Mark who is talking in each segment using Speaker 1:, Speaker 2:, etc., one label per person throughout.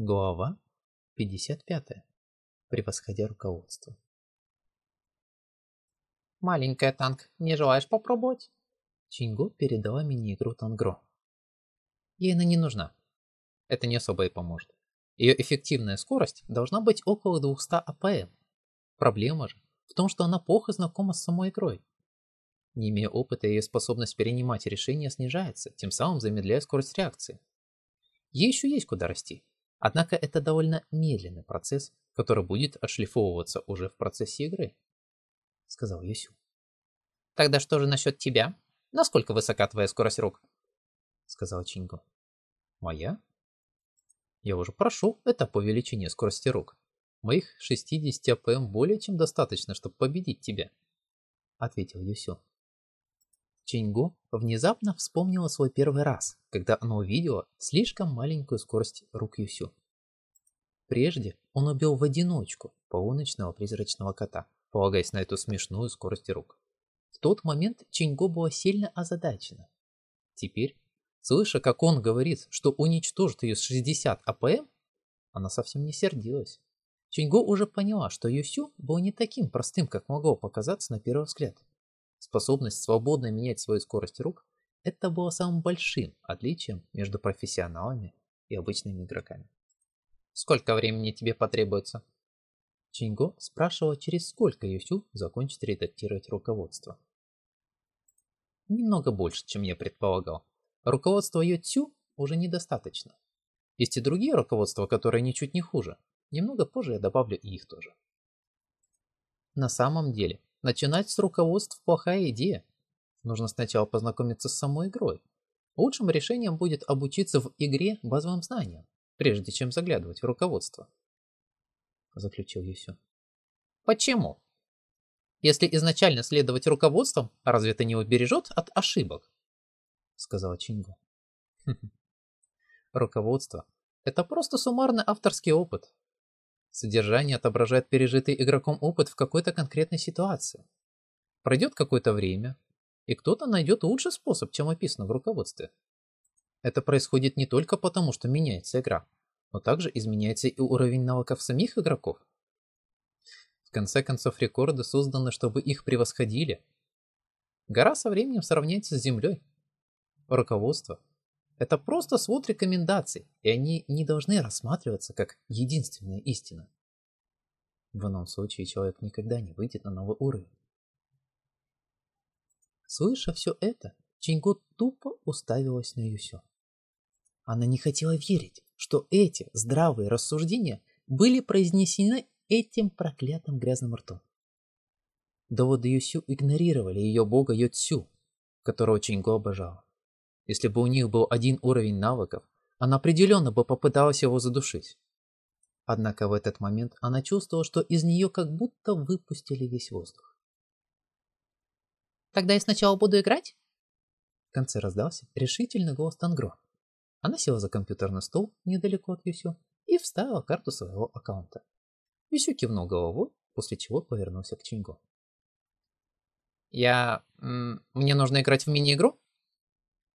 Speaker 1: Глава 55. Превосходя руководство.
Speaker 2: «Маленькая Тан, не желаешь попробовать?»
Speaker 1: Чинго передала мини-игру Тан Роу.
Speaker 2: Ей она не нужна. Это не особо и поможет. Ее эффективная скорость должна быть около 200 АПМ. Проблема же в том, что она плохо знакома с самой игрой. Не имея опыта, ее способность перенимать решения снижается, тем самым замедляя скорость реакции. Ей еще есть куда расти. Однако это довольно медленный процесс, который будет отшлифовываться уже в процессе игры, сказал Юсю. Тогда что же насчет тебя? Насколько высока твоя скорость рук? сказал Чинго. Моя? Я уже прошел этап увеличения скорости рук. Моих 60 АПМ более чем достаточно, чтобы победить тебя, ответил Юсю. Чинго внезапно вспомнила свой первый раз, когда она увидела слишком маленькую скорость рук Юсю. Прежде он убил в одиночку полуночного призрачного кота, полагаясь на эту смешную скорость рук. В тот момент Чинго была сильно озадачена. Теперь, слыша, как он говорит, что уничтожит ее с 60 АПМ, она совсем не сердилась. Чинго уже поняла, что Юсю был не таким простым, как могло показаться на первый взгляд. Способность свободно менять свою скорость рук – это было самым большим отличием между профессионалами и обычными игроками. «Сколько времени тебе потребуется?» Чинго спрашивал, через сколько Юсю закончит редактировать руководство. Немного больше, чем я предполагал. Руководство Йоцю уже недостаточно. Есть и другие руководства, которые ничуть не хуже. Немного позже я добавлю и их тоже. На самом деле, Начинать с руководств плохая идея. Нужно сначала познакомиться с самой игрой. Лучшим решением будет обучиться в игре базовым знаниям, прежде чем заглядывать в руководство. Заключил Юсю. Почему? Если изначально следовать руководствам, разве это не убережет от ошибок? Сказала Чингу. Руководство – это просто суммарный авторский опыт, Содержание отображает пережитый игроком опыт в какой-то конкретной ситуации. Пройдет какое-то время, и кто-то найдет лучший способ, чем описано в руководстве. Это происходит не только потому, что меняется игра, но также изменяется и уровень навыков самих игроков. В конце концов, рекорды созданы, чтобы их превосходили. Гора со временем сравняется с Землей. Руководство это просто свод рекомендаций, и они не должны рассматриваться как единственная истина. В ином случае человек никогда не выйдет на новый уровень. Слыша все это, Чинго тупо уставилась на Юсю. Она не хотела верить, что эти здравые рассуждения были произнесены этим проклятым грязным ртом. Доводы Юсю игнорировали ее бога Йоцю, которого Чинго обожала. Если бы у них был один уровень навыков, она определенно бы попыталась его задушить. Однако в этот момент она чувствовала, что из нее как будто выпустили весь воздух. «Тогда я сначала буду играть?» В конце раздался решительный голос Тангро. Она села за компьютерный стол недалеко от Юсю и вставила карту своего аккаунта. Юсю кивнул головой, после чего повернулся к Чингу. «Я... мне нужно играть в мини-игру?»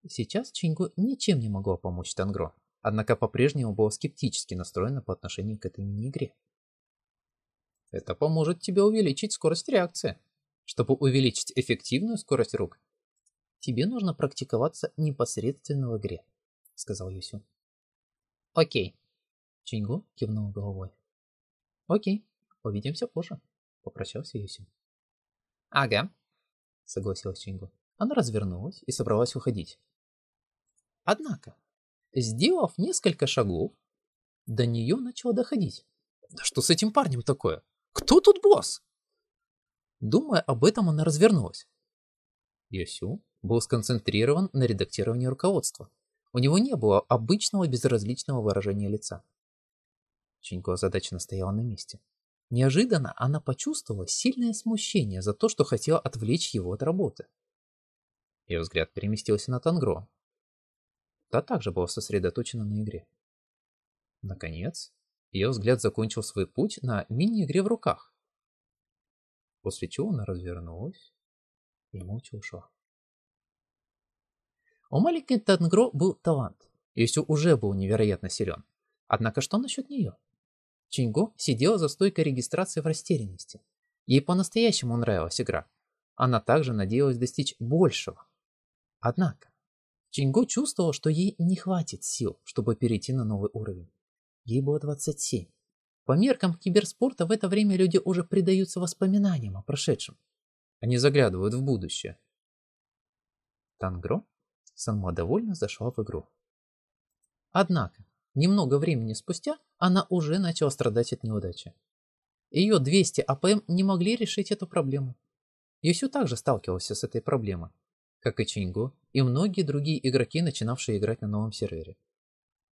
Speaker 2: Сейчас Чингу ничем не могла помочь Тангро, однако по-прежнему была скептически настроена по отношению к этой мини-игре. Это поможет тебе увеличить скорость реакции. Чтобы увеличить эффективную скорость рук, тебе нужно практиковаться непосредственно в игре, сказал Юсю. Окей. Чингу кивнул головой. Окей, увидимся позже, попрощался Юсю. Ага, согласилась Чингу. Она развернулась и собралась уходить. Однако, сделав несколько шагов, до нее начало доходить. Да что с этим парнем такое? Кто тут босс? Думая об этом, она развернулась. Йосю был сконцентрирован на редактировании руководства. У него не было обычного безразличного выражения лица. Чинько озадаченно стояла на месте. Неожиданно она почувствовала сильное смущение за то, что хотела отвлечь его от работы. Ее взгляд переместился на Тангро, Та также была сосредоточена на игре. Наконец, ее взгляд закончил свой путь на мини-игре в руках. После чего она развернулась и молча ушла. У маленькой Тангро был талант, и уже был невероятно силен. Однако что насчет нее? Чинго сидела за стойкой регистрации в растерянности. Ей по-настоящему нравилась игра. Она также надеялась достичь большего. Однако, Чинго чувствовала, что ей не хватит сил, чтобы перейти на новый уровень. Ей было 27. По меркам киберспорта в это время люди уже предаются воспоминаниям о прошедшем. Они заглядывают в будущее. Тангро самодовольно зашла в игру. Однако, немного времени спустя она уже начала страдать от неудачи. Ее 200 АПМ не могли решить эту проблему. Юсю также сталкивался с этой проблемой, как и Чинго и многие другие игроки, начинавшие играть на новом сервере.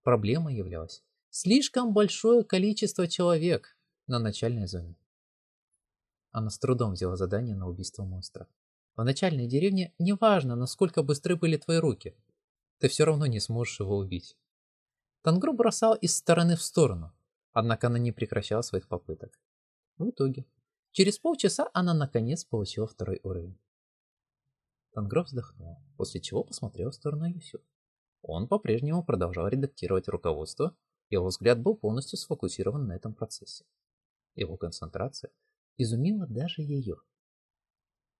Speaker 2: Проблема являлась слишком большое количество человек на начальной зоне. Она с трудом взяла задание на убийство монстра. В начальной деревне неважно, насколько быстры были твои руки, ты все равно не сможешь его убить. Тангру бросал из стороны в сторону, однако она не прекращала своих попыток. В итоге, через полчаса она наконец получила второй уровень. Тангро вздохнул, после чего посмотрел в сторону Юсю. Он по-прежнему продолжал редактировать руководство, его взгляд был полностью сфокусирован на этом процессе. Его концентрация изумила даже ее.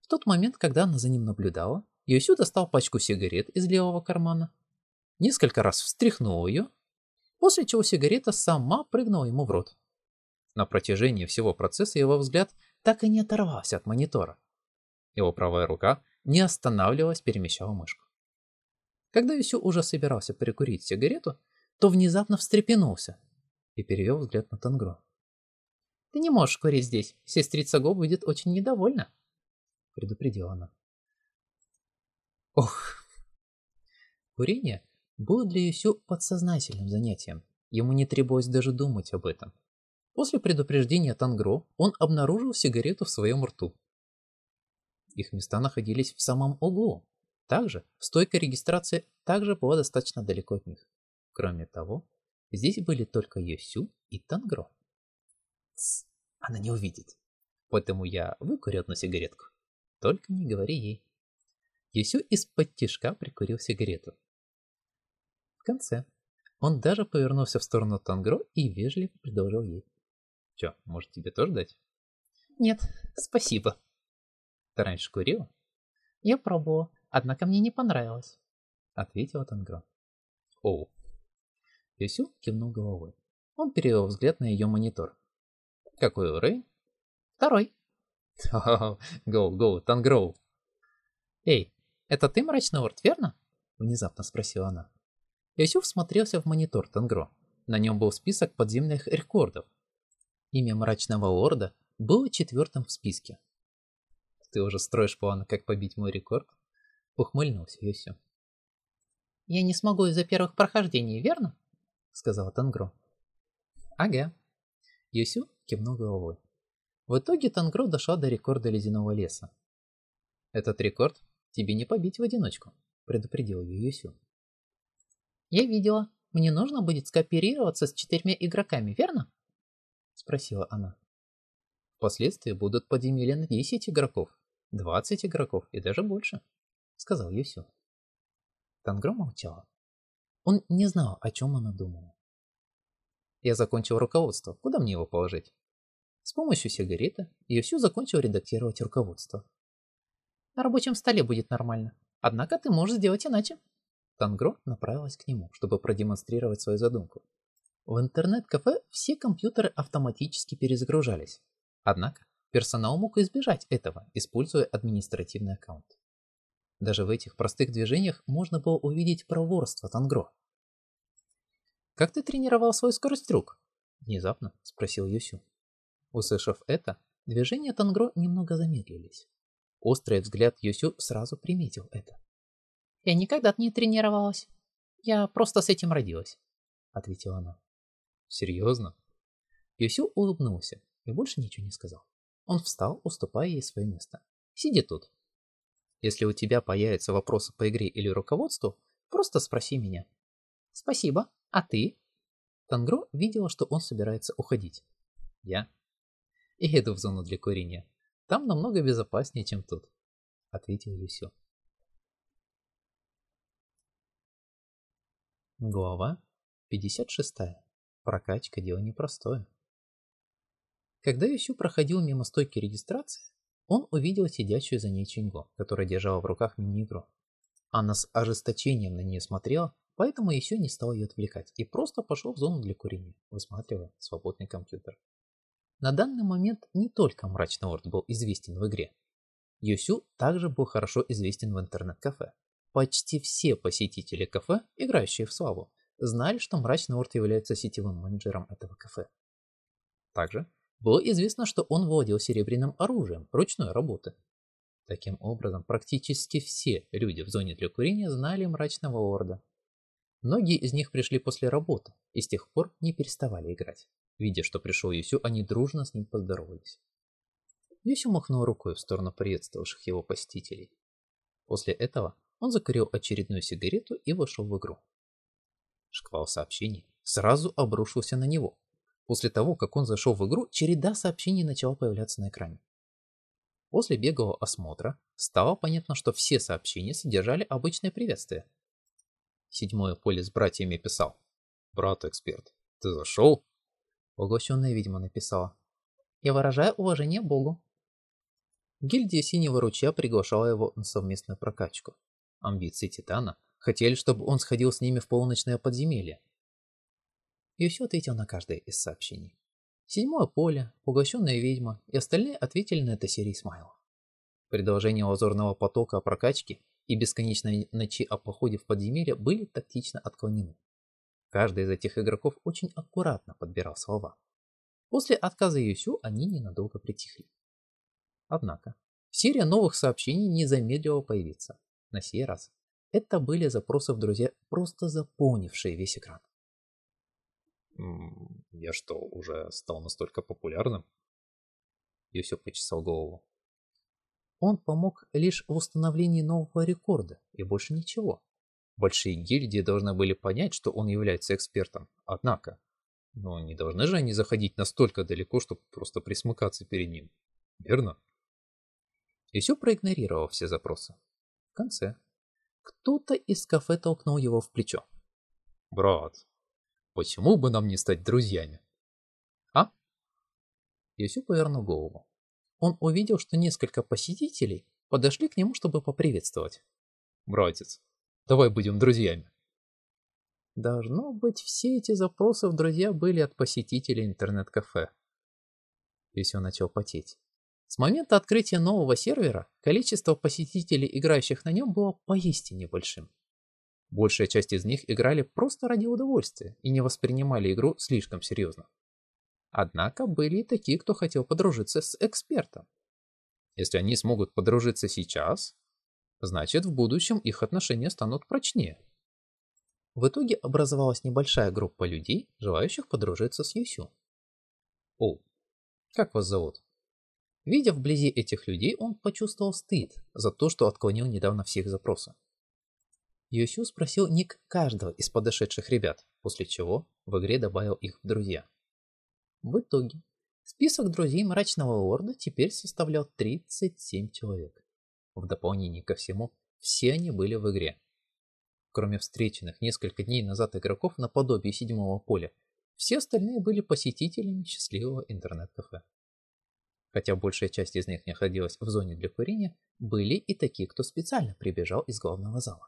Speaker 2: В тот момент, когда она за ним наблюдала, Юсю достал пачку сигарет из левого кармана, несколько раз встряхнул ее, после чего сигарета сама прыгнула ему в рот. На протяжении всего процесса его взгляд так и не оторвался от монитора. Его правая рука не останавливалась, перемещала мышку. Когда Юсю уже собирался прикурить сигарету, то внезапно встрепенулся и перевел взгляд на Тангро. «Ты не можешь курить здесь, сестрица Го будет очень недовольна», — предупредила она. Ох! Курение было для Юсю подсознательным занятием. Ему не требовалось даже думать об этом. После предупреждения Тангро он обнаружил сигарету в своем рту. Их места находились в самом углу. Также стойка регистрации также была достаточно далеко от них. Кроме того, здесь были только Йосю и Тангро. Тс, она не увидит. Поэтому я выкурю одну сигаретку. Только не говори ей. Йосю из-под тишка прикурил сигарету. В конце он даже повернулся в сторону Тангро и вежливо предложил ей. Чё, может тебе тоже дать? Нет, спасибо. Ты раньше курила? Я пробовала, однако мне не понравилось. Ответила Тангро. Оу. Юсю кивнул головой. Он перевел взгляд на ее монитор. Какой уровень? Второй. Гоу, гоу, Тангроу. Эй, это ты, мрачный лорд, верно? Внезапно спросила она. Юсю всмотрелся в монитор Тангро. На нем был список подземных рекордов. Имя мрачного лорда было четвертым в списке. Ты уже строишь планы, как побить мой рекорд? Ухмыльнулся Юсю. Я не смогу из-за первых прохождений, верно? Сказала Тангро. Ага. Юсю кивнул головой. В итоге Тангро дошла до рекорда ледяного леса. Этот рекорд тебе не побить в одиночку, предупредил ее Юсю. Я видела. Мне нужно будет скооперироваться с четырьмя игроками, верно? Спросила она. Впоследствии будут подземелья на 10 игроков, 20 игроков и даже больше, сказал Юсю. Тангро молчала. Он не знал, о чем она думала. Я закончил руководство. Куда мне его положить? С помощью сигареты Юсю закончил редактировать руководство. На рабочем столе будет нормально. Однако ты можешь сделать иначе. Тангро направилась к нему, чтобы продемонстрировать свою задумку. В интернет-кафе все компьютеры автоматически перезагружались. Однако персонал мог избежать этого, используя административный аккаунт. Даже в этих простых движениях можно было увидеть проворство Тангро. «Как ты тренировал свою скорость рук?» – внезапно спросил Юсю. Услышав это, движения Тангро немного замедлились. Острый взгляд Юсю сразу приметил это. «Я никогда не тренировалась. Я просто с этим родилась», — ответила она. «Серьезно?» Юсю улыбнулся и больше ничего не сказал. Он встал, уступая ей свое место. «Сиди тут. Если у тебя появятся вопросы по игре или руководству, просто спроси меня». «Спасибо. А ты?» Тангро видела, что он собирается уходить. «Я?» «И иду в зону для курения. Там намного безопаснее, чем тут», — ответил Юсю. Глава 56. Прокачка – дело непростое. Когда Юсю проходил мимо стойки регистрации, он увидел сидящую за ней Чинго, которая держала в руках мини-игру. Она с ожесточением на нее смотрела, поэтому Юсю не стал ее отвлекать и просто пошел в зону для курения, высматривая свободный компьютер. На данный момент не только Мрачный Орд был известен в игре. Юсю также был хорошо известен в интернет-кафе. Почти все посетители кафе, играющие в Славу, знали, что Мрачный Орд является сетевым менеджером этого кафе. Также было известно, что он владел серебряным оружием ручной работы. Таким образом, практически все люди в зоне для курения знали Мрачного Орда. Многие из них пришли после работы и с тех пор не переставали играть. Видя, что пришел Юсю, они дружно с ним поздоровались. Юсю махнул рукой в сторону приветствовавших его посетителей. После этого он закурил очередную сигарету и вошел в игру. Шквал сообщений сразу обрушился на него. После того, как он зашел в игру, череда сообщений начала появляться на экране. После бегового осмотра стало понятно, что все сообщения содержали обычное приветствие. Седьмое поле с братьями писал. «Брат-эксперт, ты зашел?» Поглощенная ведьма написала. «Я выражаю уважение Богу». Гильдия Синего Ручья приглашала его на совместную прокачку. Амбиции Титана хотели, чтобы он сходил с ними в полночное подземелье. Все ответил на каждое из сообщений. Седьмое поле, поглощенная ведьма и остальные ответили на это серии смайлов. Предложения лазурного потока о прокачке и бесконечной ночи о походе в подземелье были тактично отклонены. Каждый из этих игроков очень аккуратно подбирал слова. После отказа Юсю они ненадолго притихли. Однако, серия новых сообщений не замедлила появиться. На сей раз это были запросы в друзья, просто заполнившие весь экран.
Speaker 3: Я что, уже стал настолько популярным?
Speaker 2: Юсю почесал голову. Он помог лишь в установлении нового рекорда и больше ничего. Большие гильдии должны были понять, что он является экспертом. Однако, но не должны же они заходить настолько далеко, чтобы просто присмыкаться перед ним. Верно? И все проигнорировал все запросы. В конце кто-то из кафе толкнул его в плечо.
Speaker 3: «Брат, почему бы нам не стать друзьями?»
Speaker 2: «А?» Юсю повернул голову. Он увидел, что несколько посетителей подошли к нему, чтобы поприветствовать.
Speaker 3: «Братец, Давай будем друзьями.
Speaker 2: Должно быть, все эти запросы в друзья были от посетителей интернет-кафе. Он начал потеть. С момента открытия нового сервера количество посетителей, играющих на нем, было поистине большим. Большая часть из них играли просто ради удовольствия и не воспринимали игру слишком серьезно. Однако были и такие, кто хотел подружиться с экспертом. Если они смогут подружиться сейчас, значит в будущем их отношения станут прочнее. В итоге образовалась небольшая группа людей, желающих подружиться с Юсю. О, как вас зовут? Видя вблизи этих людей, он почувствовал стыд за то, что отклонил недавно всех запроса. Юсю спросил ник каждого из подошедших ребят, после чего в игре добавил их в друзья. В итоге список друзей Мрачного Лорда теперь составлял 37 человек. В дополнение ко всему, все они были в игре. Кроме встреченных несколько дней назад игроков наподобие седьмого поля, все остальные были посетителями счастливого интернет-кафе. Хотя большая часть из них находилась в зоне для курения, были и такие, кто специально прибежал из главного зала.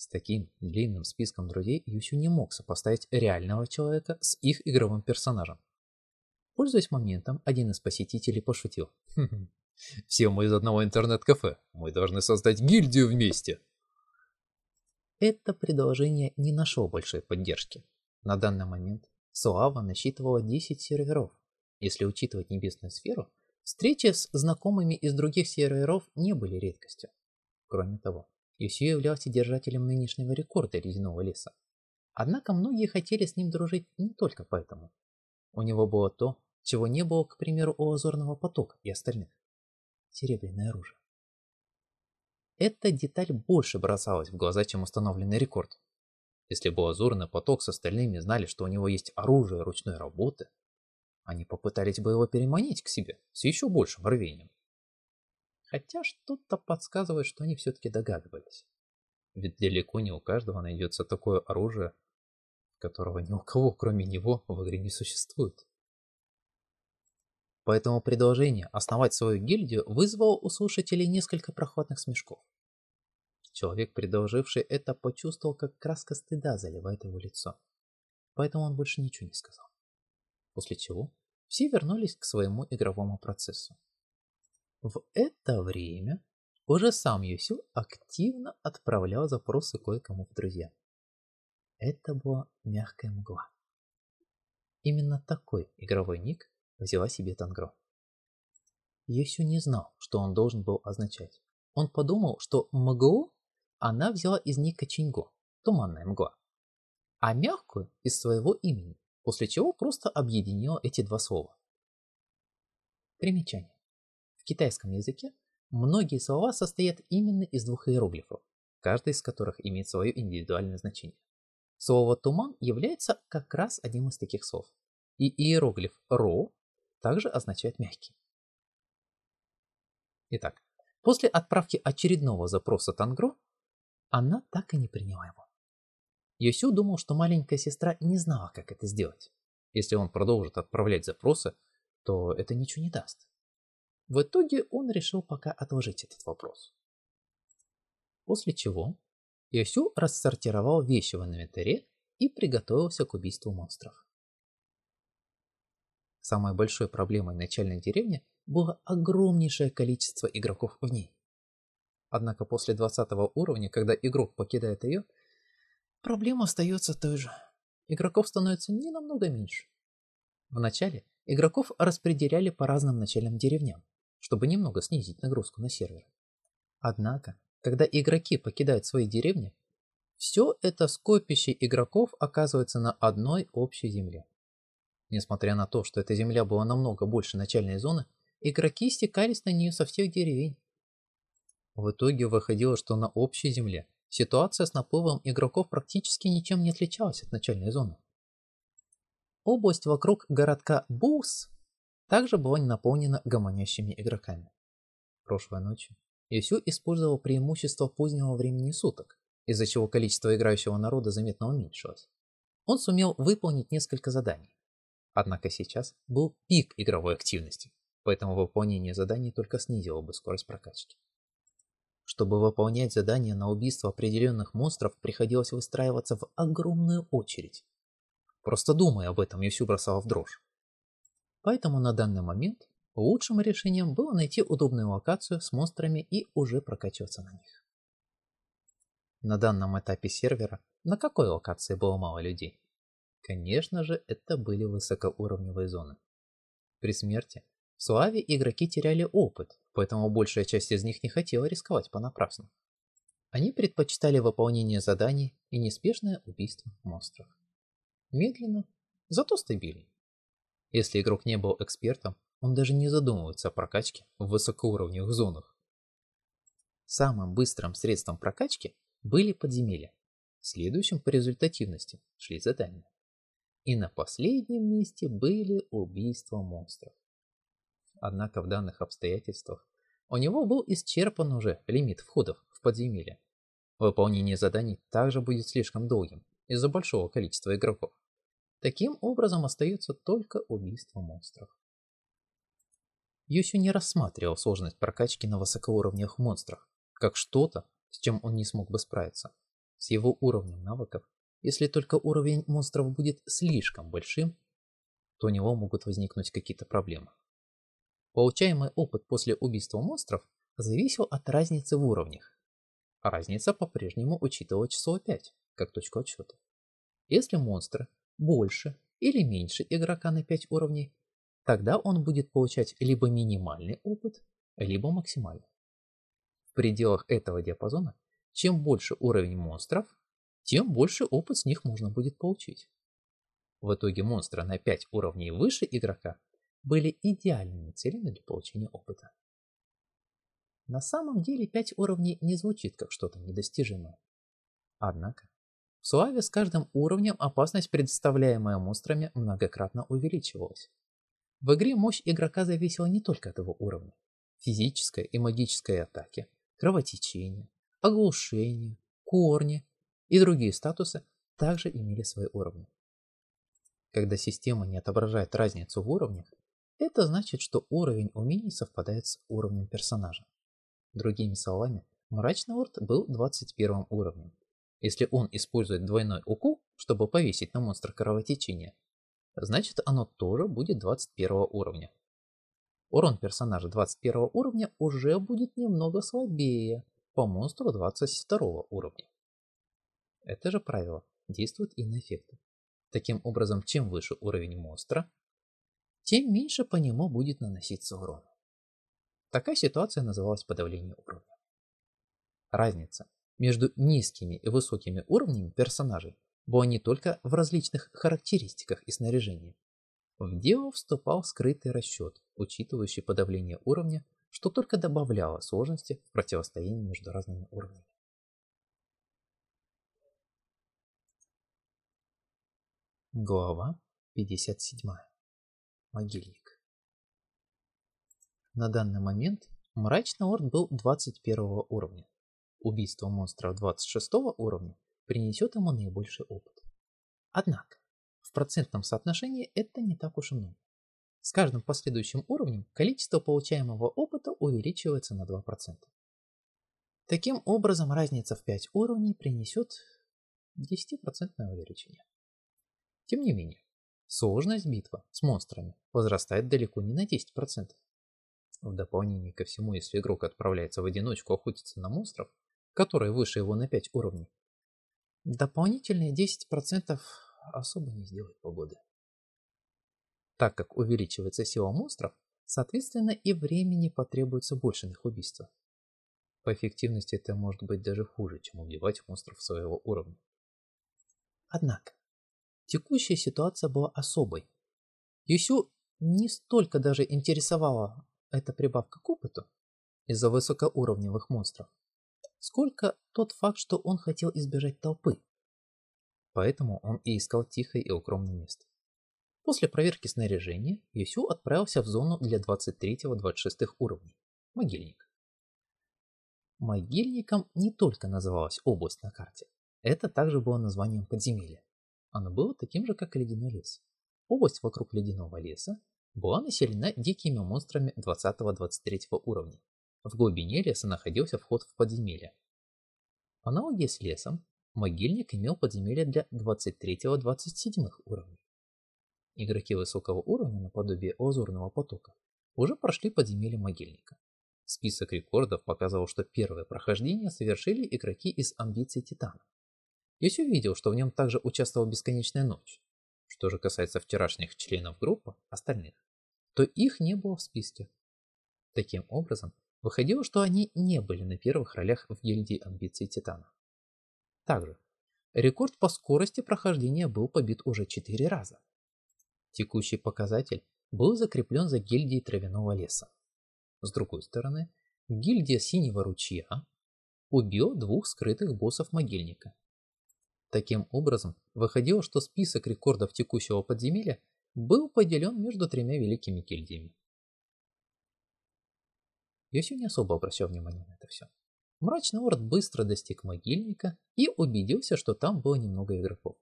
Speaker 2: С таким длинным списком друзей Юсю не мог сопоставить реального человека с их игровым персонажем. Пользуясь моментом, один из посетителей пошутил.
Speaker 3: Все мы из одного интернет-кафе. Мы должны создать гильдию вместе.
Speaker 2: Это предложение не нашло большой поддержки. На данный момент Слава насчитывала 10 серверов. Если учитывать небесную сферу, встречи с знакомыми из других серверов не были редкостью. Кроме того, Юсю являлся держателем нынешнего рекорда ледяного леса. Однако многие хотели с ним дружить не только поэтому. У него было то, чего не было, к примеру, у Лазурного потока и остальных серебряное оружие. Эта деталь больше бросалась в глаза, чем установленный рекорд. Если бы Азурный поток с остальными знали, что у него есть оружие ручной работы, они попытались бы его переманить к себе с еще большим рвением. Хотя что-то подсказывает, что они все-таки догадывались. Ведь далеко не у каждого найдется такое оружие, которого ни у кого, кроме него, в игре не существует. Поэтому предложение основать свою гильдию вызвало у слушателей несколько прохладных смешков. Человек, предложивший это, почувствовал, как краска стыда заливает его лицо. Поэтому он больше ничего не сказал. После чего все вернулись к своему игровому процессу. В это время уже сам Юсю активно отправлял запросы кое-кому в друзья. Это была мягкая мгла. Именно такой игровой ник взяла себе Тангро. Юсю не знал, что он должен был означать. Он подумал, что мглу она взяла из ника Чинго, туманная мгла, а мягкую из своего имени, после чего просто объединила эти два слова. Примечание. Китайском языке многие слова состоят именно из двух иероглифов, каждый из которых имеет свое индивидуальное значение. Слово «туман» является как раз одним из таких слов, и иероглиф «ро» также означает «мягкий». Итак, после отправки очередного запроса Тангро, она так и не приняла его. Йосю думал, что маленькая сестра не знала, как это сделать. Если он продолжит отправлять запросы, то это ничего не даст. В итоге он решил пока отложить этот вопрос. После чего Йосю рассортировал вещи в инвентаре и приготовился к убийству монстров. Самой большой проблемой начальной деревни было огромнейшее количество игроков в ней. Однако после 20 уровня, когда игрок покидает ее, проблема остается той же. Игроков становится не намного меньше. Вначале игроков распределяли по разным начальным деревням, чтобы немного снизить нагрузку на сервер. Однако, когда игроки покидают свои деревни, все это скопище игроков оказывается на одной общей земле. Несмотря на то, что эта земля была намного больше начальной зоны, игроки стекались на нее со всех деревень. В итоге выходило, что на общей земле ситуация с наплывом игроков практически ничем не отличалась от начальной зоны. Область вокруг городка Бус также была наполнена гомонящими игроками. Прошлой ночью Юсю использовал преимущество позднего времени суток, из-за чего количество играющего народа заметно уменьшилось. Он сумел выполнить несколько заданий. Однако сейчас был пик игровой активности, поэтому выполнение заданий только снизило бы скорость прокачки. Чтобы выполнять задания на убийство определенных монстров, приходилось выстраиваться в огромную очередь. Просто думая об этом, я всю бросала в дрожь. Поэтому на данный момент лучшим решением было найти удобную локацию с монстрами и уже прокачиваться на них. На данном этапе сервера на какой локации было мало людей? Конечно же, это были высокоуровневые зоны. При смерти в Славе игроки теряли опыт, поэтому большая часть из них не хотела рисковать понапрасну. Они предпочитали выполнение заданий и неспешное убийство монстров. Медленно, зато стабильно. Если игрок не был экспертом, он даже не задумывается о прокачке в высокоуровневых зонах. Самым быстрым средством прокачки были подземелья. Следующим по результативности шли задания. И на последнем месте были убийства монстров. Однако в данных обстоятельствах у него был исчерпан уже лимит входов в подземелье. Выполнение заданий также будет слишком долгим из-за большого количества игроков. Таким образом остается только убийство монстров. Юсю не рассматривал сложность прокачки на высокоуровневых монстрах, как что-то, с чем он не смог бы справиться. С его уровнем навыков, если только уровень монстров будет слишком большим, то у него могут возникнуть какие-то проблемы. Получаемый опыт после убийства монстров зависел от разницы в уровнях. А разница по-прежнему учитывала число 5, как точку отсчета. Если монстры больше или меньше игрока на 5 уровней, тогда он будет получать либо минимальный опыт, либо максимальный. В пределах этого диапазона, чем больше уровень монстров, тем больше опыт с них можно будет получить. В итоге монстры на 5 уровней выше игрока были идеальными целями для получения опыта. На самом деле 5 уровней не звучит как что-то недостижимое. Однако, в славе с каждым уровнем опасность, предоставляемая монстрами, многократно увеличивалась. В игре мощь игрока зависела не только от его уровня. Физической и магической атаки, кровотечения, оглушения, корни и другие статусы также имели свои уровни. Когда система не отображает разницу в уровнях, это значит, что уровень умений совпадает с уровнем персонажа. Другими словами, Мрачный Орд был 21 уровнем. Если он использует двойной укол, чтобы повесить на монстра кровотечение, значит оно тоже будет 21 уровня. Урон персонажа 21 уровня уже будет немного слабее по монстру 22 уровня. Это же правило действует и на эффекты. Таким образом, чем выше уровень монстра, тем меньше по нему будет наноситься урон. Такая ситуация называлась подавление уровня. Разница между низкими и высокими уровнями персонажей была не только в различных характеристиках и снаряжении. В дело вступал скрытый расчет, учитывающий подавление уровня, что только добавляло сложности в противостоянии между разными уровнями. Глава 57. Могильник. На данный момент Мрачный Орд был 21 уровня. Убийство монстра 26 уровня принесет ему наибольший опыт. Однако, в процентном соотношении это не так уж и много. С каждым последующим уровнем количество получаемого опыта увеличивается на 2%. Таким образом, разница в 5 уровней принесет 10% увеличение. Тем не менее, сложность битвы с монстрами возрастает далеко не на 10%. В дополнение ко всему, если игрок отправляется в одиночку охотиться на монстров, которые выше его на 5 уровней, дополнительные 10% особо не сделают погоды. Так как увеличивается сила монстров, соответственно и времени потребуется больше на их убийство. По эффективности это может быть даже хуже, чем убивать монстров своего уровня. Однако, Текущая ситуация была особой. Юсю не столько даже интересовала эта прибавка к опыту из-за высокоуровневых монстров, сколько тот факт, что он хотел избежать толпы. Поэтому он и искал тихое и укромное место. После проверки снаряжения Юсю отправился в зону для 23-26 уровней – могильник. Могильником не только называлась область на карте, это также было названием подземелья. Оно было таким же, как ледяной лес. Область вокруг ледяного леса была населена дикими монстрами 20-23 уровня. В глубине леса находился вход в подземелье. В аналогии с лесом, могильник имел подземелье для 23-27 уровней. Игроки высокого уровня, наподобие лазурного потока, уже прошли подземелье могильника. Список рекордов показывал, что первое прохождение совершили игроки из амбиций Титана. Если увидел, что в нем также участвовал Бесконечная Ночь. Что же касается вчерашних членов группы, остальных, то их не было в списке. Таким образом, выходило, что они не были на первых ролях в гильдии амбиций Титана. Также, рекорд по скорости прохождения был побит уже 4 раза. Текущий показатель был закреплен за гильдией Травяного леса. С другой стороны, гильдия Синего ручья убил двух скрытых боссов могильника Таким образом, выходило, что список рекордов текущего подземелья был поделен между тремя великими гильдиями. Йоси не особо обращал внимание на это все. Мрачный Орд быстро достиг могильника и убедился, что там было немного игроков.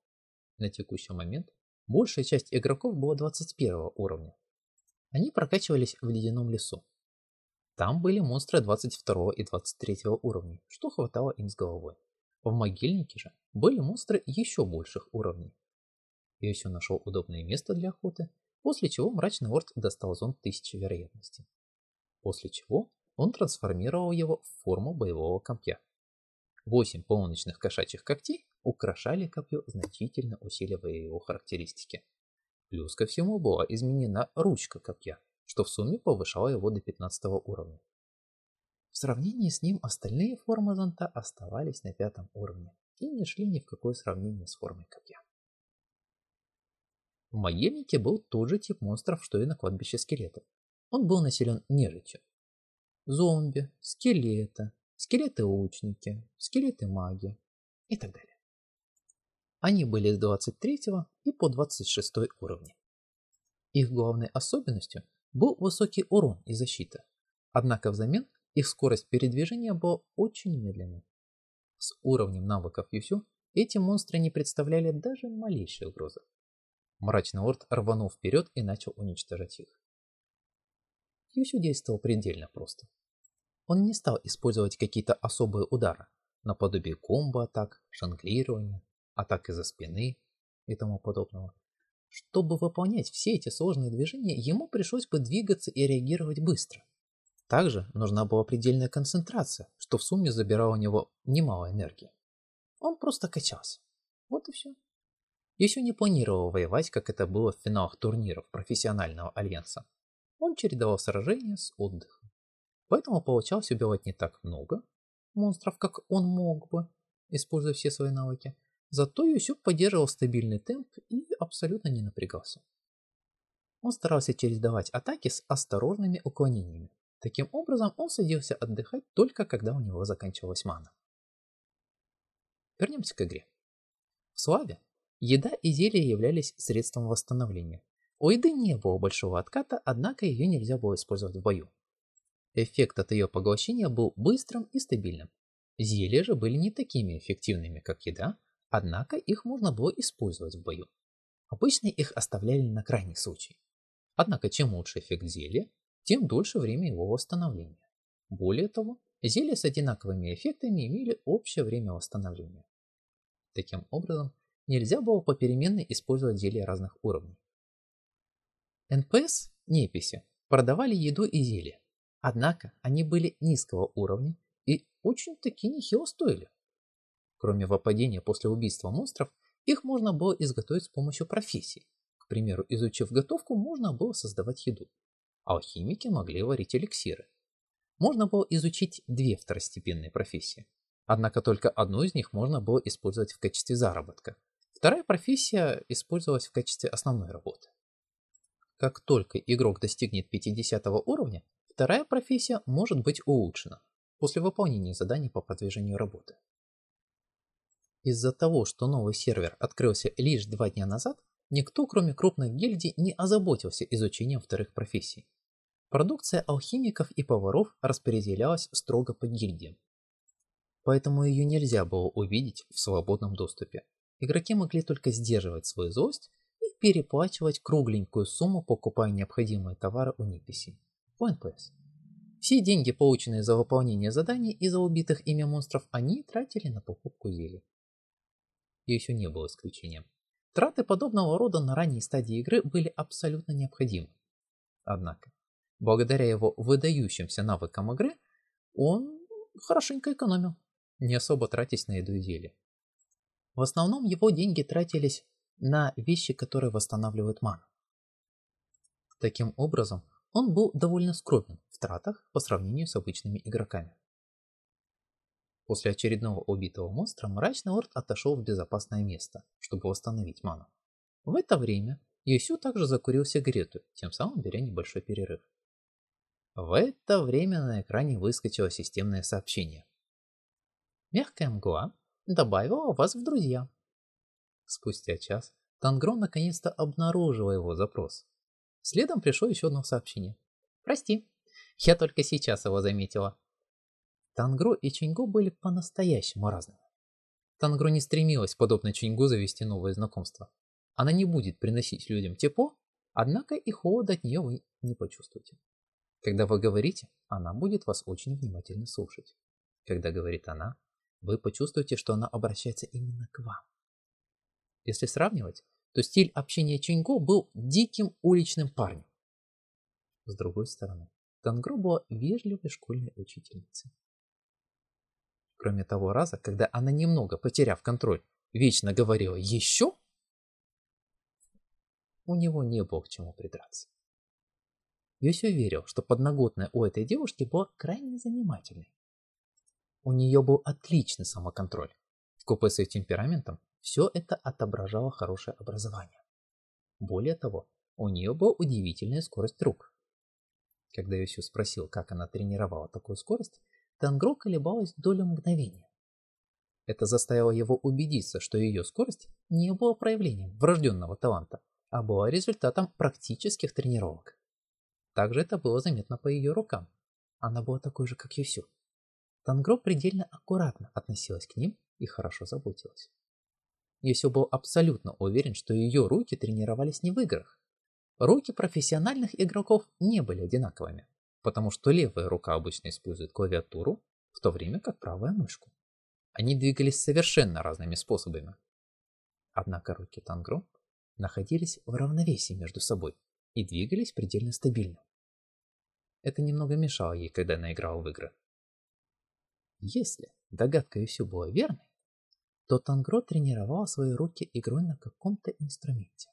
Speaker 2: На текущий момент большая часть игроков была 21 уровня. Они прокачивались в ледяном лесу. Там были монстры 22 и 23 уровней, что хватало им с головой. В могильнике же были монстры еще больших уровней. Йосю нашел удобное место для охоты, после чего мрачный орд достал зонт тысячи вероятностей. После чего он трансформировал его в форму боевого копья. Восемь полуночных кошачьих когтей украшали копье, значительно усиливая его характеристики. Плюс ко всему была изменена ручка копья, что в сумме повышало его до 15 уровня. В сравнении с ним остальные формы зонта оставались на пятом уровне и не шли ни в какое сравнение с формой копья. В могильнике был тот же тип монстров, что и на кладбище скелетов. Он был населен нежитью. Зомби, скелеты, скелеты-лучники, скелеты-маги и так далее. Они были с 23 и по 26 уровни. Их главной особенностью был высокий урон и защита, однако взамен их скорость передвижения была очень медленной. С уровнем навыков Юсю эти монстры не представляли даже малейшей угрозы. Мрачный орд рванул вперед и начал уничтожать их. Юсю действовал предельно просто. Он не стал использовать какие-то особые удары, наподобие комбо-атак, шанглирования, атак из-за спины и тому подобного. Чтобы выполнять все эти сложные движения, ему пришлось бы двигаться и реагировать быстро. Также нужна была предельная концентрация, что в сумме забирало у него немало энергии. Он просто качался. Вот и все. Еще не планировал воевать, как это было в финалах турниров профессионального альянса. Он чередовал сражения с отдыхом. Поэтому получалось убивать не так много монстров, как он мог бы, используя все свои навыки. Зато Юсюк поддерживал стабильный темп и абсолютно не напрягался. Он старался чередовать атаки с осторожными уклонениями. Таким образом, он садился отдыхать только когда у него заканчивалась мана. Вернемся к игре. В Славе еда и зелья являлись средством восстановления. У еды не было большого отката, однако ее нельзя было использовать в бою. Эффект от ее поглощения был быстрым и стабильным. Зелья же были не такими эффективными, как еда, однако их можно было использовать в бою. Обычно их оставляли на крайний случай. Однако чем лучше эффект зелья, тем дольше время его восстановления. Более того, зелья с одинаковыми эффектами имели общее время восстановления. Таким образом, нельзя было попеременно использовать зелья разных уровней. НПС, неписи, продавали еду и зелья, однако они были низкого уровня и очень-таки нехило стоили. Кроме выпадения после убийства монстров, их можно было изготовить с помощью профессий. К примеру, изучив готовку, можно было создавать еду. Алхимики могли варить эликсиры. Можно было изучить две второстепенные профессии. Однако только одну из них можно было использовать в качестве заработка. Вторая профессия использовалась в качестве основной работы. Как только игрок достигнет 50 уровня, вторая профессия может быть улучшена после выполнения заданий по продвижению работы. Из-за того, что новый сервер открылся лишь два дня назад, никто, кроме крупных гильдий, не озаботился изучением вторых профессий. Продукция алхимиков и поваров распределялась строго по гильдиям. Поэтому ее нельзя было увидеть в свободном доступе. Игроки могли только сдерживать свою злость переплачивать кругленькую сумму, покупая необходимые товары у по НПС. Все деньги, полученные за выполнение заданий и за убитых ими монстров, они тратили на покупку зелий и Е Сю не был исключением. Траты подобного рода на ранней стадии игры были абсолютно необходимы. Однако, благодаря его выдающимся навыкам игры, он хорошенько экономил, не особо тратясь на еду и зелье. В основном его деньги тратились на вещи, которые восстанавливают ману. Таким образом, он был довольно скромен в тратах по сравнению с обычными игроками. После очередного убитого монстра мрачный лорд отошел в безопасное место, чтобы восстановить ману. В это время Юсю также закурил сигарету, тем самым беря небольшой перерыв. В это время на экране выскочило системное сообщение. Мягкая мгла добавила вас в друзья. Спустя час Тангро наконец-то обнаружила его запрос. Следом пришло еще одно сообщение. Прости, я только сейчас его заметила. Тангро и Чингу были по-настоящему разными. Тангро не стремилась, подобно Чингу, завести новое знакомство. Она не будет приносить людям тепло, однако и холода от нее вы не почувствуете. Когда вы говорите, она будет вас очень внимательно слушать. Когда говорит она, вы почувствуете, что она обращается именно к вам. Если сравнивать, то стиль общения Чинго был диким уличным парнем. С другой стороны, Тангро была вежливой школьной учительницей. Кроме того раза, когда она немного потеряв контроль, вечно говорила «Еще?», у него не было к чему придраться. Йосю верил, что подноготная у этой девушки была крайне занимательной. У нее был отличный самоконтроль. В купе с ее темпераментом все это отображало хорошее образование. Более того, у нее была удивительная скорость рук. Когда Йосю спросил, как она тренировала такую скорость, Тангро колебалась долю мгновения. Это заставило его убедиться, что ее скорость не была проявлением врожденного таланта, а была результатом практических тренировок. Также это было заметно по ее рукам. Она была такой же, как Юсю. Тангро предельно аккуратно относилась к ним и хорошо заботилась. Юсю был абсолютно уверен, что ее руки тренировались не в играх. Руки профессиональных игроков не были одинаковыми, потому что левая рука обычно использует клавиатуру, в то время как правая мышку. Они двигались совершенно разными способами. Однако руки Тангро находились в равновесии между собой и двигались предельно стабильно. Это немного мешало ей, когда она играла в игры. Если догадка Юсю была верной, то Тангро тренировал свои руки игрой на каком-то инструменте.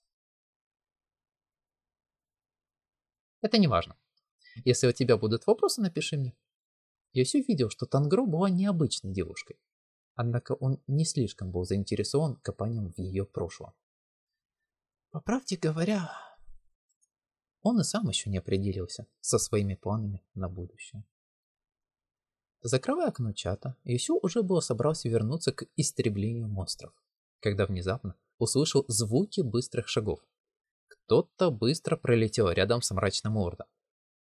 Speaker 2: Это не важно. Если у тебя будут вопросы, напиши мне. Юсю видел, что Тангро была необычной девушкой, однако он не слишком был заинтересован копанием в ее прошлом. По правде говоря, он и сам еще не определился со своими планами на будущее. Закрывая окно чата, Юсю уже было собрался вернуться к истреблению монстров, когда внезапно услышал звуки быстрых шагов. Кто-то быстро пролетел рядом с мрачным ордом.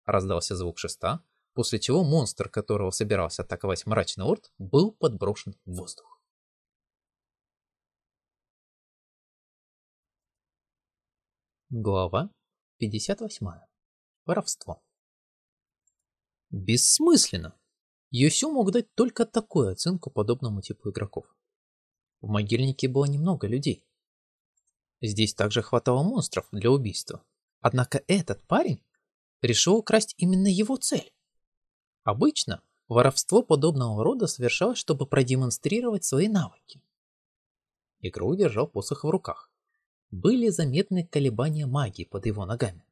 Speaker 2: Раздался звук шеста, после чего монстр, которого собирался атаковать мрачный орд, был подброшен в воздух. Глава 58. Воровство. Бессмысленно! Йосю мог дать только такую оценку подобному типу игроков. В могильнике было немного людей. Здесь также хватало монстров для убийства. Однако этот парень решил украсть именно его цель. Обычно воровство подобного рода совершалось, чтобы продемонстрировать свои навыки. Игрок держал посох в руках. Были заметны колебания магии под его ногами.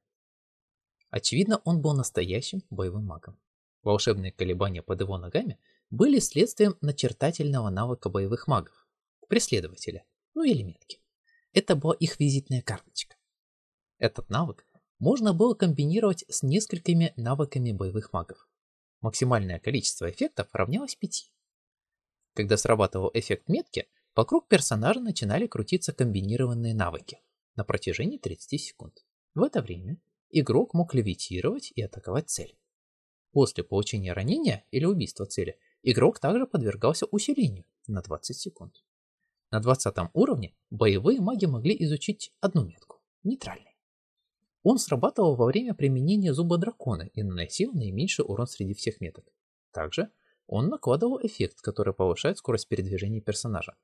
Speaker 2: Очевидно, он был настоящим боевым магом. Волшебные колебания под его ногами были следствием начертательного навыка боевых магов, преследователя, ну или метки. Это была их визитная карточка. Этот навык можно было комбинировать с несколькими навыками боевых магов. Максимальное количество эффектов равнялось 5. Когда срабатывал эффект метки, вокруг персонажа начинали крутиться комбинированные навыки на протяжении 30 секунд. В это время игрок мог левитировать и атаковать цель. После получения ранения или убийства цели, игрок также подвергался усилению на 20 секунд. На 20 уровне боевые маги могли изучить одну метку – нейтральный. Он срабатывал во время применения зуба дракона и наносил наименьший урон среди всех меток. Также он накладывал эффект, который повышает скорость передвижения персонажа.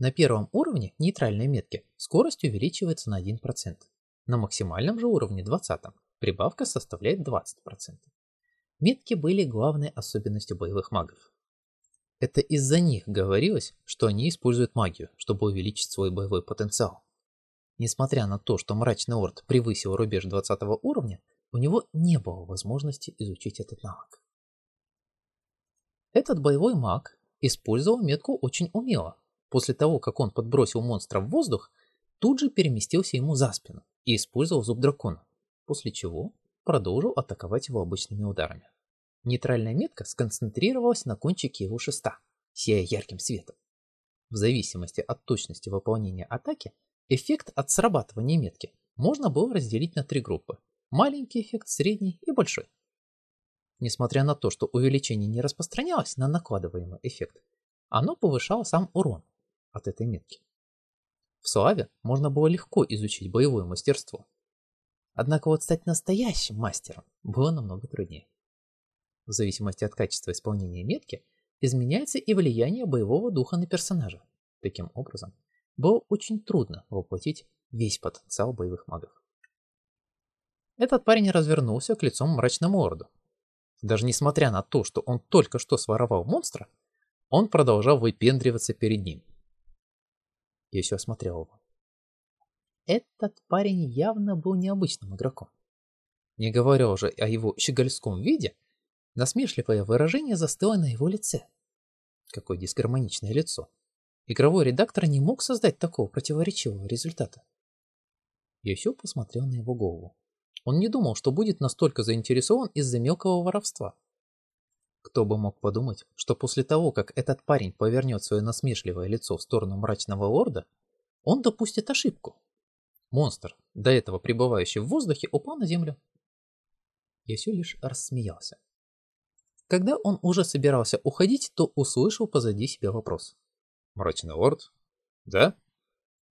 Speaker 2: На первом уровне нейтральной метки скорость увеличивается на 1%. На максимальном же уровне 20 прибавка составляет 20%. Метки были главной особенностью боевых магов. Это из-за них говорилось, что они используют магию, чтобы увеличить свой боевой потенциал. Несмотря на то, что Мрачный Орд превысил рубеж 20 уровня, у него не было возможности изучить этот навык. Этот боевой маг использовал метку очень умело. После того, как он подбросил монстра в воздух, тут же переместился ему за спину и использовал зуб дракона, после чего продолжил атаковать его обычными ударами. Нейтральная метка сконцентрировалась на кончике его шеста, сияя ярким светом. В зависимости от точности выполнения атаки, эффект от срабатывания метки можно было разделить на три группы. Маленький эффект, средний и большой. Несмотря на то, что увеличение не распространялось на накладываемый эффект, оно повышало сам урон от этой метки. В Славе можно было легко изучить боевое мастерство, Однако вот стать настоящим мастером было намного труднее. В зависимости от качества исполнения метки изменяется и влияние боевого духа на персонажа. Таким образом, было очень трудно воплотить весь потенциал боевых магов. Этот парень развернулся к лицом мрачному орду. Даже несмотря на то, что он только что своровал монстра, он продолжал выпендриваться перед ним. Я все осмотрел его. Этот парень явно был необычным игроком. Не говоря уже о его щегольском виде, насмешливое выражение застыло на его лице. Какое дисгармоничное лицо. Игровой редактор не мог создать такого противоречивого результата. Йосю посмотрел на его голову. Он не думал, что будет настолько заинтересован из-за мелкого воровства. Кто бы мог подумать, что после того, как этот парень повернет свое насмешливое лицо в сторону мрачного лорда, он допустит ошибку Монстр, до этого пребывающий в воздухе, упал на землю. Я все лишь рассмеялся. Когда он уже собирался уходить, то услышал позади себя вопрос.
Speaker 3: «Мрачный лорд, Да?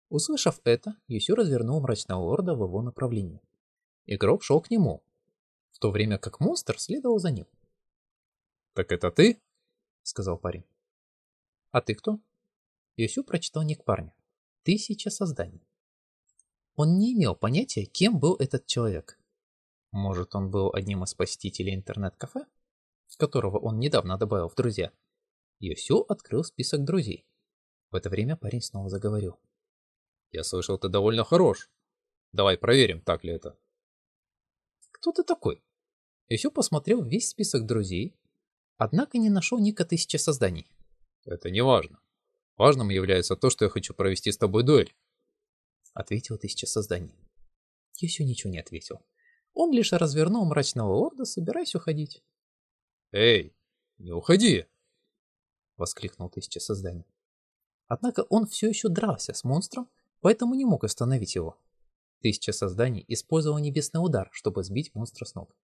Speaker 2: Услышав это, Юсю развернул мрачного лорда в его направлении. Игрок шел к нему, в то время как монстр следовал за ним.
Speaker 3: Так это ты?
Speaker 2: Сказал парень. А ты кто? Юсю прочитал ник парня. Тысяча созданий. Он не имел понятия, кем был этот человек. Может, он был одним из посетителей интернет-кафе, которого он недавно добавил в друзья. Юсю открыл список друзей. В это время парень снова заговорил.
Speaker 3: Я слышал, ты довольно хорош. Давай проверим, так ли это.
Speaker 2: Кто ты такой? Юсю посмотрел весь список друзей, однако не нашел ника тысячи созданий.
Speaker 3: Это не важно. Важным является то, что я хочу провести с тобой дуэль.
Speaker 2: Ответил тысяча созданий. Юсю ничего не ответил. Он лишь развернул мрачного лорда, собираясь уходить.
Speaker 3: «Эй, не уходи!»
Speaker 2: — воскликнул тысяча созданий. Однако он все еще дрался с монстром, поэтому не мог остановить его. Тысяча созданий использовал небесный удар, чтобы сбить монстра с ног.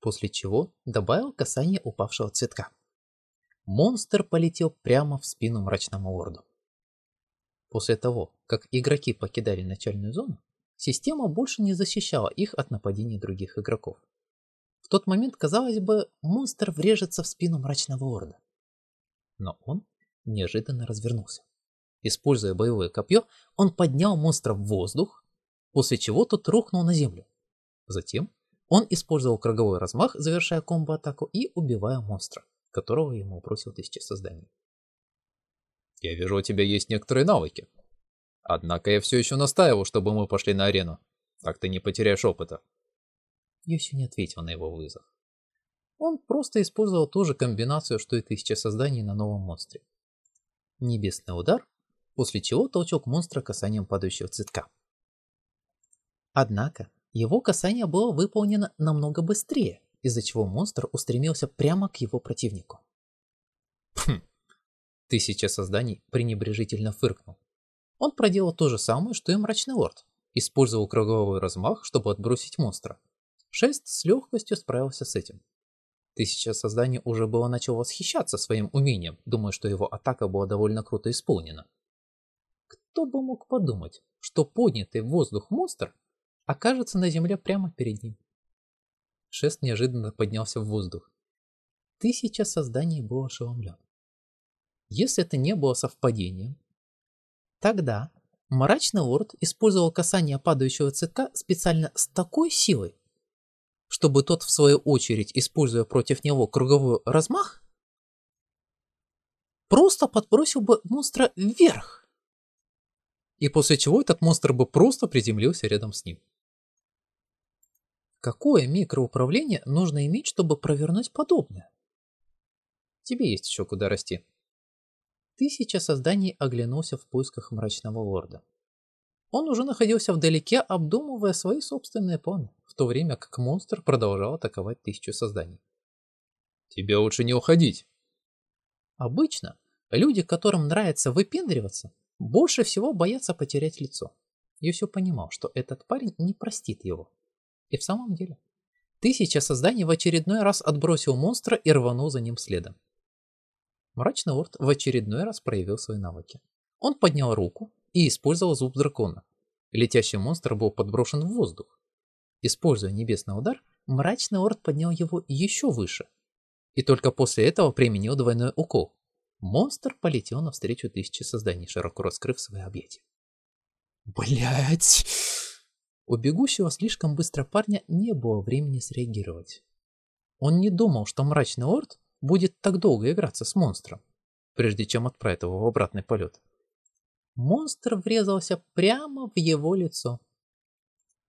Speaker 2: После чего добавил касание упавшего цветка. Монстр полетел прямо в спину мрачному лорду. После того, как игроки покидали начальную зону, система больше не защищала их от нападений других игроков. В тот момент, казалось бы, монстр врежется в спину мрачного лорда. Но он неожиданно развернулся. Используя боевое копье, он поднял монстра в воздух, после чего тот рухнул на землю. Затем он использовал круговой размах, завершая комбо-атаку и убивая монстра, которого ему бросил тысяча созданий.
Speaker 3: Я вижу, у тебя есть некоторые навыки. Однако я все еще настаивал, чтобы мы пошли на арену. Так ты не потеряешь опыта.
Speaker 2: Йоси не ответил на его вызов. Он просто использовал ту же комбинацию, что и тысяча созданий на новом монстре. Небесный удар, после чего толчок монстра касанием падающего цветка. Однако, его касание было выполнено намного быстрее, из-за чего монстр устремился прямо к его противнику. Тысяча созданий пренебрежительно фыркнул. Он проделал то же самое, что и мрачный лорд. Использовал круговой размах, чтобы отбросить монстра. Шест с легкостью справился с этим. Тысяча созданий уже было начал восхищаться своим умением, думая, что его атака была довольно круто исполнена. Кто бы мог подумать, что поднятый в воздух монстр окажется на земле прямо перед ним. Шест неожиданно поднялся в воздух. Тысяча созданий был ошеломлен. Если это не было совпадением, тогда мрачный лорд использовал касание падающего цветка специально с такой силой, чтобы тот, в свою очередь, используя против него круговой размах, просто подбросил бы монстра вверх. И после чего этот монстр бы просто приземлился рядом с ним. Какое микроуправление нужно иметь, чтобы провернуть подобное? Тебе есть еще куда расти. Тысяча созданий оглянулся в поисках мрачного лорда. Он уже находился вдалеке, обдумывая свои собственные планы, в то время как монстр продолжал атаковать тысячу созданий.
Speaker 3: «Тебе лучше не уходить!»
Speaker 2: Обычно люди, которым нравится выпендриваться, больше всего боятся потерять лицо. Я все понимал, что этот парень не простит его. И в самом деле, тысяча созданий в очередной раз отбросил монстра и рванул за ним следом. Мрачный лорд в очередной раз проявил свои навыки. Он поднял руку и использовал зуб дракона. Летящий монстр был подброшен в воздух. Используя небесный удар, мрачный лорд поднял его еще выше. И только после этого применил двойной укол. Монстр полетел навстречу тысячи созданий, широко раскрыв свои объятия. Блять! У бегущего слишком быстро парня не было времени среагировать. Он не думал, что мрачный лорд будет так долго играться с монстром, прежде чем отправить его в обратный полет. Монстр врезался прямо в его лицо.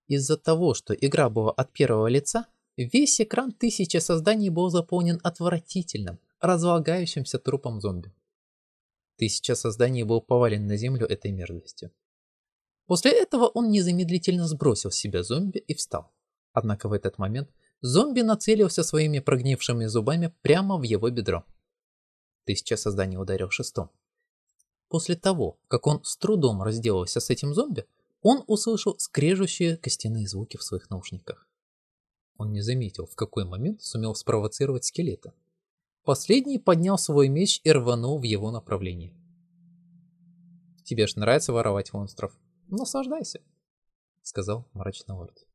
Speaker 2: Из-за того, что игра была от первого лица, весь экран тысячи созданий был заполнен отвратительным, разлагающимся трупом зомби. Тысяча созданий был повален на землю этой мерзостью. После этого он незамедлительно сбросил с себя зомби и встал. Однако в этот момент Зомби нацелился своими прогнившими зубами прямо в его бедро. Тысяча созданий ударил шестом. После того, как он с трудом разделался с этим зомби, он услышал скрежущие костяные звуки в своих наушниках. Он не заметил, в какой момент сумел спровоцировать скелета. Последний поднял свой меч и рванул в его направлении. Тебе ж нравится воровать монстров. Наслаждайся, сказал мрачный лорд.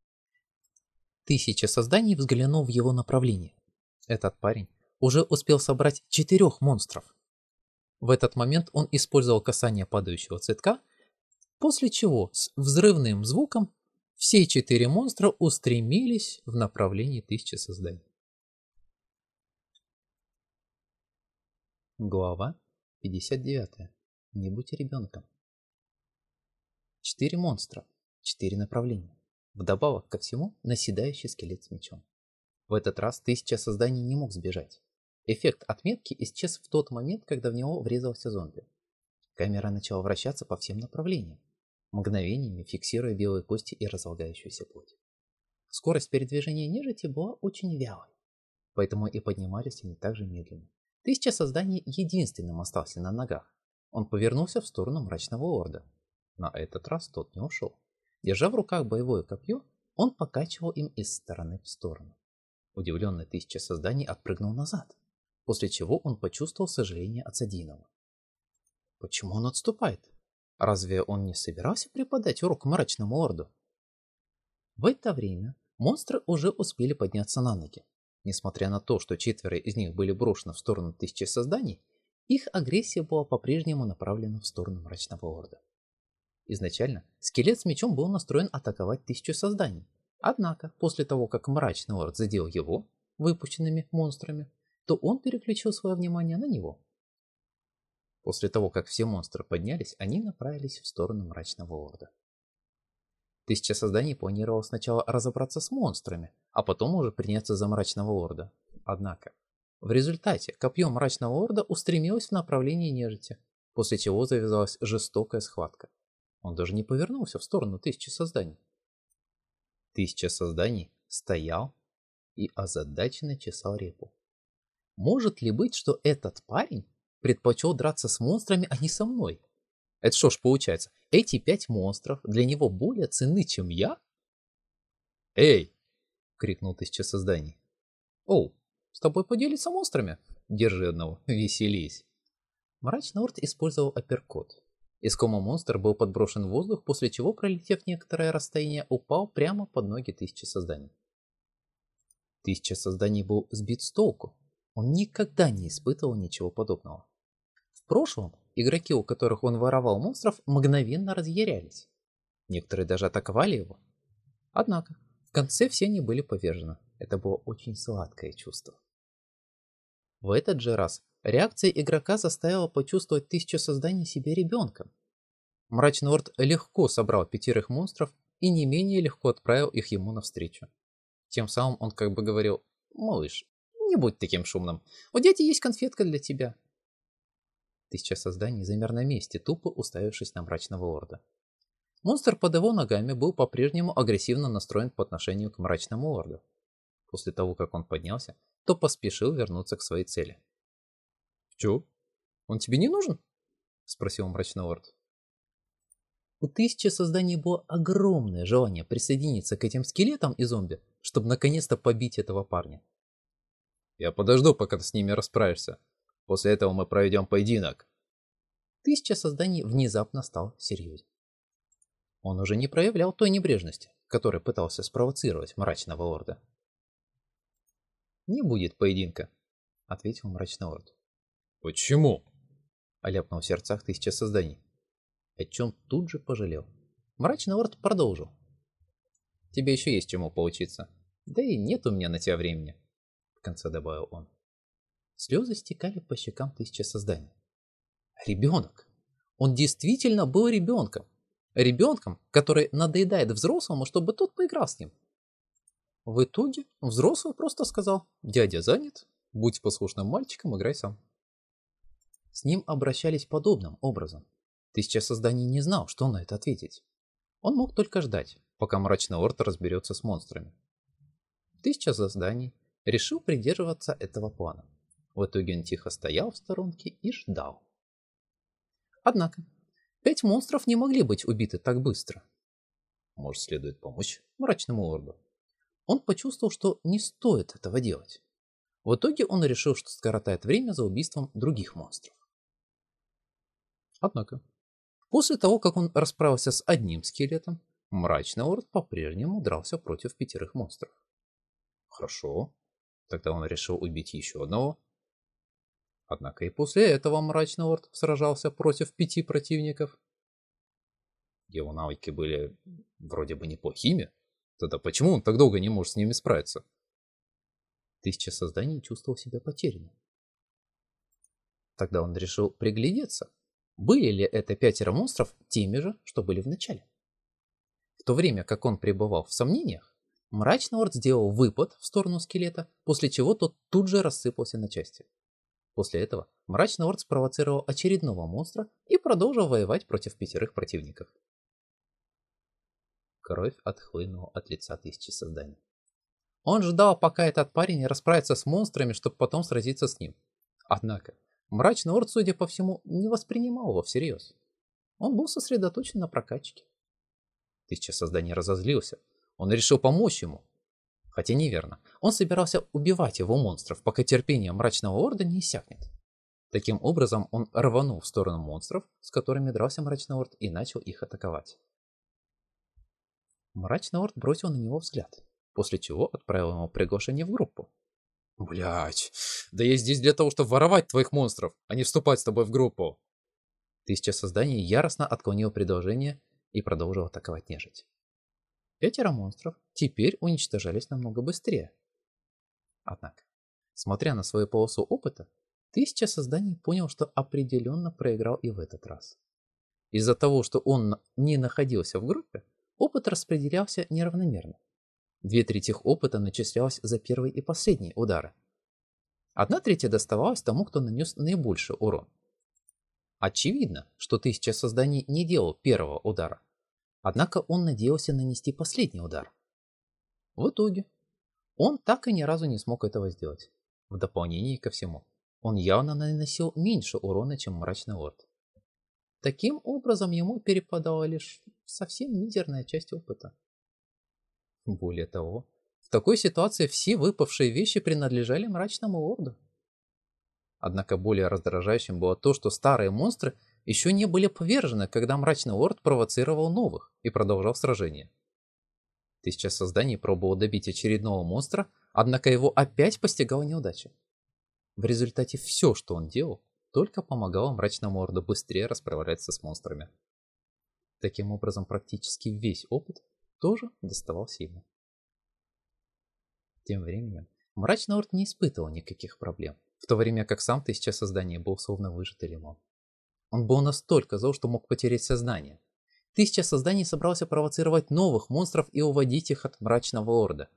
Speaker 2: Тысяча созданий взглянул в его направление. Этот парень уже успел собрать четырех монстров. В этот момент он использовал касание падающего цветка, после чего с взрывным звуком все четыре монстра устремились в направлении тысячи созданий.
Speaker 1: Глава 59. Не будь ребенком. Четыре монстра, четыре направления. Вдобавок ко всему, наседающий скелет с мечом. В этот раз тысяча созданий не мог сбежать. Эффект отметки исчез в тот момент, когда в него врезался зомби. Камера начала вращаться по всем направлениям, мгновениями фиксируя белые кости и разлагающуюся плоть. Скорость передвижения нежити была очень вялой, поэтому и поднимались они также медленно. Тысяча созданий единственным остался на ногах. Он повернулся в сторону мрачного лорда. На этот раз тот не ушел. Держа в руках боевое копье, он покачивал им из стороны в сторону. Удивленный тысяча созданий отпрыгнул назад, после чего он почувствовал сожаление от содеянного. Почему он отступает? Разве он не собирался преподать урок мрачному лорду? В это время монстры уже успели подняться на ноги. Несмотря на то, что четверо из них были брошены в сторону тысячи созданий, их агрессия была по-прежнему направлена в сторону мрачного лорда. Изначально скелет с мечом был настроен атаковать тысячу созданий. Однако, после того, как мрачный лорд задел его выпущенными монстрами, то он переключил свое внимание на него. После того, как все монстры поднялись, они направились в сторону мрачного лорда. Тысяча созданий планировал сначала разобраться с монстрами, а потом уже приняться за мрачного лорда. Однако, в результате копье мрачного лорда устремилось в направлении нежити, после чего завязалась жестокая схватка. Он даже не повернулся в сторону тысячи созданий. Тысяча созданий стоял и озадаченно чесал репу. Может ли быть, что этот парень предпочел драться с монстрами, а не со мной? Это что ж получается, эти пять монстров для него более ценны, чем я? «Эй!» — крикнул тысяча созданий. «Оу, с тобой поделиться монстрами? Держи одного, веселись!» Мрачный орд использовал апперкот. Искомый монстр был подброшен в воздух, после чего, пролетев некоторое расстояние, упал прямо под ноги тысячи созданий. Тысяча созданий был сбит с толку. Он никогда не испытывал ничего подобного. В прошлом игроки, у которых он воровал монстров, мгновенно разъярялись. Некоторые даже атаковали его. Однако, в конце все они были повержены. Это было очень сладкое чувство. В этот же раз реакция игрока заставила почувствовать тысячу созданий себе ребенком. Мрачный Орд легко собрал пятерых монстров и не менее легко отправил их ему навстречу. Тем самым он как бы говорил, «Малыш, не будь таким шумным, у дяди есть конфетка для тебя». Тысяча созданий замер на месте, тупо уставившись на мрачного лорда. Монстр под его ногами был по-прежнему агрессивно настроен по отношению к мрачному лорду. После того, как он поднялся, то поспешил вернуться к своей цели. «Чё? Он тебе не нужен?» – спросил мрачный лорд. У тысячи созданий было огромное желание присоединиться к этим скелетам и зомби, чтобы наконец-то побить этого парня. «Я подожду, пока ты с ними расправишься», После этого мы проведем поединок. Тысяча созданий внезапно стал серьезен. Он уже не проявлял той небрежности, которой пытался спровоцировать мрачного лорда. «Не будет поединка», — ответил мрачный лорд. «Почему?» — оляпнул в сердцах тысяча созданий. О чем тут же пожалел. Мрачный лорд продолжил. «Тебе еще есть чему поучиться. Да и нет у меня на тебя времени», — в конце добавил он. Слезы стекали по щекам тысячи созданий. Ребенок. Он действительно был ребенком. Ребенком, который надоедает взрослому, чтобы тот поиграл с ним. В итоге взрослый просто сказал, дядя занят, будь послушным мальчиком, играй сам. С ним обращались подобным образом. Тысяча созданий не знал, что на это ответить. Он мог только ждать, пока мрачный орд разберется с монстрами. Тысяча созданий решил придерживаться этого плана. В итоге он тихо стоял в сторонке и ждал. Однако, пять монстров не могли быть убиты так быстро. Может, следует помочь мрачному лорду. Он почувствовал, что не стоит этого делать. В итоге он решил, что скоротает время за убийством других монстров. Однако, После того, как он расправился с одним скелетом, Мрачный Орд по-прежнему дрался против пятерых монстров. Хорошо, тогда он решил убить еще одного. Однако и после этого Мрачный Орд сражался против пяти противников. Его навыки были вроде бы неплохими. Тогда почему он так долго не может с ними справиться? Тысяча созданий чувствовал себя потерянным. Тогда он решил приглядеться, были ли это пятеро монстров теми же, что были в начале. В то время как он пребывал в сомнениях, Мрачный Орд сделал выпад в сторону скелета, после чего тот тут же рассыпался на части. После этого Мрачный Орд спровоцировал очередного монстра и продолжил воевать против пятерых противников. Кровь отхлынула от лица тысячи созданий. Он ждал, пока этот парень расправится с монстрами, чтобы потом сразиться с ним. Однако, Мрачный Орд, судя по всему, не воспринимал его всерьез. Он был сосредоточен на прокачке. Тысяча созданий разозлился. Он решил помочь ему. Хотя неверно. Он собирался убивать его монстров, пока терпение Мрачного Орда не иссякнет. Таким образом, он рванул в сторону монстров, с которыми дрался Мрачный Орд, и начал их атаковать. Мрачный Орд бросил на него взгляд, после чего отправил ему приглашение в группу.
Speaker 3: Блять, да я здесь для того, чтобы воровать твоих монстров, а не вступать с тобой в группу.
Speaker 1: Тысяча созданий яростно отклонил предложение и продолжил атаковать нежить. Пятеро монстров теперь уничтожались намного быстрее. Однако, смотря на свою полосу опыта, Тысяча созданий понял, что определенно проиграл и в этот раз. Из-за того, что он не находился в группе, опыт распределялся неравномерно. Две трети опыта начислялось за первый и последний удары. Одна третья доставалась тому, кто нанес наибольший урон. Очевидно, что тысяча созданий не делал первого удара. Однако он надеялся нанести последний удар. В итоге, он так и ни разу не смог этого сделать. В дополнение ко всему, он явно наносил меньше урона, чем Мрачный Лорд. Таким образом, ему перепадала лишь совсем мизерная часть опыта. Более того, в такой ситуации все выпавшие вещи принадлежали мрачному лорду. Однако более раздражающим было то, что старые монстры еще не были повержены, когда мрачный лорд провоцировал новых и продолжал сражение. Тысяча созданий пробовал добить очередного монстра, однако его опять постигала неудача. В результате все, что он делал, только помогало мрачному лорду быстрее расправляться с монстрами. Таким образом, практически весь опыт тоже доставался ему. Тем временем, Мрачный Орд не испытывал никаких проблем, в то время как сам тысяча создания был словно выжатый лимон. Он был настолько зол, что мог потерять сознание. Тысяча созданий собрался провоцировать новых монстров и уводить их от Мрачного Орда.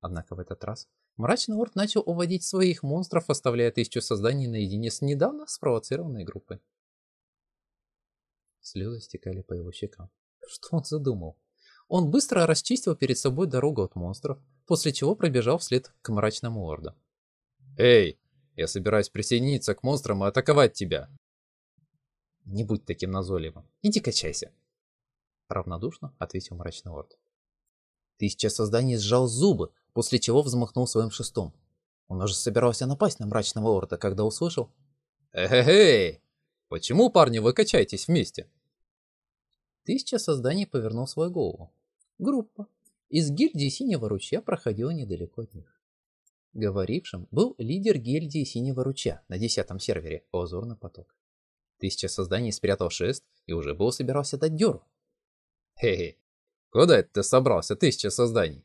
Speaker 1: Однако в этот раз Мрачный Орд начал уводить своих монстров, оставляя тысячу созданий наедине с недавно спровоцированной группой. Слезы стекали по его щекам. Что он задумал? Он быстро расчистил перед собой дорогу от монстров, после чего пробежал вслед к мрачному орду.
Speaker 3: «Эй, я собираюсь присоединиться к монстрам и атаковать тебя!»
Speaker 1: «Не будь таким назойливым, иди качайся!» Равнодушно ответил мрачный орд. Тысяча созданий сжал зубы, после чего взмахнул своим шестом. Он уже собирался напасть на мрачного орда, когда услышал
Speaker 3: «Эй, почему, парни, вы качаетесь вместе?»
Speaker 1: Тысяча созданий повернул свою голову. Группа из гильдии Синего Ручья проходила недалеко от них. Говорившим был лидер гильдии Синего Ручья на десятом сервере Озорный поток. Тысяча созданий спрятал шест и уже был собирался дать дёру.
Speaker 3: «Хе-хе, куда это ты собрался, тысяча созданий?»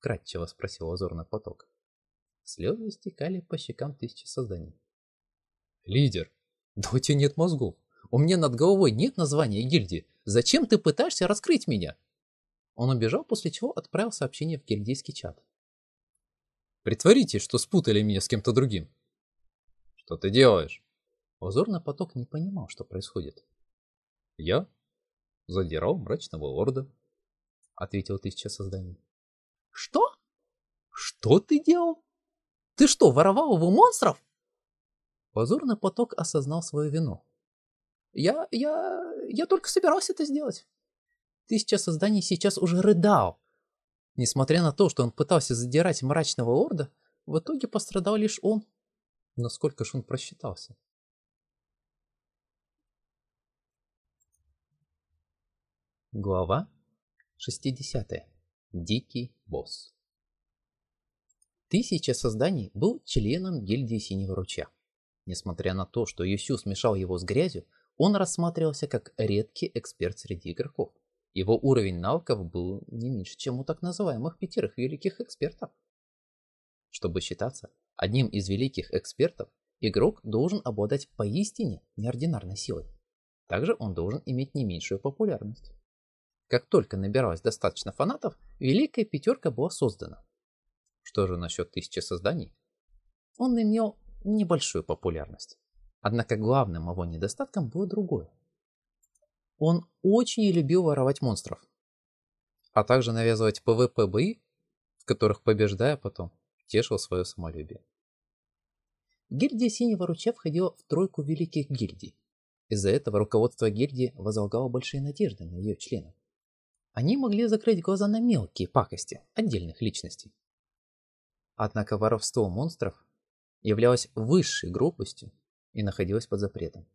Speaker 1: Кратчево спросил Озорный поток. Слезы стекали по щекам тысячи созданий.
Speaker 3: «Лидер,
Speaker 1: да у тебя нет мозгов. У меня над головой нет названия гильдии. Зачем ты пытаешься раскрыть меня?» Он убежал, после чего отправил сообщение в гильдейский чат.
Speaker 3: «Притворитесь, что спутали меня с кем-то другим». «Что ты делаешь?»
Speaker 1: Узорный поток не понимал, что происходит.
Speaker 3: «Я задирал мрачного лорда», —
Speaker 1: ответил тысяча созданий. «Что? Что ты делал? Ты что, воровал его монстров?» Позорный поток осознал свою вину. «Я... я... я только собирался это сделать». Тысяча созданий сейчас уже рыдал. Несмотря на то, что он пытался задирать мрачного орда, в итоге пострадал лишь он. Насколько ж он просчитался. Глава 60. Дикий босс. Тысяча созданий был членом гильдии Синего Ручья. Несмотря на то, что Юсю смешал его с грязью, он рассматривался как редкий эксперт среди игроков. Его уровень навыков был не меньше, чем у так называемых пятерых великих экспертов. Чтобы считаться одним из великих экспертов, игрок должен обладать поистине неординарной силой. Также он должен иметь не меньшую популярность. Как только набиралось достаточно фанатов, Великая Пятерка была создана. Что же насчет тысячи созданий? Он имел небольшую популярность. Однако главным его недостатком было другое. Он очень любил воровать монстров, а также навязывать ПВП-бои, в которых, побеждая потом, тешил свое самолюбие. Гильдия Синего Ручья входила в тройку великих гильдий. Из-за этого руководство гильдии возлагало большие надежды на ее членов. Они могли закрыть глаза на мелкие пакости отдельных личностей. Однако воровство монстров являлось высшей грубостью и находилось под запретом.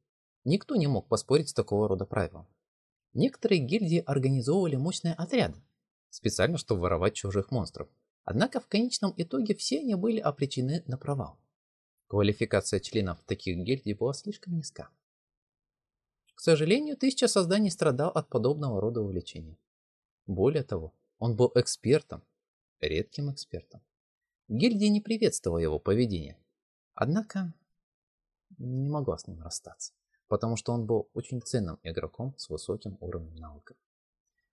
Speaker 1: Никто не мог поспорить с такого рода правилом. Некоторые гильдии организовывали мощные отряды, специально чтобы воровать чужих монстров. Однако в конечном итоге все они были обречены на провал. Квалификация членов таких гильдий была слишком низка. К сожалению, тысяча созданий страдал от подобного рода увлечения. Более того, он был экспертом, редким экспертом. Гильдия не приветствовала его поведение. Однако не могла с ним расстаться, потому что он был очень ценным игроком с высоким уровнем навыков.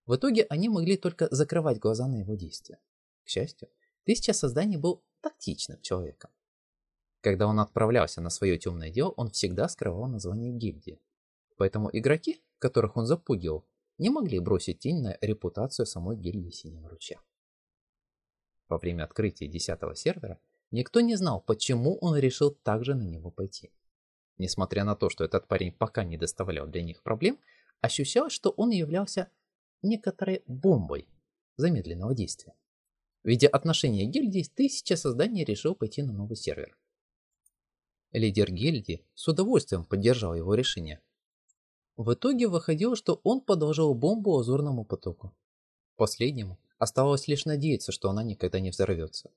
Speaker 1: В итоге они могли только закрывать глаза на его действия. К счастью, тысяча созданий был тактичным человеком. Когда он отправлялся на свое темное дело, он всегда скрывал название гильдии. Поэтому игроки, которых он запугивал, не могли бросить тень на репутацию самой гильдии Синего Ручья. Во время открытия 10 сервера никто не знал, почему он решил также на него пойти. Несмотря на то, что этот парень пока не доставлял для них проблем, ощущалось, что он являлся некоторой бомбой замедленного действия. Видя отношение гильдии, тысяча созданий решил пойти на новый сервер. Лидер гильдии с удовольствием поддержал его решение, в итоге выходило, что он подложил бомбу лазурному потоку. Последнему оставалось лишь надеяться, что она никогда не взорвется.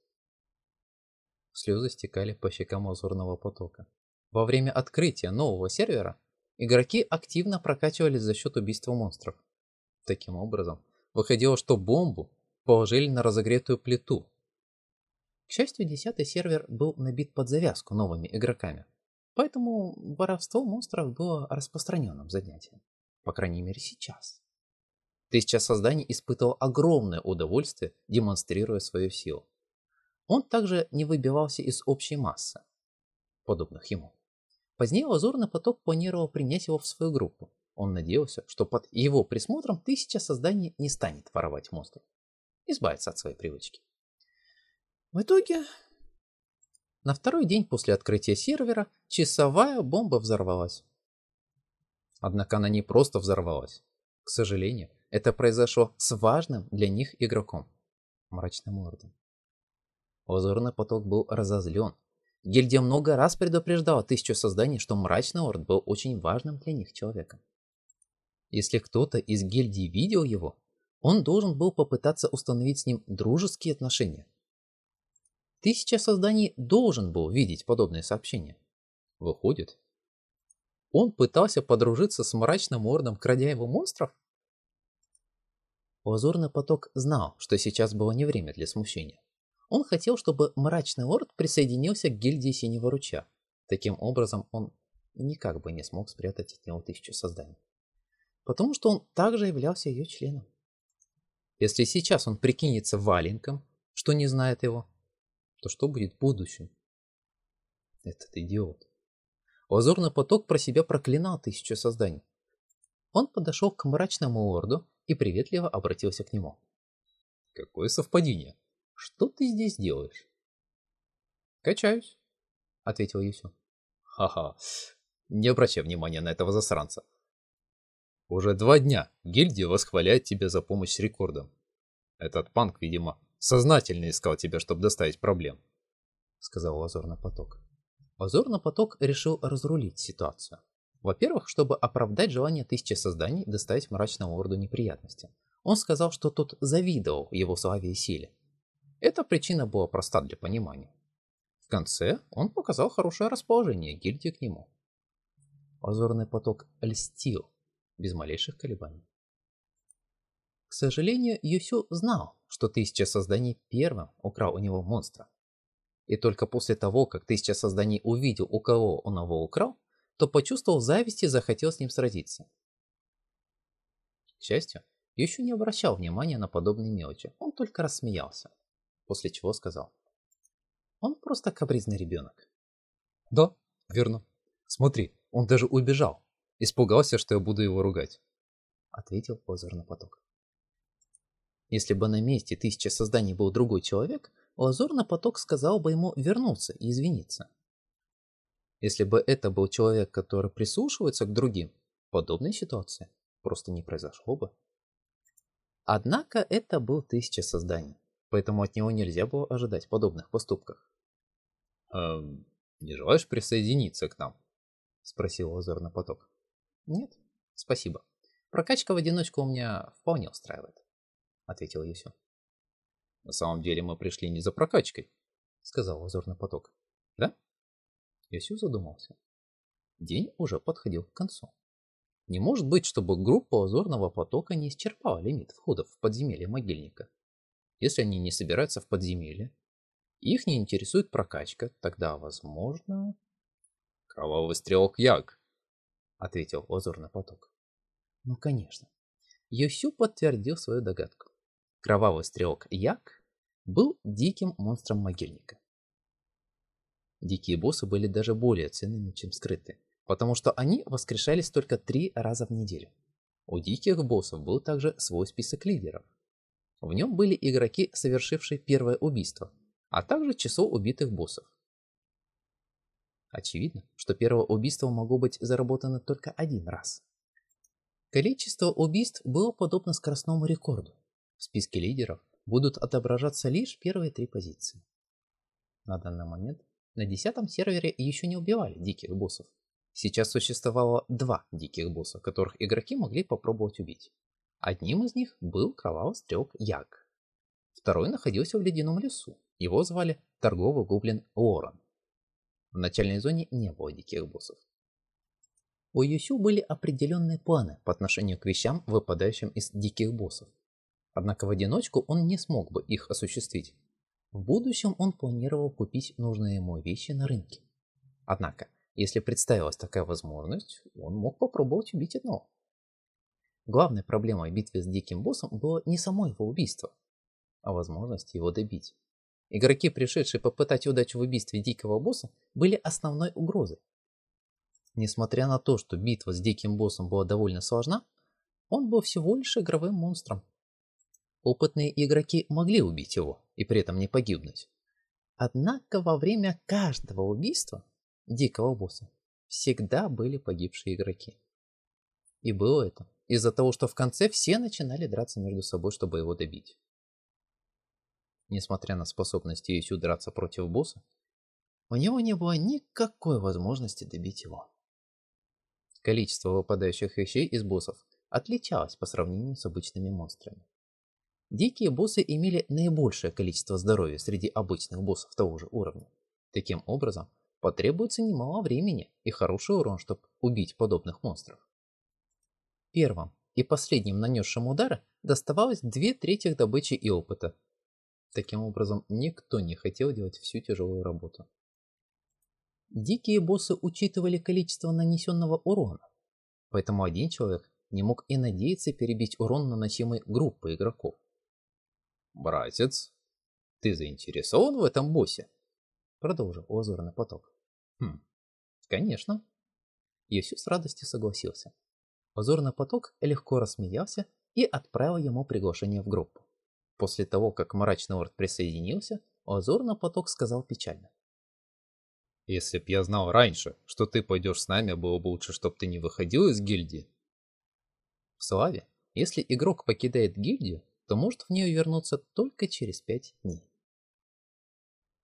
Speaker 1: Слезы стекали по щекам лазурного потока. Во время открытия нового сервера игроки активно прокачивались за счет убийства монстров. Таким образом, выходило, что бомбу положили на разогретую плиту. К счастью, десятый сервер был набит под завязку новыми игроками. Поэтому воровство монстров было распространенным занятием. По крайней мере сейчас. Тысяча созданий испытывал огромное удовольствие, демонстрируя свою силу. Он также не выбивался из общей массы, подобных ему. Позднее Лазурный поток планировал принять его в свою группу. Он надеялся, что под его присмотром тысяча созданий не станет воровать монстров. Избавиться от своей привычки. В итоге на второй день после открытия сервера часовая бомба взорвалась. Однако она не просто взорвалась. К сожалению, это произошло с важным для них игроком – Мрачным Лордом. Лазурный поток был разозлен. Гильдия много раз предупреждала тысячу созданий, что Мрачный Лорд был очень важным для них человеком. Если кто-то из гильдии видел его, он должен был попытаться установить с ним дружеские отношения. Тысяча созданий должен был видеть подобные сообщения. Выходит, он пытался подружиться с мрачным ордом, крадя его монстров? Лазурный поток знал, что сейчас было не время для смущения. Он хотел, чтобы мрачный орд присоединился к гильдии Синего Ручья. Таким образом, он никак бы не смог спрятать от него тысячу созданий. Потому что он также являлся ее членом. Если сейчас он прикинется валенком, что не знает его, то что будет в будущем? Этот идиот. Лазурный поток про себя проклинал тысячу созданий. Он подошел к мрачному лорду и приветливо обратился к нему. Какое совпадение? Что ты здесь делаешь? Качаюсь, ответил Юсю. Ха-ха, не обращай внимания на этого засранца. Уже два дня гильдия восхваляет тебя за помощь с рекордом. Этот панк, видимо, Сознательно искал тебя, чтобы доставить проблем, сказал Лазурный поток. Лазурный поток решил разрулить ситуацию. Во-первых, чтобы оправдать желание тысячи созданий доставить мрачному орду неприятности. Он сказал, что тот завидовал его славе и силе. Эта причина была проста для понимания. В конце он показал хорошее расположение гильдии к нему. Озорный поток льстил, без малейших колебаний. К сожалению, Юсю знал, что Тысяча Созданий первым украл у него монстра. И только после того, как Тысяча Созданий увидел, у кого он его украл, то почувствовал зависть и захотел с ним сразиться. К счастью, Юсю не обращал внимания на подобные мелочи, он только рассмеялся, после чего сказал. Он просто капризный ребенок.
Speaker 3: Да, верно. Смотри, он даже убежал. Испугался, что я буду его ругать.
Speaker 1: Ответил Лазурный поток. Если бы на месте тысячи созданий был другой человек, Лазурный поток сказал бы ему вернуться и извиниться. Если бы это был человек, который прислушивается к другим, подобной ситуации просто не произошло бы. Однако это был тысяча созданий, поэтому от него нельзя было ожидать подобных поступков.
Speaker 3: «Эм, не желаешь присоединиться к нам?» — спросил Лазурный поток.
Speaker 1: Нет, спасибо. Прокачка в одиночку у меня вполне устраивает, ответил Юсю.
Speaker 3: На самом деле мы пришли не за прокачкой, сказал Лазурный поток. Да?
Speaker 1: Юсю задумался. День уже подходил к концу. Не может быть, чтобы группа Лазурного потока не исчерпала лимит входов в подземелье могильника. Если они не собираются в подземелье, их не интересует прокачка, тогда, возможно...
Speaker 3: Кровавый стрелок Яг,
Speaker 1: ответил Озорный поток. Ну, конечно. Йосю подтвердил свою догадку. Кровавый стрелок Як был диким монстром могильника. Дикие боссы были даже более ценными, чем скрытые, потому что они воскрешались только три раза в неделю. У диких боссов был также свой список лидеров. В нем были игроки, совершившие первое убийство, а также число убитых боссов. Очевидно, что первое убийство могло быть заработано только один раз. Количество убийств было подобно скоростному рекорду. В списке лидеров будут отображаться лишь первые три позиции. На данный момент на десятом сервере еще не убивали диких боссов. Сейчас существовало два диких босса, которых игроки могли попробовать убить. Одним из них был кровавый стрелок Яг. Второй находился в ледяном лесу. Его звали торговый гоблин Уоррен. В начальной зоне не было диких боссов. У Юсю были определенные планы по отношению к вещам, выпадающим из диких боссов. Однако в одиночку он не смог бы их осуществить. В будущем он планировал купить нужные ему вещи на рынке. Однако, если представилась такая возможность, он мог попробовать убить одного. Главной проблемой битвы с диким боссом было не само его убийство, а возможность его добить. Игроки, пришедшие попытать удачу в убийстве дикого босса, были основной угрозой. Несмотря на то, что битва с диким боссом была довольно сложна, он был всего лишь игровым монстром. Опытные игроки могли убить его и при этом не погибнуть. Однако во время каждого убийства дикого босса всегда были погибшие игроки. И было это из-за того, что в конце все начинали драться между собой, чтобы его добить. Несмотря на способность Юсю драться против босса, у него не было никакой возможности добить его. Количество выпадающих вещей из боссов отличалось по сравнению с обычными монстрами. Дикие боссы имели наибольшее количество здоровья среди обычных боссов того же уровня. Таким образом, потребуется немало времени и хороший урон, чтобы убить подобных монстров. Первым и последним нанесшим удары доставалось две трети добычи и опыта, Таким образом, никто не хотел делать всю тяжелую работу. Дикие боссы учитывали количество нанесенного урона, поэтому один человек не мог и надеяться перебить урон, наносимый группой игроков.
Speaker 3: «Братец, ты заинтересован в этом боссе?»
Speaker 1: Продолжил лазурный поток. «Хм, конечно». Йосю с радостью согласился. Лазурный поток легко рассмеялся и отправил ему приглашение в группу. После того, как мрачный орд присоединился, Озорно поток сказал печально.
Speaker 3: «Если б я знал раньше, что ты пойдешь с нами, было бы лучше, чтоб ты не выходил из гильдии».
Speaker 1: В Славе, если игрок покидает гильдию, то может в нее вернуться только через пять дней.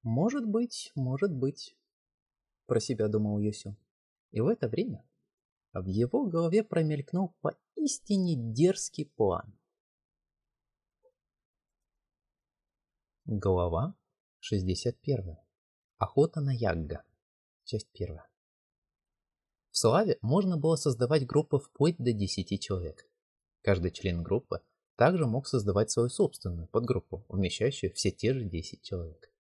Speaker 1: «Может быть, может быть», — про себя думал Йосю. И в это время В его голове промелькнул поистине дерзкий план. Глава 61. Охота на Ягга. Часть 1. В Славе можно было создавать группы вплоть до 10 человек. Каждый член группы также мог создавать свою собственную подгруппу, вмещающую все те же 10 человек.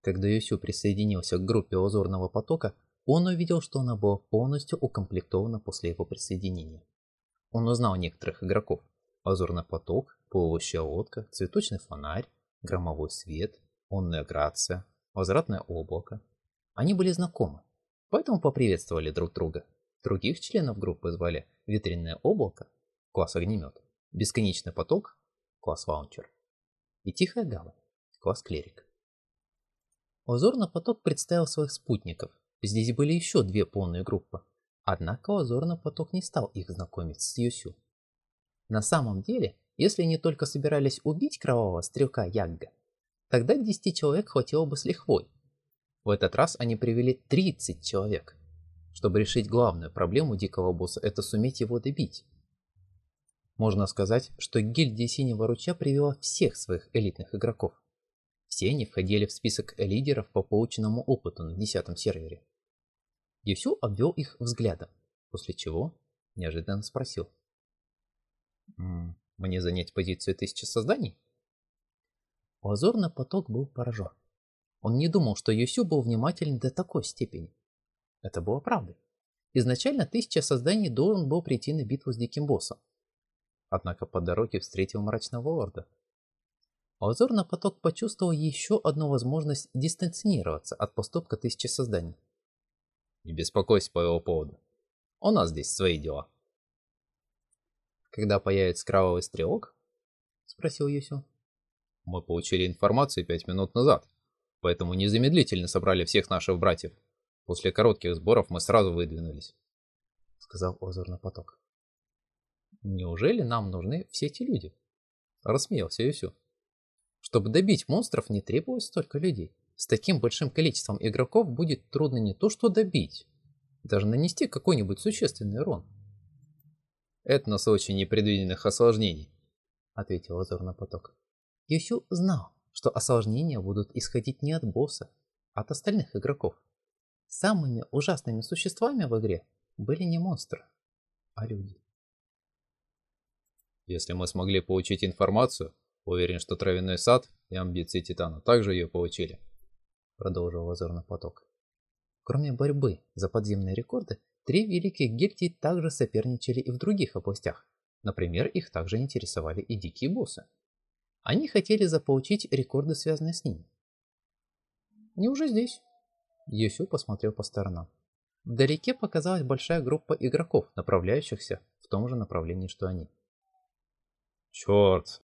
Speaker 1: Когда Юсю присоединился к группе Лазурного потока, он увидел, что она была полностью укомплектована после его присоединения. Он узнал некоторых игроков. Лазурный поток, плывущая лодка, цветочный фонарь, громовой свет, онная грация, возвратное облако. Они были знакомы, поэтому поприветствовали друг друга. Других членов группы звали Ветряное облако, класс огнемет, Бесконечный поток, класс лаунчер, и Тихая гавань, класс клерик. Озорный поток представил своих спутников. Здесь были еще две полные группы. Однако Озорный поток не стал их знакомить с Юсю. На самом деле, если они только собирались убить кровавого стрелка Ягга, тогда 10 человек хватило бы с лихвой. В этот раз они привели 30 человек. Чтобы решить главную проблему дикого босса, это суметь его добить. Можно сказать, что гильдия Синего Ручья привела всех своих элитных игроков. Все они входили в список лидеров по полученному опыту на десятом сервере. Юсю обвел их взглядом, после чего неожиданно спросил. «Мне занять позицию тысячи созданий?» Лазурный поток был поражен. Он не думал, что Юсю был внимателен до такой степени. Это было правдой. Изначально тысяча созданий должен был прийти на битву с диким боссом. Однако по дороге встретил мрачного лорда, Озорный поток почувствовал еще одну возможность дистанцироваться от поступка тысячи созданий.
Speaker 3: Не беспокойся по его поводу. У нас здесь свои дела.
Speaker 1: Когда появится кровавый стрелок? Спросил Юсю.
Speaker 3: Мы получили информацию пять минут назад, поэтому незамедлительно собрали всех наших братьев. После коротких сборов мы сразу выдвинулись.
Speaker 1: Сказал Озорный поток. Неужели нам нужны все эти люди? Рассмеялся Юсю. Чтобы добить монстров не требовалось столько людей. С таким большим количеством игроков будет трудно не то что добить, даже нанести какой-нибудь существенный урон.
Speaker 3: Это на случай непредвиденных осложнений, ответил Азорный поток.
Speaker 1: Юсю знал, что осложнения будут исходить не от босса, а от остальных игроков. Самыми ужасными существами в игре были не монстры, а люди.
Speaker 3: Если мы смогли получить информацию, Уверен, что травяной сад и амбиции Титана также ее получили.
Speaker 1: Продолжил Лазурный поток. Кроме борьбы за подземные рекорды, три великих гильдии также соперничали и в других областях. Например, их также интересовали и дикие боссы. Они хотели заполучить рекорды, связанные с ними. Неужели здесь? Юсю посмотрел по сторонам. Вдалеке показалась большая группа игроков, направляющихся в том же направлении, что они.
Speaker 3: Черт,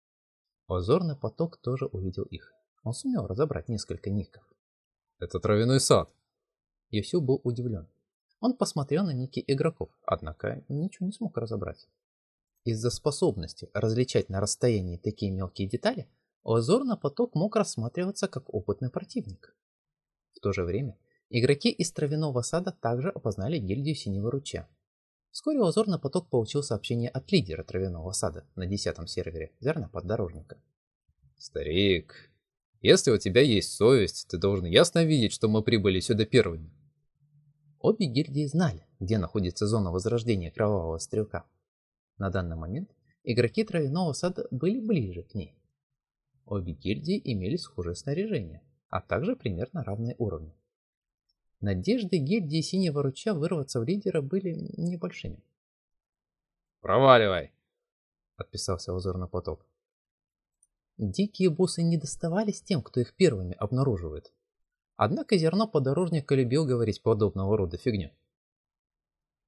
Speaker 1: Озорный поток тоже увидел их. Он сумел разобрать несколько ников.
Speaker 3: Это травяной сад.
Speaker 1: Юсю был удивлен. Он посмотрел на ники игроков, однако ничего не смог разобрать. Из-за способности различать на расстоянии такие мелкие детали, Озорный поток мог рассматриваться как опытный противник. В то же время игроки из травяного сада также опознали гильдию Синего Ручья. Вскоре Лазурный поток получил сообщение от лидера травяного сада на десятом сервере зерноподдорожника.
Speaker 3: «Старик, если у тебя есть совесть, ты должен ясно видеть, что мы прибыли сюда первыми».
Speaker 1: Обе гильдии знали, где находится зона возрождения кровавого стрелка. На данный момент игроки травяного сада были ближе к ней. Обе гильдии имели схожее снаряжение, а также примерно равные уровни. Надежды гильдии Синего Ручья вырваться в лидера были небольшими.
Speaker 3: «Проваливай!»
Speaker 1: — отписался узор на поток. Дикие боссы не доставались тем, кто их первыми обнаруживает. Однако зерно подорожника любил говорить подобного рода фигню.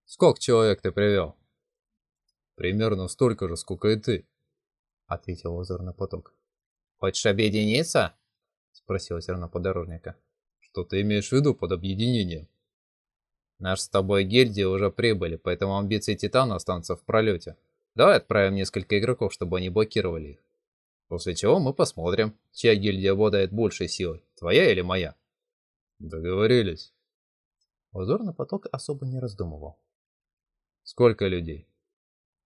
Speaker 3: «Сколько человек ты привел?» «Примерно столько же, сколько и ты», — ответил узорный поток.
Speaker 1: «Хочешь объединиться?» — спросил зерно подорожника.
Speaker 3: Что ты имеешь в виду под объединением?
Speaker 1: Наш с тобой гильдии уже прибыли, поэтому амбиции Титана останутся в пролете. Давай отправим несколько игроков, чтобы они блокировали их. После чего мы посмотрим, чья гильдия обладает большей силой, твоя или моя.
Speaker 3: Договорились.
Speaker 1: Узорный поток особо не раздумывал.
Speaker 3: Сколько людей?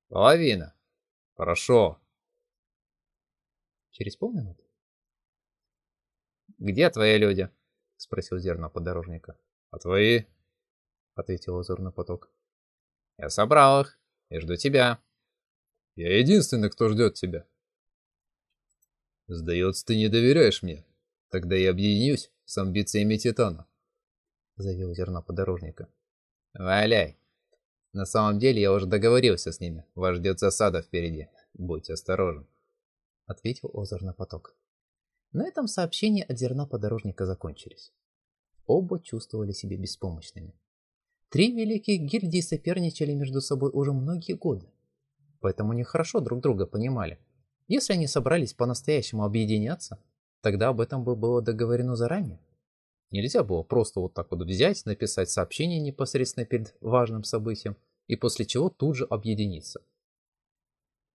Speaker 3: Половина. Хорошо.
Speaker 2: Через полминуты.
Speaker 1: Где твои люди?
Speaker 2: Спросил зерно подорожника.
Speaker 3: А твои?
Speaker 2: Ответил озорный поток.
Speaker 1: Я собрал их и жду тебя.
Speaker 3: Я единственный, кто ждет тебя. Сдается, ты не доверяешь мне. Тогда я объединюсь с амбициями Титана.
Speaker 2: Заявил зерно подорожника.
Speaker 1: Валяй. На самом деле я уже договорился с ними. Вас ждет засада впереди. Будь осторожен.
Speaker 2: Ответил озорный поток. На этом сообщения от зерна подорожника закончились. Оба чувствовали себя беспомощными. Три великие гильдии соперничали между собой уже многие годы, поэтому они хорошо друг друга понимали. Если они собрались по-настоящему объединяться, тогда об этом бы было договорено заранее. Нельзя было просто вот так вот взять, написать сообщение непосредственно перед важным событием и после чего тут же объединиться.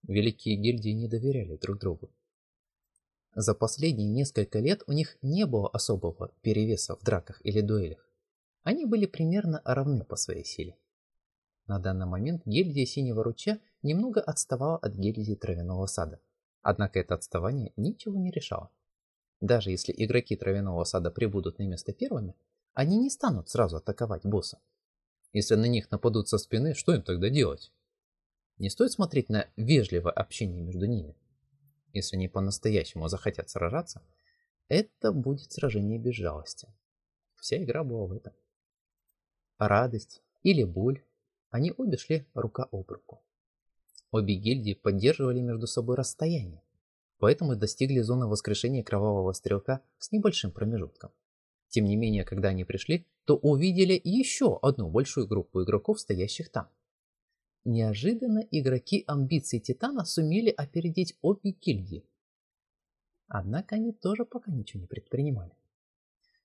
Speaker 2: Великие гильдии не доверяли друг другу. За последние несколько лет у них не было особого перевеса в драках или дуэлях. Они были примерно равны по своей силе. На данный момент гильдия Синего Ручья немного отставала от гильдии Травяного Сада. Однако это отставание ничего не решало. Даже если игроки Травяного Сада прибудут на место первыми, они не станут сразу атаковать босса. Если на них нападут со спины, что им тогда делать? Не стоит смотреть на вежливое общение между ними. Если они по-настоящему захотят сражаться, это будет сражение без жалости. Вся игра была в этом радость или боль, они обе шли рука об руку. Обе гильдии поддерживали между собой расстояние, поэтому достигли зоны воскрешения кровавого стрелка с небольшим промежутком. Тем не менее, когда они пришли, то увидели еще одну большую группу игроков, стоящих там. Неожиданно игроки амбиций Титана сумели опередить обе гильдии. Однако они тоже пока ничего не предпринимали.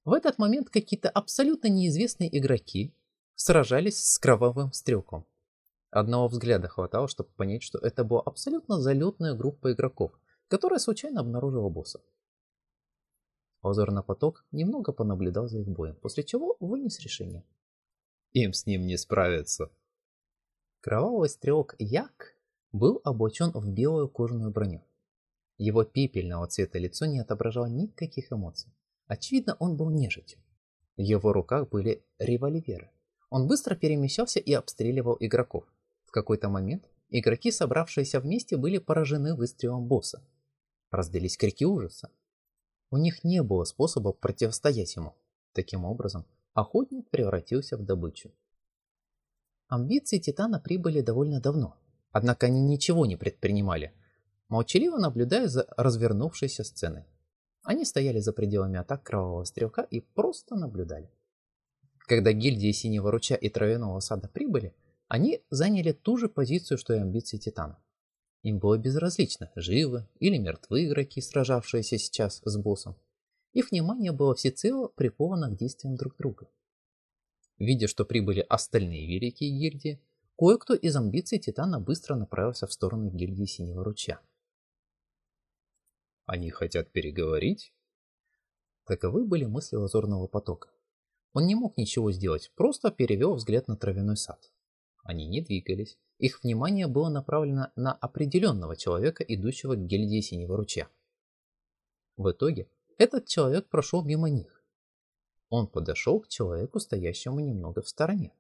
Speaker 2: В этот момент какие-то абсолютно неизвестные игроки сражались с кровавым стрелком. Одного взгляда хватало, чтобы понять, что это была абсолютно залетная группа игроков, которая случайно обнаружила босса. Озор поток немного понаблюдал за их боем, после чего вынес решение.
Speaker 3: Им с ним не справиться.
Speaker 2: Кровавый стрелок Як был облачен в белую кожаную броню. Его пепельного цвета лицо не отображало никаких эмоций. Очевидно, он был нежитью. В его руках были револьверы. Он быстро перемещался и обстреливал игроков. Какой-то момент игроки, собравшиеся вместе, были поражены выстрелом босса. Раздались крики ужаса. У них не было способа противостоять ему. Таким образом, охотник превратился в добычу. Амбиции Титана прибыли довольно давно, однако они ничего не предпринимали, молчаливо наблюдая за развернувшейся сценой. Они стояли за пределами атак Кровавого Стрелка и просто наблюдали. Когда гильдии Синего Ручья и Травяного Сада прибыли, они заняли ту же позицию, что и амбиции Титана. Им было безразлично, живы или мертвы игроки, сражавшиеся сейчас с боссом. Их внимание было всецело приковано к действиям друг друга. Видя, что прибыли остальные великие гильдии, кое-кто из амбиций Титана быстро направился в сторону гильдии Синего Ручья.
Speaker 3: Они хотят переговорить?
Speaker 2: Таковы были мысли лазурного потока. Он не мог ничего сделать, просто перевел взгляд на травяной сад. Они не двигались. Их внимание было направлено на определенного человека, идущего к гильдии Синего Ручья. В итоге этот человек прошел мимо них. Он подошел к человеку, стоящему немного в стороне.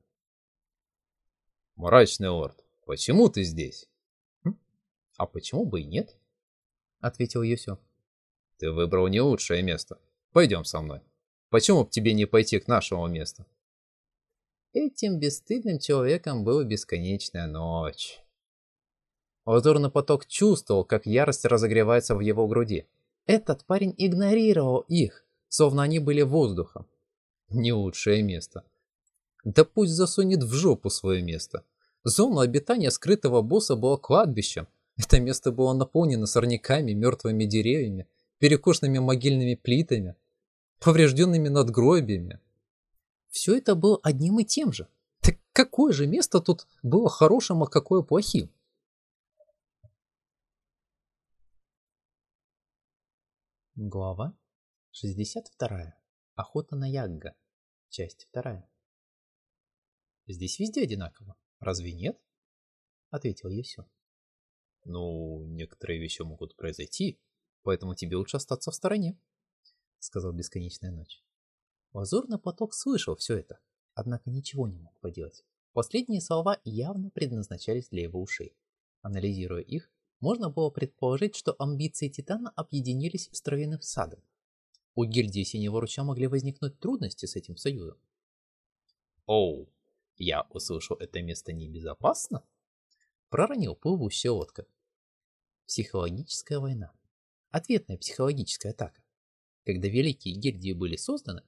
Speaker 3: «Мрачный лорд, почему ты здесь?»
Speaker 2: «Хм? «А почему бы и нет?» — ответил Юсю.
Speaker 3: «Ты выбрал не лучшее место. Пойдем со мной». Почему бы тебе не пойти к нашему месту?
Speaker 2: Этим бесстыдным человеком была бесконечная ночь. Лазурный поток чувствовал, как ярость разогревается в его груди. Этот парень игнорировал их, словно они были воздухом. Не лучшее место. Да пусть засунет в жопу свое место. Зона обитания скрытого босса была кладбищем. Это место было наполнено сорняками, мертвыми деревьями, перекошенными могильными плитами, поврежденными надгробиями. Все это было одним и тем же. Так какое же место тут было хорошим, а какое плохим? Глава 62. Охота на Ягга. Часть 2. Здесь везде одинаково. Разве нет? ответил Юсю.
Speaker 3: Ну, некоторые вещи могут произойти,
Speaker 2: поэтому тебе лучше остаться в стороне, сказал Бесконечная Ночь. Лазурный поток слышал все это, однако ничего не мог поделать. Последние слова явно предназначались для его ушей. Анализируя их, можно было предположить, что амбиции Титана объединились с травяным садом. У гильдии Синего Руча могли возникнуть трудности с этим союзом.
Speaker 3: «Оу, я услышал, это место небезопасно?»
Speaker 2: Проронил плывущая лодка. Психологическая война. Ответная психологическая атака. Когда великие гильдии были созданы,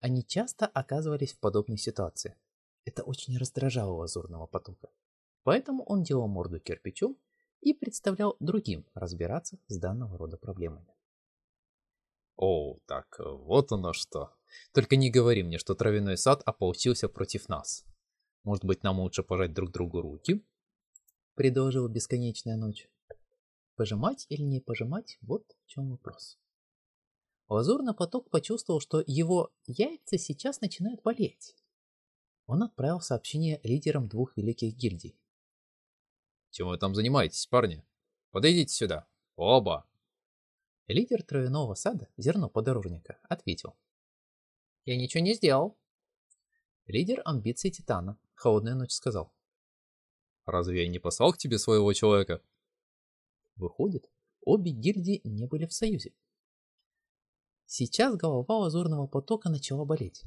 Speaker 2: они часто оказывались в подобной ситуации. Это очень раздражало лазурного потока. Поэтому он делал морду кирпичом и представлял другим разбираться с данного рода проблемами.
Speaker 3: О, так вот оно что. Только не говори мне, что травяной сад ополчился против нас. Может быть, нам лучше пожать друг другу руки?
Speaker 2: Предложила бесконечная ночь. Пожимать или не пожимать, вот в чем вопрос. Лазурный поток почувствовал, что его яйца сейчас начинают болеть. Он отправил сообщение лидерам двух великих гильдий.
Speaker 3: Чем вы там занимаетесь, парни? Подойдите сюда. Оба.
Speaker 2: Лидер травяного сада, зерно подорожника, ответил. Я ничего не сделал. Лидер амбиций Титана, холодная ночь, сказал.
Speaker 3: Разве я не послал к тебе своего человека?
Speaker 2: Выходит, обе гильдии не были в союзе. Сейчас голова лазурного потока начала болеть.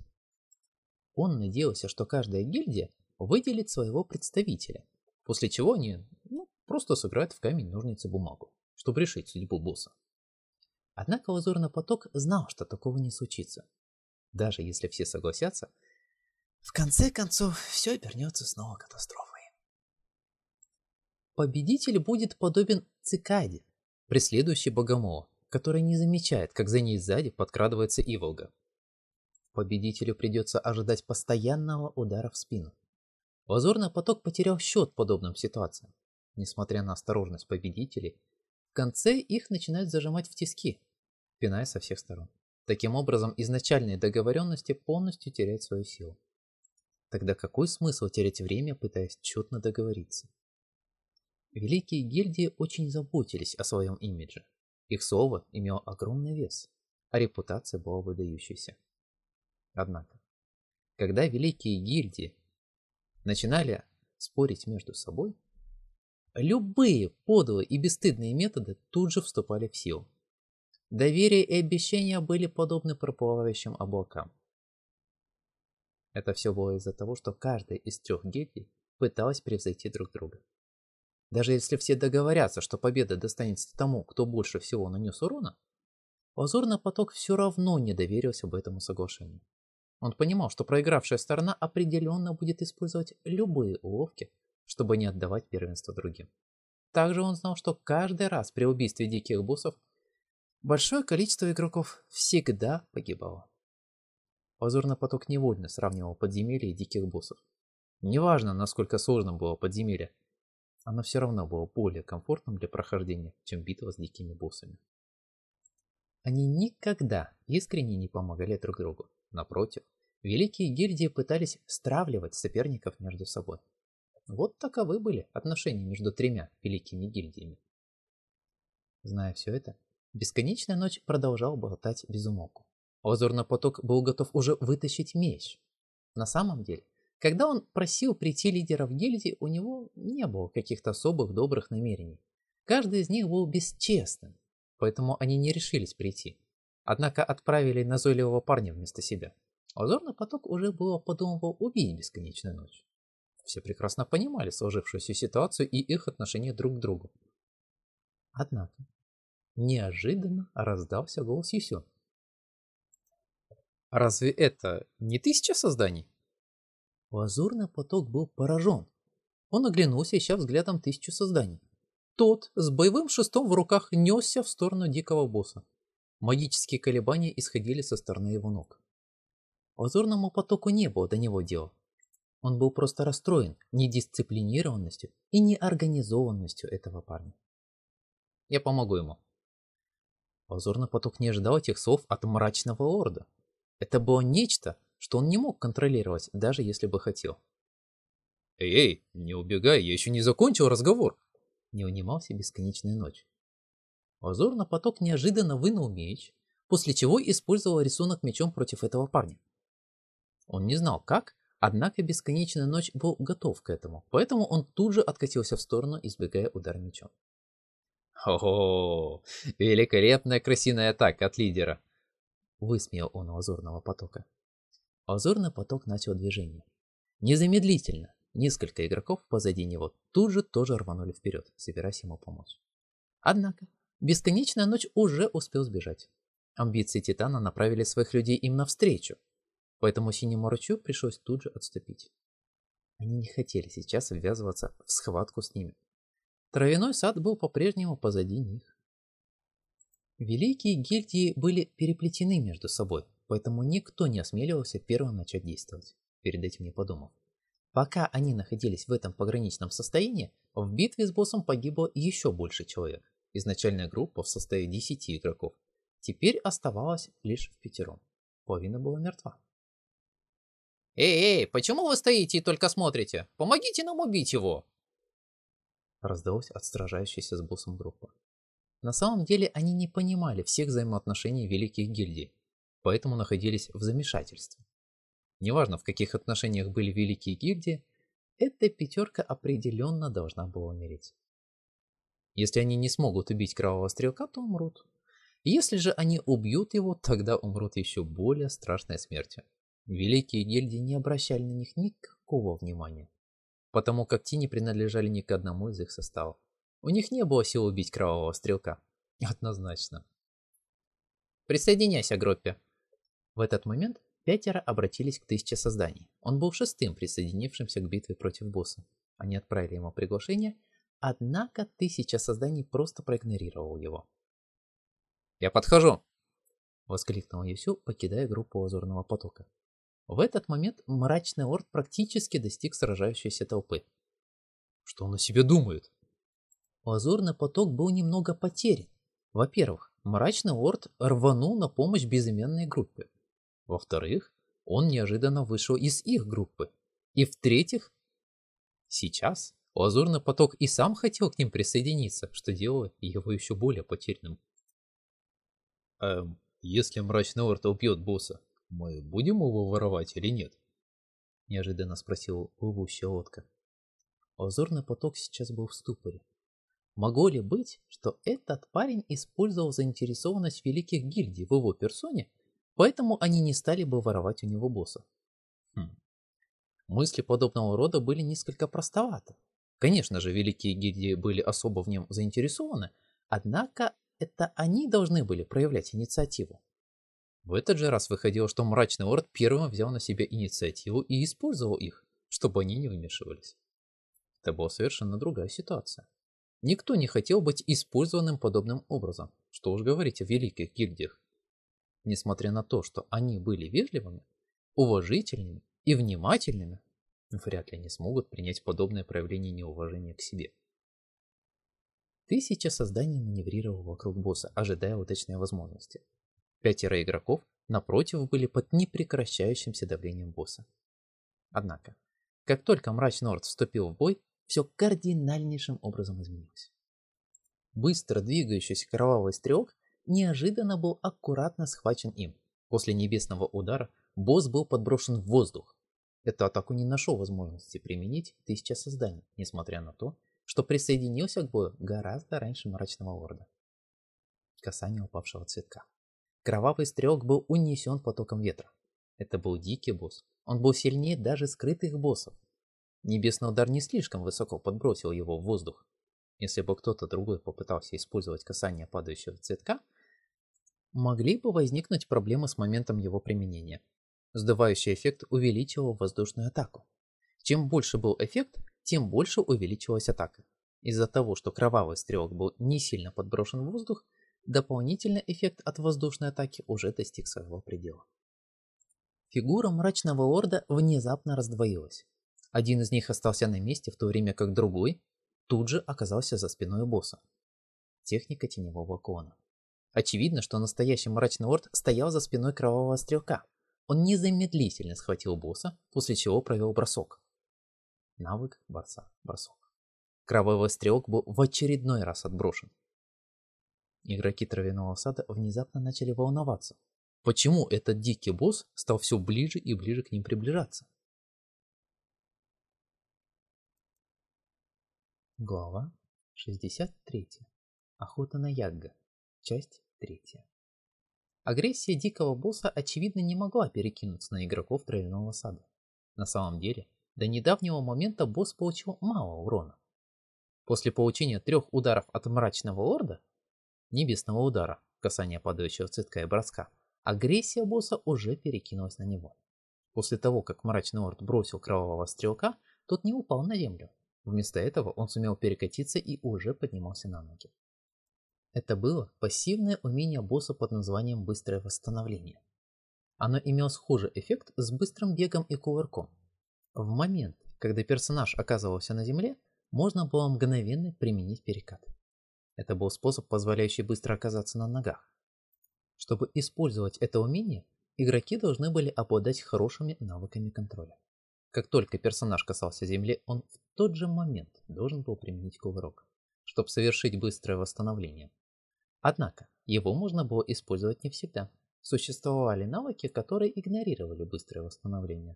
Speaker 2: Он надеялся, что каждая гильдия выделит своего представителя, после чего они ну, просто сыграют в камень, ножницы, бумагу, чтобы решить судьбу босса. Однако лазурный поток знал, что такого не случится. Даже если все согласятся, в конце концов все обернется снова катастрофой. Победитель будет подобен цикаде, преследующей богомола, который не замечает, как за ней сзади подкрадывается Иволга. Победителю придется ожидать постоянного удара в спину. Лазурный поток потерял счет подобным ситуациям. Несмотря на осторожность победителей, в конце их начинают зажимать в тиски, пиная со всех сторон. Таким образом, изначальные договоренности полностью теряют свою силу. Тогда какой смысл терять время, пытаясь четно договориться? Великие гильдии очень заботились о своем имидже. Их слово имело огромный вес, а репутация была выдающейся. Однако, когда великие гильдии начинали спорить между собой, любые подлые и бесстыдные методы тут же вступали в силу. Доверие и обещания были подобны проплывающим облакам. Это все было из-за того, что каждая из трех гильдий пыталась превзойти друг друга. Даже если все договорятся, что победа достанется тому, кто больше всего нанес урона, Лазурный поток все равно не доверился бы этому соглашению. Он понимал, что проигравшая сторона определенно будет использовать любые уловки, чтобы не отдавать первенство другим. Также он знал, что каждый раз при убийстве диких боссов большое количество игроков всегда погибало. Лазурный поток невольно сравнивал подземелья и диких боссов. Неважно, насколько сложным было подземелье, оно все равно было более комфортным для прохождения, чем битва с дикими боссами. Они никогда искренне не помогали друг другу. Напротив, великие гильдии пытались стравливать соперников между собой. Вот таковы были отношения между тремя великими гильдиями. Зная все это, бесконечная ночь продолжал болтать без умолку. Озорный поток был готов уже вытащить меч. На самом деле, когда он просил прийти лидеров гильдии, у него не было каких-то особых добрых намерений. Каждый из них был бесчестным, поэтому они не решились прийти. Однако отправили назойливого парня вместо себя. Озорный поток уже было подумывал убить бесконечную ночь. Все прекрасно понимали сложившуюся ситуацию и их отношение друг к другу. Однако, неожиданно раздался голос Юсю.
Speaker 3: «Разве это не тысяча созданий?»
Speaker 2: Лазурный поток был поражен. Он оглянулся, ища взглядом тысячу созданий. Тот с боевым шестом в руках несся в сторону дикого босса. Магические колебания исходили со стороны его ног. Лазурному потоку не было до него дела. Он был просто расстроен недисциплинированностью и неорганизованностью этого парня. Я помогу ему. Лазурный поток не ожидал этих слов от мрачного лорда. Это было нечто, что он не мог контролировать, даже если бы хотел.
Speaker 3: Эй, эй, не убегай, я еще не закончил разговор.
Speaker 2: Не унимался бесконечная ночь. Лазур на поток неожиданно вынул меч, после чего использовал рисунок мечом против этого парня. Он не знал как, однако бесконечная ночь был готов к этому, поэтому он тут же откатился в сторону, избегая удара мечом.
Speaker 3: Ого, великолепная крысиная атака от лидера.
Speaker 2: Высмеял он лазурного потока. Лазурный поток начал движение. Незамедлительно несколько игроков позади него тут же тоже рванули вперед, собираясь ему помочь. Однако, бесконечная ночь уже успел сбежать. Амбиции Титана направили своих людей им навстречу, поэтому синему ручью пришлось тут же отступить. Они не хотели сейчас ввязываться в схватку с ними. Травяной сад был по-прежнему позади них. Великие гильдии были переплетены между собой, поэтому никто не осмеливался первым начать действовать, перед этим не подумав. Пока они находились в этом пограничном состоянии, в битве с боссом погибло еще больше человек. Изначальная группа в составе 10 игроков теперь оставалась лишь в пятером. Половина была мертва.
Speaker 1: «Эй, эй, почему вы стоите и только смотрите? Помогите нам убить его!»
Speaker 2: Раздалось от сражающейся с боссом группы. На самом деле они не понимали всех взаимоотношений великих гильдий, поэтому находились в замешательстве. Неважно, в каких отношениях были великие гильдии, эта пятерка определенно должна была умереть. Если они не смогут убить Кровавого Стрелка, то умрут. Если же они убьют его, тогда умрут еще более страшной смертью. Великие гильдии не обращали на них никакого внимания, потому как те не принадлежали ни к одному из их составов. У них не было сил убить Кровавого Стрелка. Однозначно.
Speaker 1: Присоединяйся к группе.
Speaker 2: В этот момент пятеро обратились к тысяче созданий. Он был шестым присоединившимся к битве против босса. Они отправили ему приглашение, однако тысяча созданий просто проигнорировал его.
Speaker 1: «Я подхожу!»
Speaker 2: — воскликнул Юсю, покидая группу Лазурного потока. В этот момент мрачный орд практически достиг сражающейся толпы.
Speaker 3: Что он о себе думает?
Speaker 2: Лазурный поток был немного потерян. Во-первых, мрачный орд рванул на помощь безыменной группе. Во-вторых, он неожиданно вышел из их группы. И в-третьих, сейчас Лазурный поток и сам хотел к ним присоединиться, что делало его еще более потерянным.
Speaker 3: Эм, если мрачный орд убьет босса, мы будем его воровать или нет?
Speaker 2: Неожиданно спросил плывущая лодка. Лазурный поток сейчас был в ступоре. Могло ли быть, что этот парень использовал заинтересованность великих гильдий в его персоне, поэтому они не стали бы воровать у него босса? Хм. Мысли подобного рода были несколько простоваты. Конечно же, великие гильдии были особо в нем заинтересованы, однако это они должны были проявлять инициативу. В этот же раз выходило, что Мрачный Орд первым взял на себя инициативу и использовал их, чтобы они не вмешивались. Это была совершенно другая ситуация. Никто не хотел быть использованным подобным образом, что уж говорить о великих гильдиях. Несмотря на то, что они были вежливыми, уважительными и внимательными, вряд ли они смогут принять подобное проявление неуважения к себе. Тысяча созданий маневрировал вокруг босса, ожидая удачной возможности. Пятеро игроков, напротив, были под непрекращающимся давлением босса. Однако, как только Мрачный Орд вступил в бой, все кардинальнейшим образом изменилось. Быстро двигающийся кровавый стрелок неожиданно был аккуратно схвачен им. После небесного удара босс был подброшен в воздух. Эту атаку не нашел возможности применить тысяча созданий, несмотря на то, что присоединился к бою гораздо раньше Мрачного Орда. Касание упавшего цветка. Кровавый стрелок был унесен потоком ветра. Это был дикий босс. Он был сильнее даже скрытых боссов. Небесный удар не слишком высоко подбросил его в воздух. Если бы кто-то другой попытался использовать касание падающего цветка, могли бы возникнуть проблемы с моментом его применения. Сдувающий эффект увеличивал воздушную атаку. Чем больше был эффект, тем больше увеличилась атака. Из-за того, что кровавый стрелок был не сильно подброшен в воздух, Дополнительный эффект от воздушной атаки уже достиг своего предела. Фигура мрачного лорда внезапно раздвоилась. Один из них остался на месте, в то время как другой тут же оказался за спиной босса. Техника теневого клона. Очевидно, что настоящий мрачный лорд стоял за спиной кровавого стрелка. Он незамедлительно схватил босса, после чего провел бросок.
Speaker 1: Навык борца. Бросок. Кровавый стрелок был в очередной раз отброшен. Игроки травяного сада внезапно начали волноваться. Почему этот дикий босс стал все ближе и ближе к ним приближаться? Глава 63. Охота на Ягга. Часть 3. Агрессия дикого босса очевидно не могла перекинуться на игроков травяного сада. На самом деле, до недавнего момента босс получил мало урона. После получения трех ударов от мрачного лорда, небесного удара, касания падающего цветка и броска, агрессия босса уже перекинулась на него. После того, как мрачный лорд бросил кровавого стрелка, тот не упал на землю. Вместо этого он сумел перекатиться и уже поднимался на ноги. Это было пассивное умение босса под названием «Быстрое восстановление». Оно имело схожий эффект с быстрым бегом и кувырком. В момент, когда персонаж оказывался на земле, можно было мгновенно применить перекат. Это был способ, позволяющий быстро оказаться на ногах. Чтобы использовать это умение, игроки должны были обладать хорошими навыками контроля. Как только персонаж касался земли, он в тот же момент должен был применить кувырок, чтобы совершить быстрое восстановление. Однако, его можно было использовать не всегда. Существовали навыки, которые игнорировали быстрое восстановление.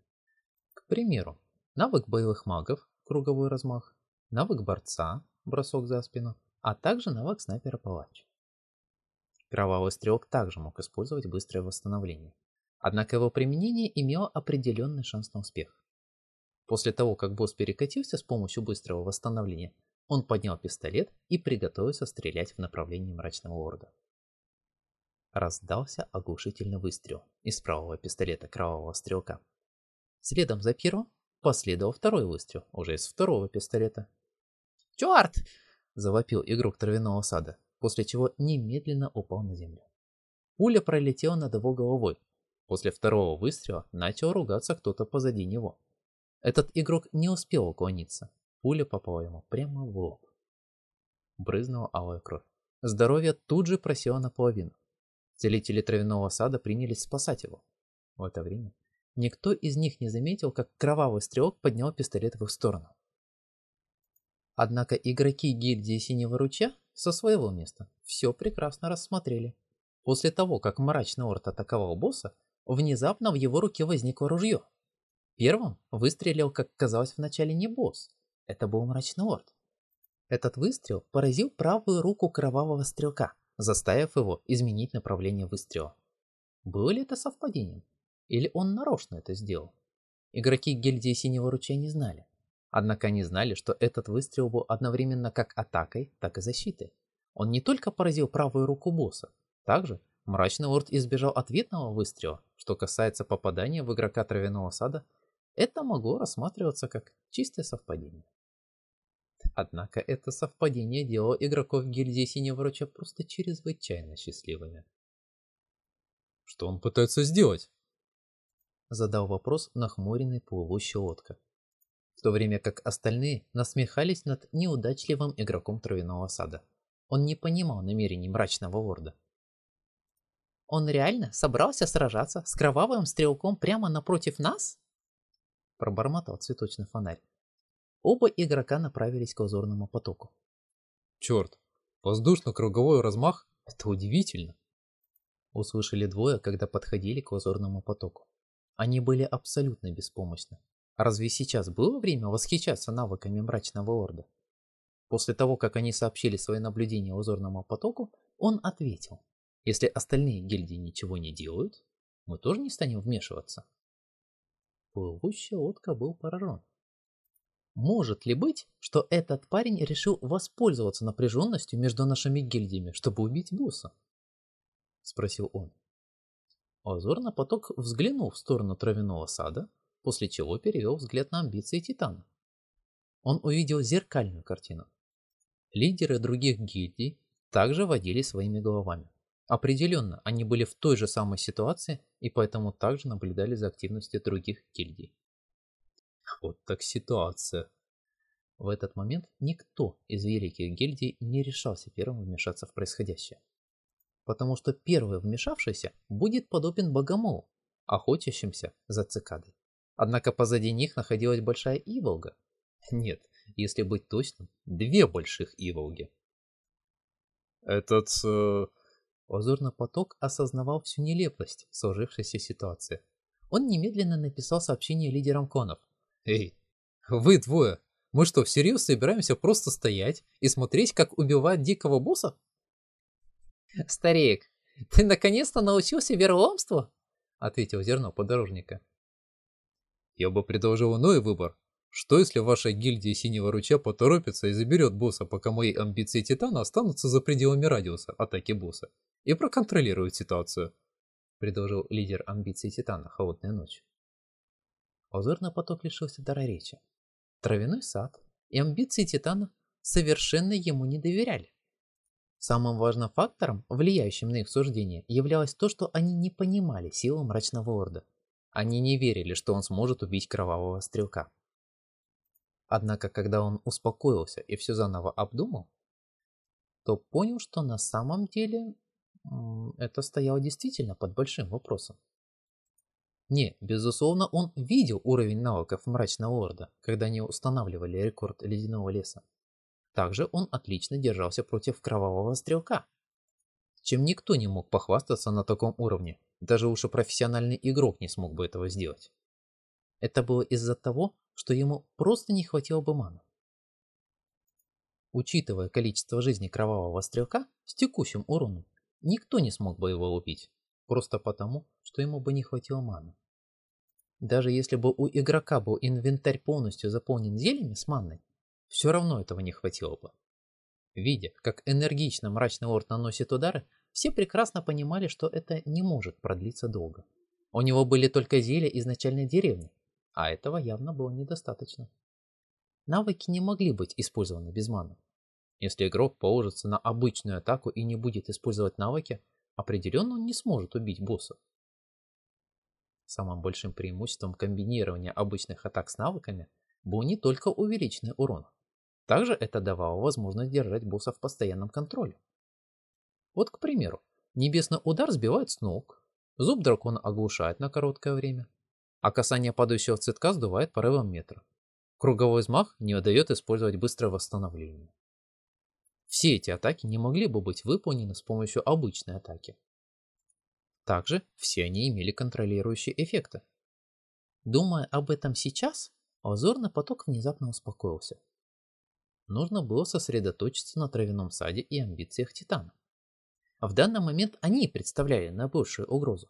Speaker 1: К примеру, навык боевых магов, круговой размах, навык борца, бросок за спину, а также навык снайпера палач. Кровавый стрелок также мог использовать быстрое восстановление. Однако его применение имело определенный шанс на успех. После того, как босс перекатился с помощью быстрого восстановления, он поднял пистолет и приготовился стрелять в направлении мрачного лорда. Раздался оглушительный выстрел из правого пистолета кровавого стрелка. Следом за первым последовал второй выстрел, уже из второго пистолета. «Черт!» – завопил игрок травяного сада, после чего немедленно упал на землю. Пуля пролетела над его головой. После второго выстрела начал ругаться кто-то позади него. Этот игрок не успел уклониться. Пуля попала ему прямо в лоб. Брызнула алая кровь. Здоровье тут же просело наполовину. Целители травяного сада принялись спасать его. В это время никто из них не заметил, как кровавый стрелок поднял пистолет в их сторону. Однако игроки гильдии Синего Ручья со своего места все прекрасно рассмотрели. После того, как мрачный орд атаковал босса, внезапно в его руке возникло ружье. Первым выстрелил, как казалось вначале, не босс. Это был мрачный орд. Этот выстрел поразил правую руку кровавого стрелка, заставив его изменить направление выстрела. Было ли это совпадением? Или он нарочно это сделал? Игроки гильдии Синего Ручья не знали. Однако они знали, что этот выстрел был одновременно как атакой, так и защитой. Он не только поразил правую руку босса, также Мрачный Орд избежал ответного выстрела, что касается попадания в игрока Травяного Сада это могло рассматриваться как чистое совпадение. Однако это совпадение делало игроков гильдии Синего Врача просто чрезвычайно счастливыми.
Speaker 3: «Что он пытается сделать?»
Speaker 1: Задал вопрос нахмуренный плывущий лодка. В то время как остальные насмехались над неудачливым игроком Травяного Сада. Он не понимал намерений мрачного лорда. «Он реально собрался сражаться с кровавым стрелком прямо напротив нас?» Пробормотал цветочный фонарь. Оба игрока направились к узорному потоку.
Speaker 3: Черт, воздушно-круговой размах – это удивительно.
Speaker 1: Услышали двое, когда подходили к узорному потоку. Они были абсолютно беспомощны. Разве сейчас было время восхищаться навыками мрачного орда? После того, как они сообщили свои наблюдения узорному потоку, он ответил. Если остальные гильдии ничего не делают, мы тоже не станем вмешиваться. Плывущая лодка был поражен. Может ли быть, что этот парень решил воспользоваться напряженностью между нашими гильдиями, чтобы убить босса? Спросил он. Озорно поток взглянул в сторону травяного сада, после чего перевел взгляд на амбиции Титана. Он увидел зеркальную картину. Лидеры других гильдий также водили своими головами. Определенно, они были в той же самой ситуации и поэтому также наблюдали за активностью других гильдий.
Speaker 3: Вот так ситуация.
Speaker 1: В этот момент никто из великих гильдий не решался первым вмешаться в происходящее. Потому что первый вмешавшийся будет подобен богомолу, охотящимся за цикадой. Однако позади них находилась большая иволга.
Speaker 2: Нет, если быть точным, две больших Иволги.
Speaker 3: Этот... Э...
Speaker 2: Лазурный поток осознавал всю нелепость сложившейся ситуации. Он немедленно написал сообщение лидерам конов.
Speaker 3: «Эй, вы двое, мы что, всерьез собираемся просто стоять и смотреть, как убивают дикого босса?»
Speaker 2: «Старик, ты наконец-то научился вероломству?» Ответил зерно подорожника.
Speaker 3: «Я бы предложил иной выбор. Что если ваша гильдия Синего Ручья поторопится и заберет босса, пока мои амбиции Титана останутся за пределами радиуса атаки босса, и проконтролирует ситуацию? Предложил лидер амбиций Титана Холодная Ночь.
Speaker 2: Озорный поток лишился дара речи. Травяной сад и амбиции Титана совершенно ему не доверяли. Самым важным фактором, влияющим на их суждение, являлось то, что они не понимали силы Мрачного Орда. Они не верили, что он сможет убить Кровавого Стрелка. Однако, когда он успокоился и все заново обдумал, то понял, что на самом деле это стояло действительно под большим вопросом. Не, безусловно, он видел уровень навыков Мрачного Орда, когда они устанавливали рекорд Ледяного Леса. Также он отлично держался против Кровавого Стрелка, чем никто не мог похвастаться на таком уровне, даже и профессиональный игрок не смог бы этого сделать. Это было из-за того, что ему просто не хватило бы маны. Учитывая количество жизни кровавого стрелка с текущим уроном, никто не смог бы его убить, просто потому, что ему бы не хватило маны. Даже если бы у игрока был инвентарь полностью заполнен зельями с манной, все равно этого не хватило бы. Видя, как энергично мрачный орд наносит удары, все прекрасно понимали, что это не может продлиться долго. У него были только зелья изначальной деревни, а этого явно было недостаточно. Навыки не могли быть использованы без маны. Если игрок положится на обычную атаку и не будет использовать навыки, определенно он не сможет убить босса. Самым большим преимуществом комбинирования обычных атак с навыками был не только увеличенный урон. Также это давало возможность держать босса в постоянном контроле. Вот, к примеру, небесный удар сбивает с ног, зуб дракона оглушает на короткое время, а касание падающего цветка сдувает порывом метра. Круговой взмах не дает использовать быстрое восстановление. Все эти атаки не могли бы быть выполнены с помощью обычной атаки. Также все они имели контролирующие эффекты. Думая об этом сейчас, озорный поток внезапно успокоился. Нужно было сосредоточиться на травяном саде и амбициях Титана. В данный момент они представляли наибольшую угрозу.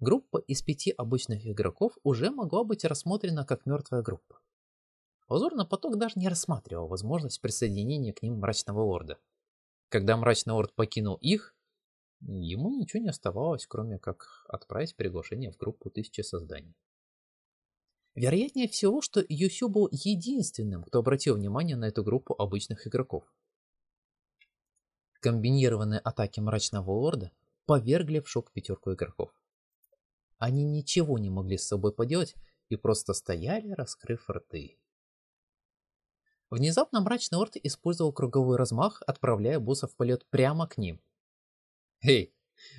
Speaker 2: Группа из пяти обычных игроков уже могла быть рассмотрена как мертвая группа. Лазурный поток даже не рассматривал возможность присоединения к ним Мрачного Орда. Когда Мрачный Орд покинул их, ему ничего не оставалось, кроме как отправить приглашение в группу Тысячи Созданий. Вероятнее всего, что Юсю был единственным, кто обратил внимание на эту группу обычных игроков. Комбинированные атаки Мрачного Орда повергли в шок пятерку игроков. Они ничего не могли с собой поделать и просто стояли, раскрыв рты. Внезапно мрачный орд использовал круговой размах, отправляя босса в полет прямо к ним.
Speaker 3: «Эй,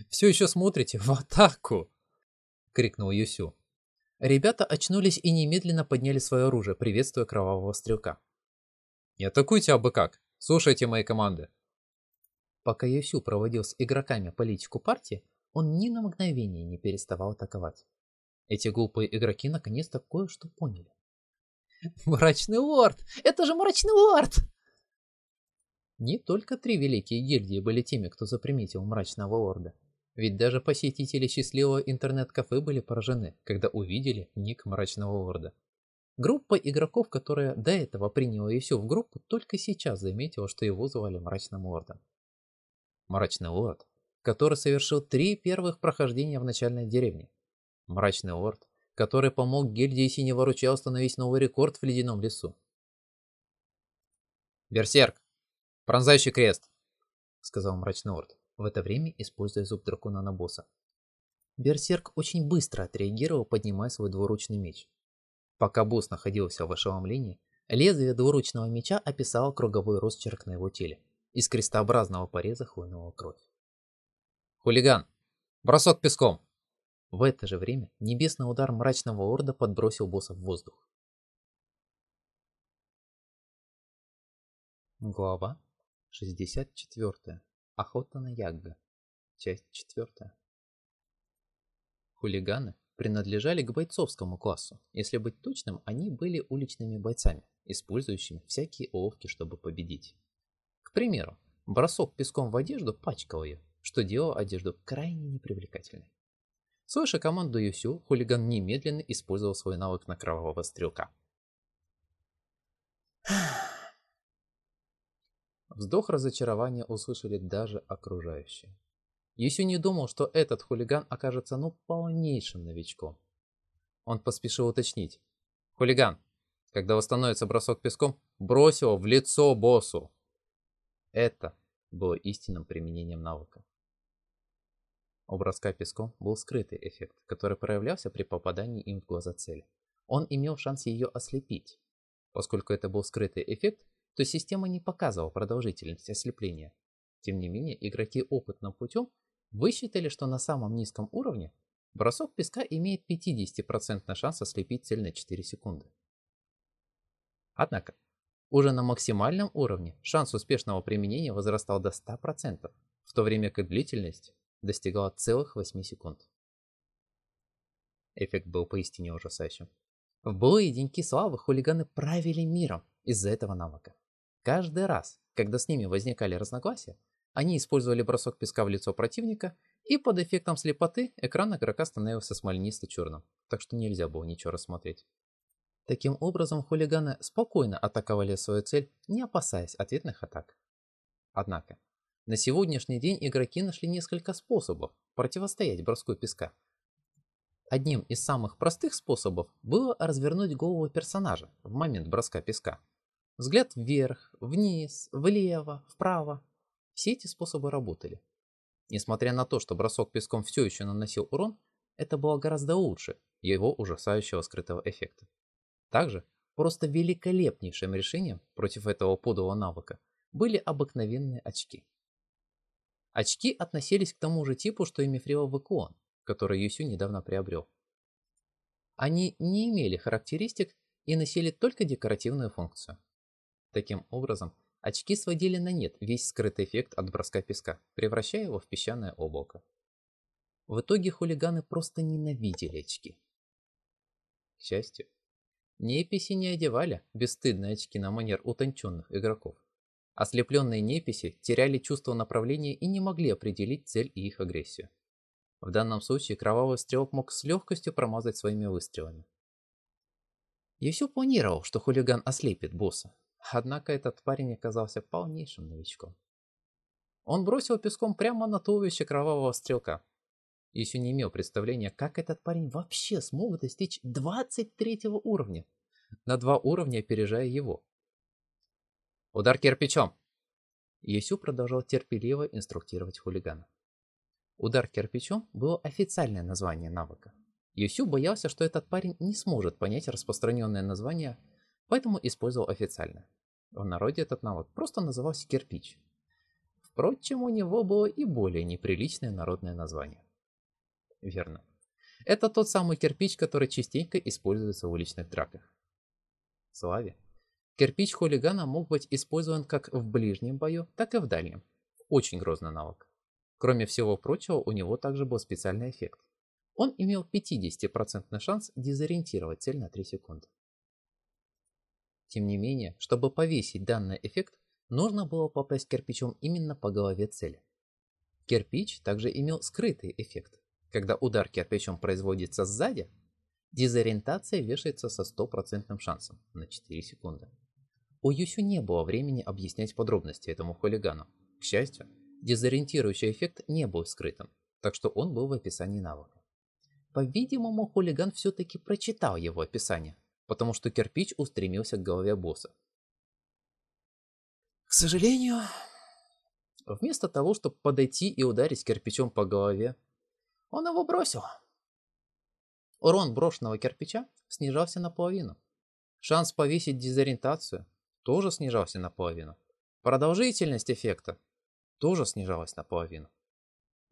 Speaker 3: все еще смотрите в атаку!» — крикнул Юсю.
Speaker 2: Ребята очнулись и немедленно подняли свое оружие, приветствуя кровавого стрелка.
Speaker 3: «Не атакуйте абы как! Слушайте мои команды!»
Speaker 2: Пока Юсю проводил с игроками политику партии, он ни на мгновение не переставал атаковать. Эти глупые игроки наконец-то кое-что поняли. «Мрачный лорд! Это же мрачный лорд!» Не только три великие гильдии были теми, кто заприметил мрачного лорда. Ведь даже посетители счастливого интернет-кафе были поражены, когда увидели ник мрачного лорда. Группа игроков, которая до этого приняла все в группу, только сейчас заметила, что его звали мрачным лордом. Мрачный лорд который совершил три первых прохождения в начальной деревне. Мрачный лорд, который помог гильдии Синего Ручья установить новый рекорд в Ледяном лесу.
Speaker 3: «Берсерк! Пронзающий крест!»
Speaker 2: — сказал Мрачный Лорд, в это время используя зуб дракона на босса. Берсерк очень быстро отреагировал, поднимая свой двуручный меч. Пока босс находился в ошеломлении, лезвие двуручного меча описало круговой росчерк на его теле. Из крестообразного пореза хлынула кровь.
Speaker 3: Хулиган! Бросок песком!»
Speaker 2: В это же время небесный удар мрачного орда подбросил босса в воздух.
Speaker 1: Глава 64. Охота на Ягга. Часть 4. Хулиганы принадлежали к бойцовскому классу. Если быть точным, они были уличными бойцами, использующими всякие уловки, чтобы победить. К примеру, бросок песком в одежду пачкал ее, что делало одежду крайне непривлекательной. Слыша команду Юсю, хулиган немедленно использовал свой навык на кровавого стрелка. Вздох разочарования услышали даже окружающие. Юсю не думал, что этот хулиган окажется ну полнейшим новичком. Он поспешил уточнить. «Хулиган, когда восстановится бросок песком, брось его в лицо боссу!» Это было истинным применением навыка. У броска песком был скрытый эффект, который проявлялся при попадании им в глаза цели. Он имел шанс ее ослепить. Поскольку это был скрытый эффект, то система не показывала продолжительность ослепления. Тем не менее, игроки опытным путем высчитали, что на самом низком уровне бросок песка имеет 50% шанс ослепить цель на 4 секунды. Однако, уже на максимальном уровне шанс успешного применения возрастал до 100%, в то время как длительность достигала целых 8 секунд. Эффект был поистине ужасающим. В былые деньки славы хулиганы правили миром из-за этого навыка. Каждый раз, когда с ними возникали разногласия, они использовали бросок песка в лицо противника, и под эффектом слепоты экран игрока становился смоленисто-черным, так что нельзя было ничего рассмотреть. Таким образом, хулиганы спокойно атаковали свою цель, не опасаясь ответных атак. Однако, на сегодняшний день игроки нашли несколько способов противостоять броску песка. Одним из самых простых способов было развернуть голову персонажа в момент броска песка. Взгляд вверх, вниз, влево, вправо. Все эти способы работали. Несмотря на то, что бросок песком все еще наносил урон, это было гораздо лучше его ужасающего скрытого эффекта. Также, просто великолепнейшим решением против этого подлого навыка были обыкновенные очки. Очки относились к тому же типу, что и мифриловый Вакуон, который Юсю недавно приобрел. Они не имели характеристик и носили только декоративную функцию. Таким образом, очки сводили на нет весь скрытый эффект от броска песка, превращая его в песчаное облако. В итоге хулиганы просто ненавидели очки. К счастью, неписи не одевали бесстыдные очки на манер утонченных игроков. Ослепленные неписи теряли чувство направления и не могли определить цель и их агрессию. В данном случае кровавый стрелок мог с легкостью промазать своими выстрелами. Я все планировал, что хулиган ослепит босса, Однако этот парень оказался полнейшим новичком. Он бросил песком прямо на туловище кровавого стрелка. Еще не имел представления, как этот парень вообще смог достичь 23 уровня, на два уровня опережая его. «Удар кирпичом!» Есю продолжал терпеливо инструктировать хулигана. Удар кирпичом было официальное название навыка. Юсю боялся, что этот парень не сможет понять распространенное название поэтому использовал официально. В народе этот навык просто назывался кирпич. Впрочем, у него было и более неприличное народное название. Верно. Это тот самый кирпич, который частенько используется в уличных драках. Славе. Кирпич хулигана мог быть использован как в ближнем бою, так и в дальнем. Очень грозный навык. Кроме всего прочего, у него также был специальный эффект. Он имел 50% шанс дезориентировать цель на 3 секунды. Тем не менее, чтобы повесить данный эффект, нужно было попасть кирпичом именно по голове цели. Кирпич также имел скрытый эффект. Когда удар кирпичом производится сзади, дезориентация вешается со стопроцентным шансом на 4 секунды. У Юсю не было времени объяснять подробности этому хулигану. К счастью, дезориентирующий эффект не был скрытым, так что он был в описании навыка. По-видимому, хулиган все-таки прочитал его описание, потому что кирпич устремился к голове босса. К сожалению, вместо того, чтобы подойти и ударить кирпичом по голове, он его бросил. Урон брошенного кирпича снижался наполовину. Шанс повесить дезориентацию тоже снижался наполовину. Продолжительность эффекта тоже снижалась наполовину.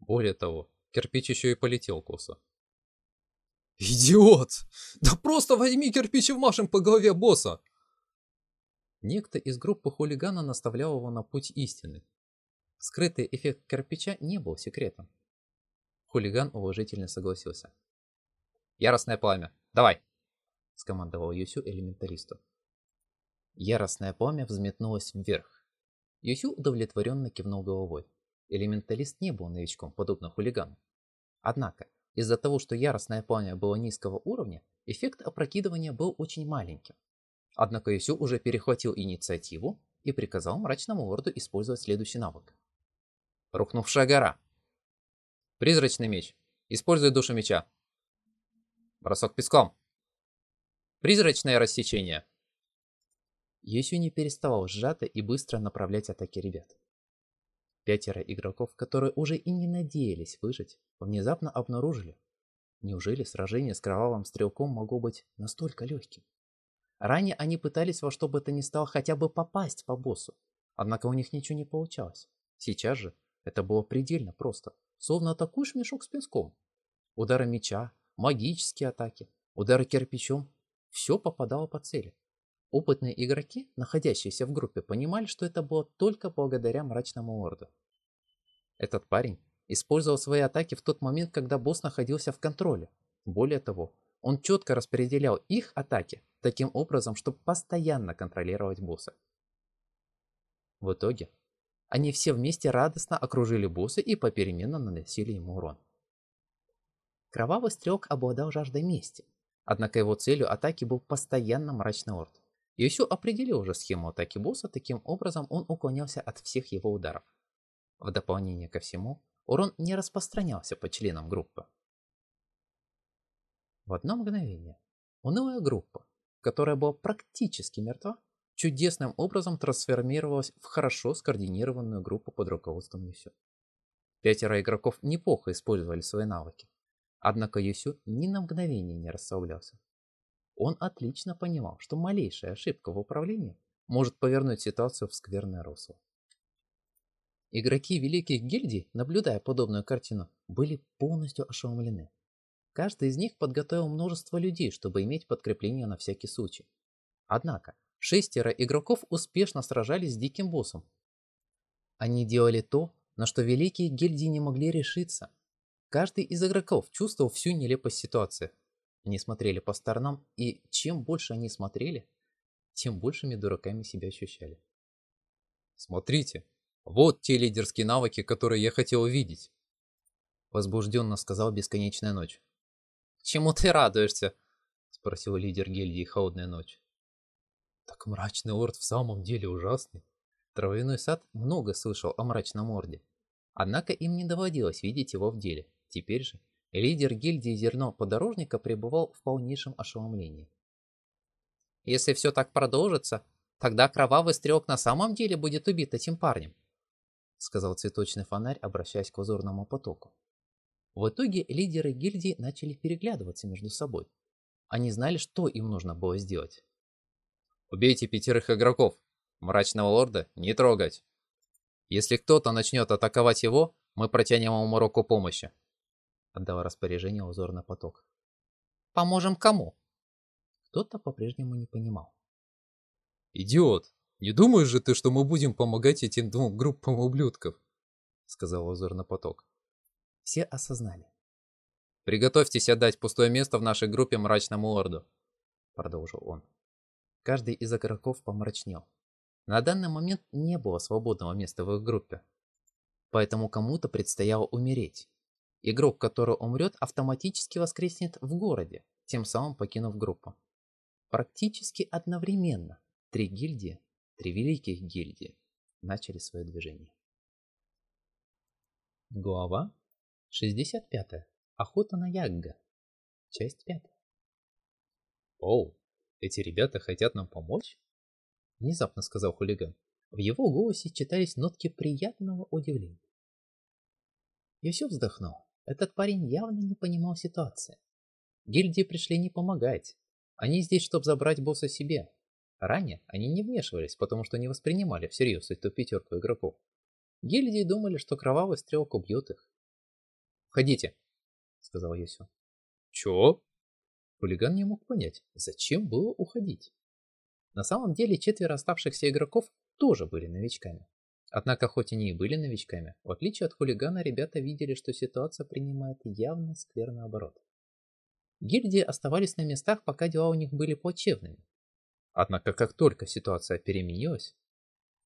Speaker 1: Более того, кирпич еще и полетел косо.
Speaker 3: «Идиот! Да просто возьми кирпич и вмашем по голове босса!»
Speaker 1: Некто из группы хулигана наставлял его на путь истины. Скрытый эффект кирпича не был секретом. Хулиган уважительно согласился. «Яростное пламя! Давай!» – скомандовал Юсю элементалисту. Яростное пламя взметнулось вверх. Юсю удовлетворенно кивнул головой. Элементалист не был новичком, подобно хулигану. Однако, из-за того, что яростное пламя было низкого уровня, эффект опрокидывания был очень маленьким. Однако Юсю уже перехватил инициативу и приказал мрачному лорду использовать следующий навык. Рухнувшая гора. Призрачный меч. Используй душу меча. Бросок песком. Призрачное рассечение. Юсю не переставал сжато и быстро направлять атаки ребят. Пятеро игроков, которые уже и не надеялись выжить, внезапно обнаружили. Неужели сражение с кровавым стрелком могло быть настолько легким? Ранее они пытались во что бы то ни стало хотя бы попасть по боссу, однако у них ничего не получалось. Сейчас же это было предельно просто, словно атакуешь мешок с песком. Удары меча, магические атаки, удары кирпичом – все попадало по цели. Опытные игроки, находящиеся в группе, понимали, что это было только благодаря мрачному лорду. Этот парень использовал свои атаки в тот момент, когда босс находился в контроле. Более того, он четко распределял их атаки таким образом, чтобы постоянно контролировать босса. В итоге, они все вместе радостно окружили босса и попеременно наносили ему урон. Кровавый стрелок обладал жаждой мести, однако его целью атаки был постоянно мрачный орд. Юсю определил уже схему атаки босса, таким образом он уклонялся от всех его ударов. В дополнение ко всему, урон не распространялся по членам группы. В одно мгновение унылая группа, которая была практически мертва, чудесным образом трансформировалась в хорошо скоординированную группу под руководством Юсю. Пятеро игроков неплохо использовали свои навыки, однако Юсю ни на мгновение не расслаблялся. Он отлично понимал, что малейшая ошибка в управлении может повернуть ситуацию в скверное русло. Игроки великих гильдий, наблюдая подобную картину, были полностью ошеломлены. Каждый из них подготовил множество людей, чтобы иметь подкрепление на всякий случай. Однако, шестеро игроков успешно сражались с диким боссом. Они делали то, на что великие гильдии не могли решиться. Каждый из игроков чувствовал всю нелепость ситуации. Они смотрели по сторонам, и чем больше они смотрели, тем большими дураками себя ощущали.
Speaker 3: «Смотрите, вот те лидерские навыки, которые я хотел увидеть!»
Speaker 1: Возбужденно сказал Бесконечная Ночь. «Чему ты радуешься?» Спросил лидер гильдии Холодная Ночь.
Speaker 3: Так мрачный орд в самом деле ужасный.
Speaker 1: Травяной сад много слышал о мрачном орде. Однако им не доводилось видеть его в деле. Теперь же лидер гильдии Зерно Подорожника пребывал в полнейшем ошеломлении. Если все так продолжится, тогда кровавый стрелок на самом деле будет убит этим парнем, сказал цветочный фонарь, обращаясь к узорному потоку. В итоге лидеры гильдии начали переглядываться между собой. Они знали, что им нужно было сделать.
Speaker 3: «Убейте пятерых игроков! Мрачного лорда не трогать! Если кто-то начнет атаковать его, мы протянем ему руку помощи!»
Speaker 1: Отдал распоряжение узорный поток.
Speaker 2: «Поможем кому?»
Speaker 1: Кто-то по-прежнему не понимал.
Speaker 3: «Идиот! Не думаешь же ты, что мы будем помогать этим двум группам ублюдков?» Сказал узорный поток.
Speaker 1: Все осознали.
Speaker 3: «Приготовьтесь отдать пустое место в нашей группе мрачному лорду», продолжил он.
Speaker 1: Каждый из игроков помрачнел. На данный момент не было свободного места в их группе. Поэтому кому-то предстояло умереть. Игрок, который умрет, автоматически воскреснет в городе, тем самым покинув группу. Практически одновременно три гильдии, три великих гильдии, начали свое движение. Глава 65. Охота на Ягга. Часть 5.
Speaker 3: Оу, эти ребята хотят нам помочь?
Speaker 1: Внезапно сказал хулиган. В его голосе читались нотки приятного удивления. Все вздохнул. Этот парень явно не понимал ситуации. Гильдии пришли не помогать. Они здесь, чтобы забрать босса себе. Ранее они не вмешивались, потому что не воспринимали всерьез эту пятерку игроков. Гильдии думали, что кровавый стрелок убьет их. «Входите», — сказал Юсю.
Speaker 3: «Чё?»
Speaker 1: Хулиган не мог понять, зачем было уходить.
Speaker 2: На самом деле четверо оставшихся игроков тоже были новичками. Однако, хоть они и были новичками, в отличие от хулигана, ребята видели, что ситуация принимает явно скверный оборот. Гильдии оставались на местах, пока дела у них были плачевными. Однако, как только ситуация переменилась,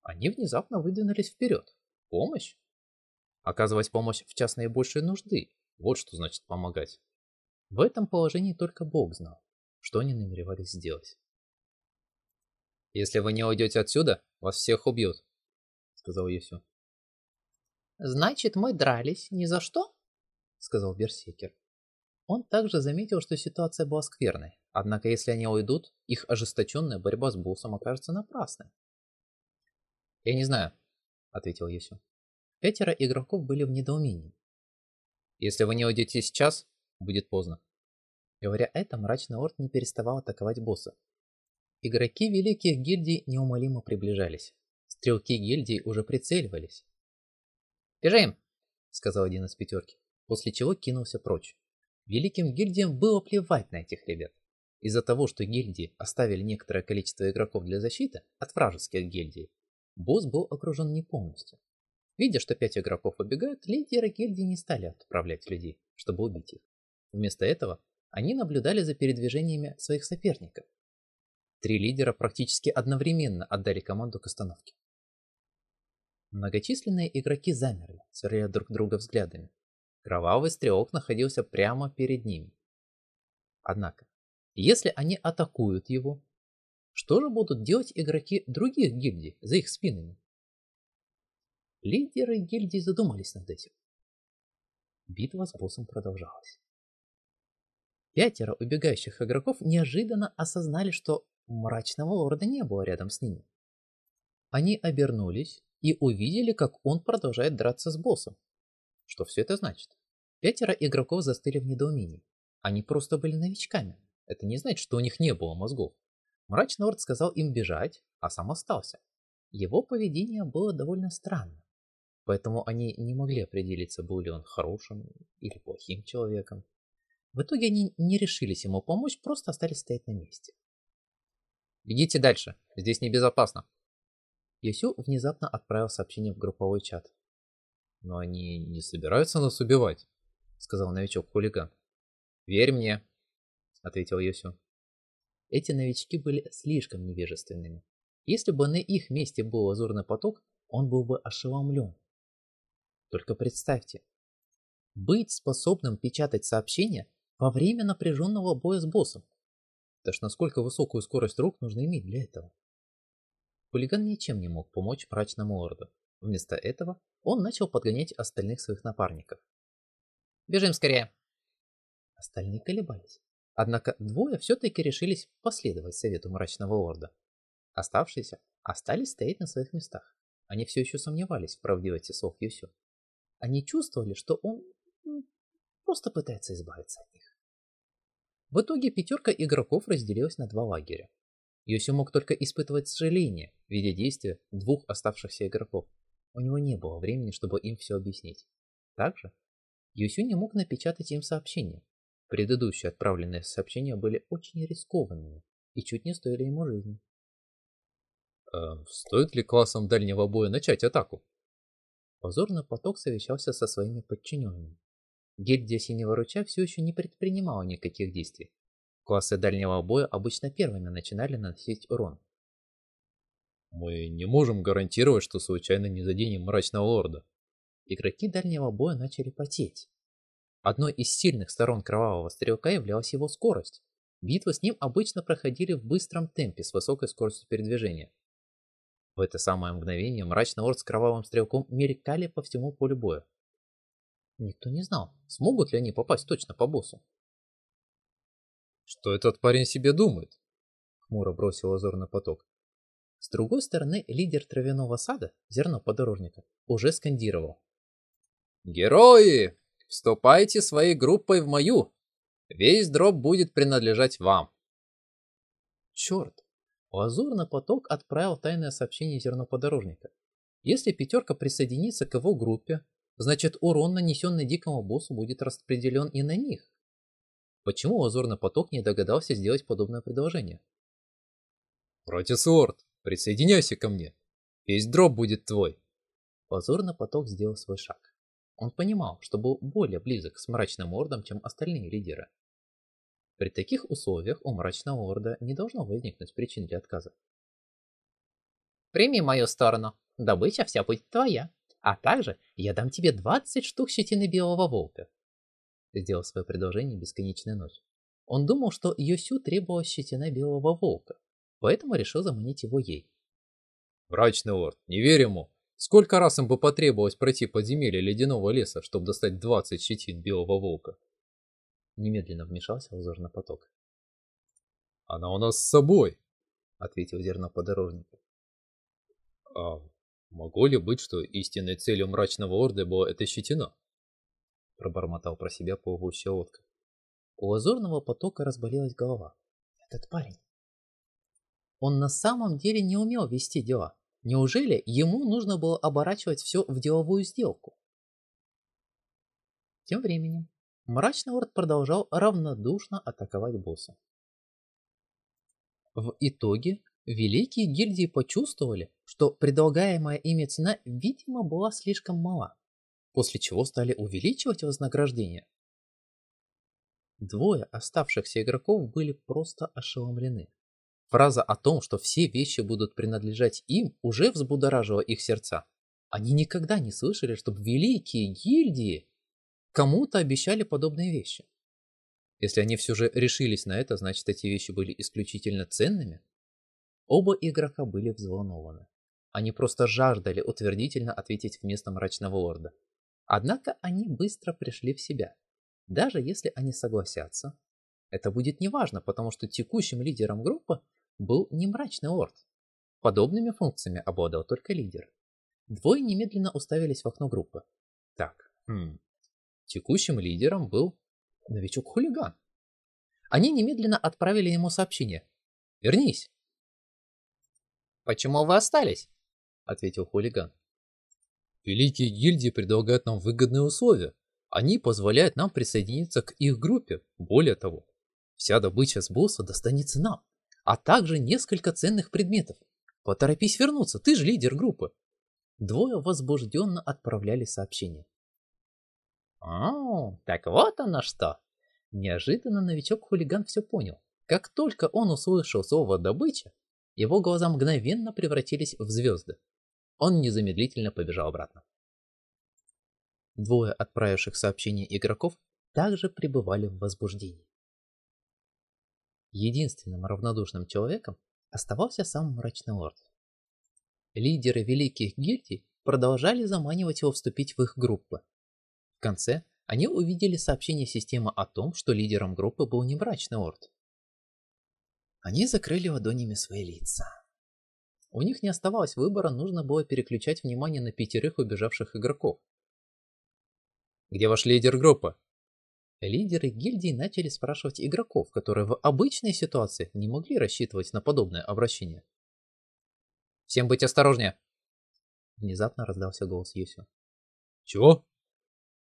Speaker 2: они внезапно выдвинулись вперед. Помощь? Оказывать помощь в час наибольшей нужды. Вот что значит помогать. В этом положении только Бог знал, что они намеревались сделать. «Если вы не уйдете отсюда, вас всех убьют», — сказал Юсю. «Значит, мы дрались ни за что?» — сказал Берсекер. Он также заметил, что ситуация была скверной, однако если они уйдут, их ожесточенная борьба с боссом окажется напрасной. «Я не знаю», — ответил Юсю. Пятеро игроков были в недоумении. «Если вы не уйдете сейчас, будет поздно». Говоря это, мрачный орд не переставал атаковать босса. Игроки великих гильдий неумолимо приближались. Стрелки гильдии уже прицеливались. «Бежим!» — сказал один из пятерки, после чего кинулся прочь. Великим гильдиям было плевать на этих ребят. Из-за того, что гильдии оставили некоторое количество игроков для защиты от вражеских гильдий, босс был окружен не полностью. Видя, что пять игроков убегают, лидеры гильдии не стали отправлять людей, чтобы убить их. Вместо этого они наблюдали за передвижениями своих соперников. Три лидера практически одновременно отдали команду к остановке. Многочисленные игроки замерли, сверля друг друга взглядами, Кровавый стрелок находился прямо перед ними. Однако, если они атакуют его, что же будут делать игроки других гильдий за их спинами? Лидеры гильдии задумались над этим. Битва с боссом продолжалась. Пятеро убегающих игроков неожиданно осознали, что мрачного лорда не было рядом с ними. Они обернулись и увидели, как он продолжает драться с боссом. Что все это значит? Пятеро игроков застыли в недоумении. Они просто были новичками. Это не значит, что у них не было мозгов. Мрачный Орд сказал им бежать, а сам остался. Его поведение было довольно странным. Поэтому они не могли определиться, был ли он хорошим или плохим человеком. В итоге они не решились ему помочь, просто остались стоять на месте. «Бегите дальше, здесь небезопасно». Юсю внезапно отправил сообщение в групповой чат.
Speaker 3: Но они не собираются нас убивать, сказал новичок-хулиган.
Speaker 2: Верь мне, ответил Йосю. Эти новички были слишком невежественными. Если бы на их месте был лазурный поток, он был бы ошеломлен. Только представьте, быть способным печатать сообщения во время напряженного боя с боссом. Это ж насколько высокую скорость рук нужно иметь для этого. Хулиган ничем не мог помочь мрачному лорду. Вместо этого он начал подгонять остальных своих напарников. «Бежим скорее!» Остальные колебались. Однако двое все-таки решились последовать совету мрачного лорда. Оставшиеся остались стоять на своих местах. Они все еще сомневались в правдивости слов Юсю. Они чувствовали, что он просто пытается избавиться от них. В итоге пятерка игроков разделилась на два лагеря. Юсю мог только испытывать сожаление, видя действия двух оставшихся игроков. У него не было времени, чтобы им все объяснить. Также Юсю не мог напечатать им сообщения. Предыдущие отправленные сообщения были очень рискованными и чуть не стоили ему жизни.
Speaker 3: «Э, «Стоит ли классом дальнего боя начать атаку?»
Speaker 2: Позорный поток совещался со своими подчиненными. Гильдия Синего Руча все еще не предпринимала никаких действий. Классы дальнего боя обычно первыми начинали наносить урон,
Speaker 3: мы не можем гарантировать, что случайно не заденем мрачного лорда.
Speaker 2: Игроки дальнего боя начали потеть. Одной из сильных сторон кровавого стрелка являлась его скорость. Битвы с ним обычно проходили в быстром темпе с высокой скоростью передвижения. В это самое мгновение мрачный лорд с кровавым стрелком мелькали по всему полю боя. Никто не знал, смогут ли они попасть точно по боссу.
Speaker 3: «Что этот парень себе думает?»
Speaker 2: — хмуро бросил Азор на поток. С другой стороны, лидер травяного сада, зерно подорожника, уже скандировал.
Speaker 1: «Герои! Вступайте своей группой в мою! Весь дроп будет принадлежать вам!»
Speaker 2: Черт! Лазурный поток отправил тайное сообщение зерноподорожника. Если пятерка присоединится к его группе, значит урон, нанесенный дикому боссу, будет распределен и на них. Почему лазурный поток не догадался сделать подобное предложение?
Speaker 3: Братец присоединяйся ко мне. Весь дроп будет твой.
Speaker 2: Лазурный поток сделал свой шаг. Он понимал, что был более близок с мрачным ордом, чем остальные лидеры. При таких условиях у мрачного орда не должно возникнуть причин для отказа. Прими мою сторону, добыча вся будет твоя. А также я дам тебе 20 штук щетины белого волка. Сделал свое предложение бесконечная ночь. Он думал, что Йосю требовала щетина белого волка, поэтому решил заманить его ей.
Speaker 3: Мрачный лорд, не верь ему. Сколько раз им бы потребовалось пройти подземелье ледяного леса, чтобы достать 20 щетин белого волка?
Speaker 2: Немедленно вмешался узорный поток.
Speaker 3: Она у нас с собой,
Speaker 2: ответил зерноподорожник.
Speaker 3: А могло ли быть, что истинной целью мрачного орда была эта щетина?
Speaker 2: Пробормотал про себя плывущая лодка. У лазурного потока разболелась голова. Этот парень. Он на самом деле не умел вести дела. Неужели ему нужно было оборачивать все в деловую сделку? Тем временем Мрачный Орд продолжал равнодушно атаковать босса. В итоге Великие гильдии почувствовали, что предлагаемая ими цена, видимо, была слишком мала, после чего стали увеличивать вознаграждение. Двое оставшихся игроков были просто ошеломлены. Фраза о том, что все вещи будут принадлежать им, уже взбудоражила их сердца. Они никогда не слышали, чтобы великие гильдии кому-то обещали подобные вещи. Если они все же решились на это, значит эти вещи были исключительно ценными, Оба игрока были взволнованы. Они просто жаждали утвердительно ответить вместо мрачного лорда. Однако они быстро пришли в себя. Даже если они согласятся, это будет неважно, потому что текущим лидером группы был не мрачный лорд. Подобными функциями обладал только лидер. Двое немедленно уставились в окно группы. Так, хм. Текущим лидером был новичок-хулиган. Они немедленно отправили ему сообщение. «Вернись!» «Почему вы остались?» — ответил хулиган.
Speaker 3: «Великие гильдии предлагают нам выгодные условия. Они позволяют нам присоединиться к их группе. Более того, вся добыча с босса достанется нам, а также несколько ценных предметов. Поторопись вернуться, ты же лидер группы».
Speaker 2: Двое возбужденно отправляли сообщение. «О, так вот оно что!» Неожиданно новичок-хулиган все понял. Как только он услышал слово «добыча», его глаза мгновенно превратились в звезды. Он незамедлительно побежал обратно. Двое отправивших сообщение игроков также пребывали в возбуждении. Единственным равнодушным человеком оставался сам Мрачный Лорд. Лидеры великих гильдий продолжали заманивать его вступить в их группы. В конце они увидели сообщение системы о том, что лидером группы был не Мрачный Лорд, они закрыли ладонями свои лица. У них не оставалось выбора, нужно было переключать внимание на пятерых убежавших игроков.
Speaker 3: «Где ваш лидер группы?»
Speaker 2: Лидеры гильдии начали спрашивать игроков, которые в обычной ситуации не могли рассчитывать на подобное обращение.
Speaker 3: «Всем быть осторожнее!»
Speaker 2: Внезапно раздался голос Юсю.
Speaker 3: «Чего?»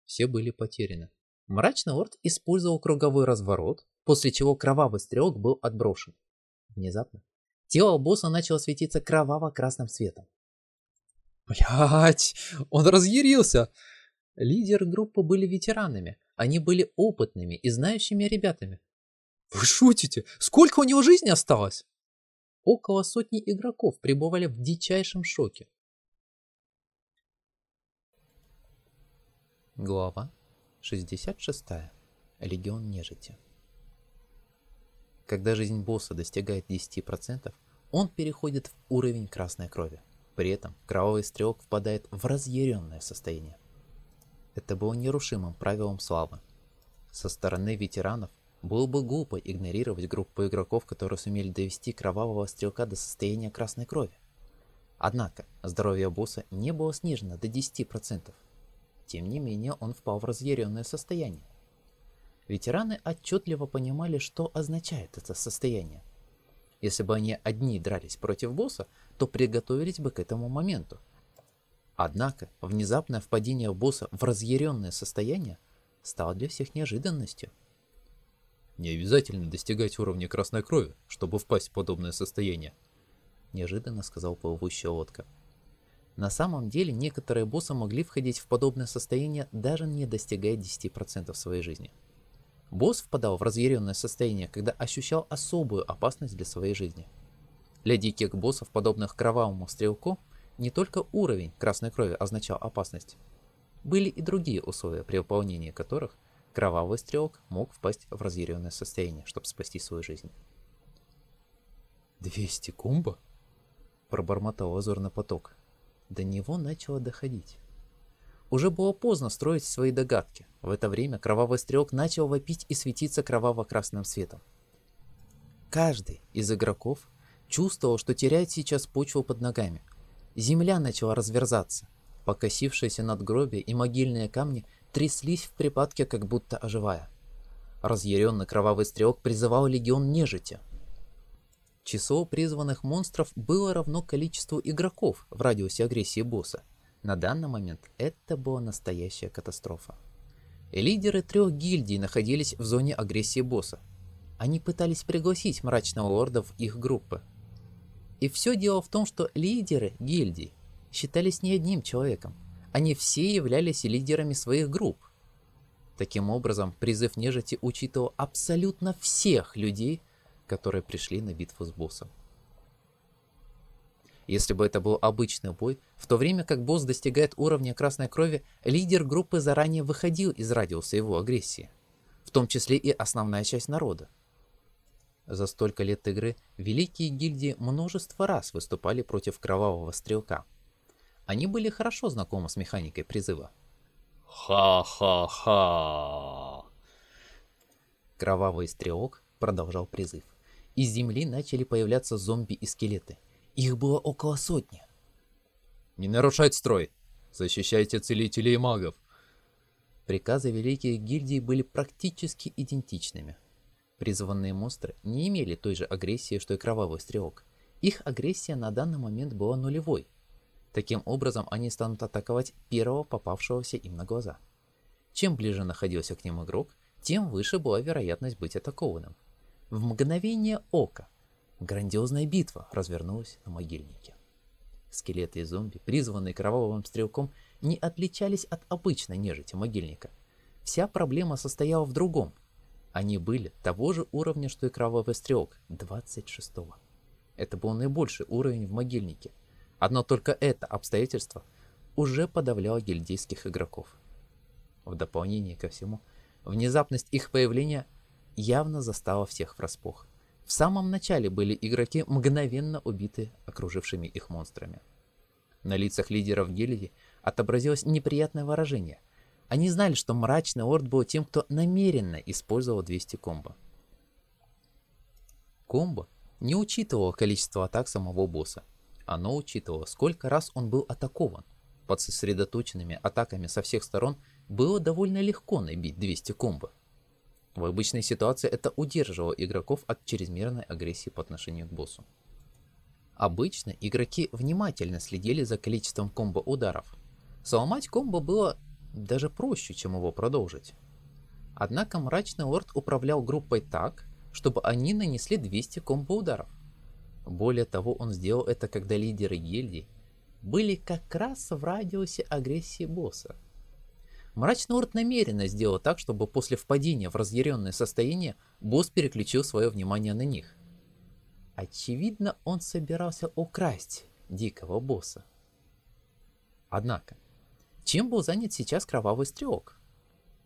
Speaker 2: Все были потеряны. Мрачный лорд использовал круговой разворот, после чего кровавый стрелок был отброшен. Внезапно тело босса начало светиться кроваво-красным светом.
Speaker 3: Блять, он разъярился.
Speaker 2: Лидеры группы были ветеранами. Они были опытными и знающими ребятами.
Speaker 3: Вы шутите? Сколько у него жизни осталось?
Speaker 2: Около сотни игроков пребывали в дичайшем шоке. Глава 66. Легион нежити. Когда жизнь босса достигает 10%, он переходит в уровень красной крови. При этом кровавый стрелок впадает в разъяренное состояние. Это было нерушимым правилом славы. Со стороны ветеранов было бы глупо игнорировать группу игроков, которые сумели довести кровавого стрелка до состояния красной крови. Однако здоровье босса не было снижено до 10%. Тем не менее он впал в разъяренное состояние. Ветераны отчетливо понимали, что означает это состояние. Если бы они одни дрались против босса, то приготовились бы к этому моменту. Однако, внезапное впадение босса в разъяренное состояние стало для всех неожиданностью.
Speaker 3: Не обязательно достигать уровня красной крови, чтобы впасть в подобное состояние.
Speaker 1: неожиданно сказал плывущая лодка. На самом деле некоторые боссы могли входить в подобное состояние, даже не достигая 10% своей жизни. Босс впадал в разъяренное состояние, когда ощущал особую опасность для своей жизни. Для диких боссов, подобных кровавому стрелку, не только уровень красной крови означал опасность. Были и другие условия, при выполнении которых кровавый стрелок мог впасть в разъяренное состояние, чтобы спасти свою жизнь.
Speaker 3: «Двести кумба?»
Speaker 1: – пробормотал озорный поток. До него начало доходить. Уже было поздно строить свои догадки. В это время кровавый стрелок начал вопить и светиться кроваво-красным светом. Каждый из игроков чувствовал, что теряет сейчас почву под ногами. Земля начала разверзаться. Покосившиеся надгробия и могильные камни тряслись в припадке, как будто оживая. Разъяренный кровавый стрелок призывал легион нежити – Число призванных монстров было равно количеству игроков в радиусе агрессии босса. На данный момент это была настоящая катастрофа. Лидеры трех гильдий находились в зоне агрессии босса. Они пытались пригласить мрачного лорда в их группы. И все дело в том, что лидеры гильдий считались не одним человеком. Они все являлись лидерами своих групп. Таким образом, призыв нежити учитывал абсолютно всех людей, которые пришли на битву с боссом. Если бы это был обычный бой, в то время как босс достигает уровня красной крови, лидер группы заранее выходил из радиуса его агрессии, в том числе и основная часть народа. За столько лет игры великие гильдии множество раз выступали против кровавого стрелка. Они были хорошо знакомы с механикой призыва.
Speaker 3: Ха-ха-ха!
Speaker 1: Кровавый стрелок продолжал призыв из земли начали появляться зомби и скелеты. Их было около сотни.
Speaker 3: «Не нарушать строй! Защищайте целителей и магов!»
Speaker 1: Приказы Великих Гильдий были практически идентичными. Призванные монстры не имели той же агрессии, что и Кровавый Стрелок. Их агрессия на данный момент была нулевой. Таким образом, они станут атаковать первого попавшегося им на глаза. Чем ближе находился к ним игрок, тем выше была вероятность быть атакованным. В мгновение ока грандиозная битва развернулась на могильнике. Скелеты и зомби, призванные кровавым стрелком, не отличались от обычной нежити могильника. Вся проблема состояла в другом. Они были того же уровня, что и кровавый стрелок, 26-го. Это был наибольший уровень в могильнике. Одно только это обстоятельство уже подавляло гильдейских игроков. В дополнение ко всему, внезапность их появления – явно застала всех врасплох. В самом начале были игроки мгновенно убиты окружившими их монстрами. На лицах лидеров гильдии отобразилось неприятное выражение. Они знали, что мрачный орд был тем, кто намеренно использовал 200 комбо. Комбо не учитывало количество атак самого босса. Оно учитывало, сколько раз он был атакован. Под сосредоточенными атаками со всех сторон было довольно легко набить 200 комбо. В обычной ситуации это удерживало игроков от чрезмерной агрессии по отношению к боссу. Обычно игроки внимательно следили за количеством комбо-ударов. Сломать комбо было даже проще, чем его продолжить. Однако Мрачный Лорд управлял группой так, чтобы они нанесли 200 комбо-ударов. Более того, он сделал это, когда лидеры гильдии были как раз в радиусе агрессии босса. Мрачный Орд намеренно сделал так, чтобы после впадения в разъяренное состояние босс переключил свое внимание на них. Очевидно, он собирался украсть дикого босса. Однако, чем был занят сейчас Кровавый Стрелок?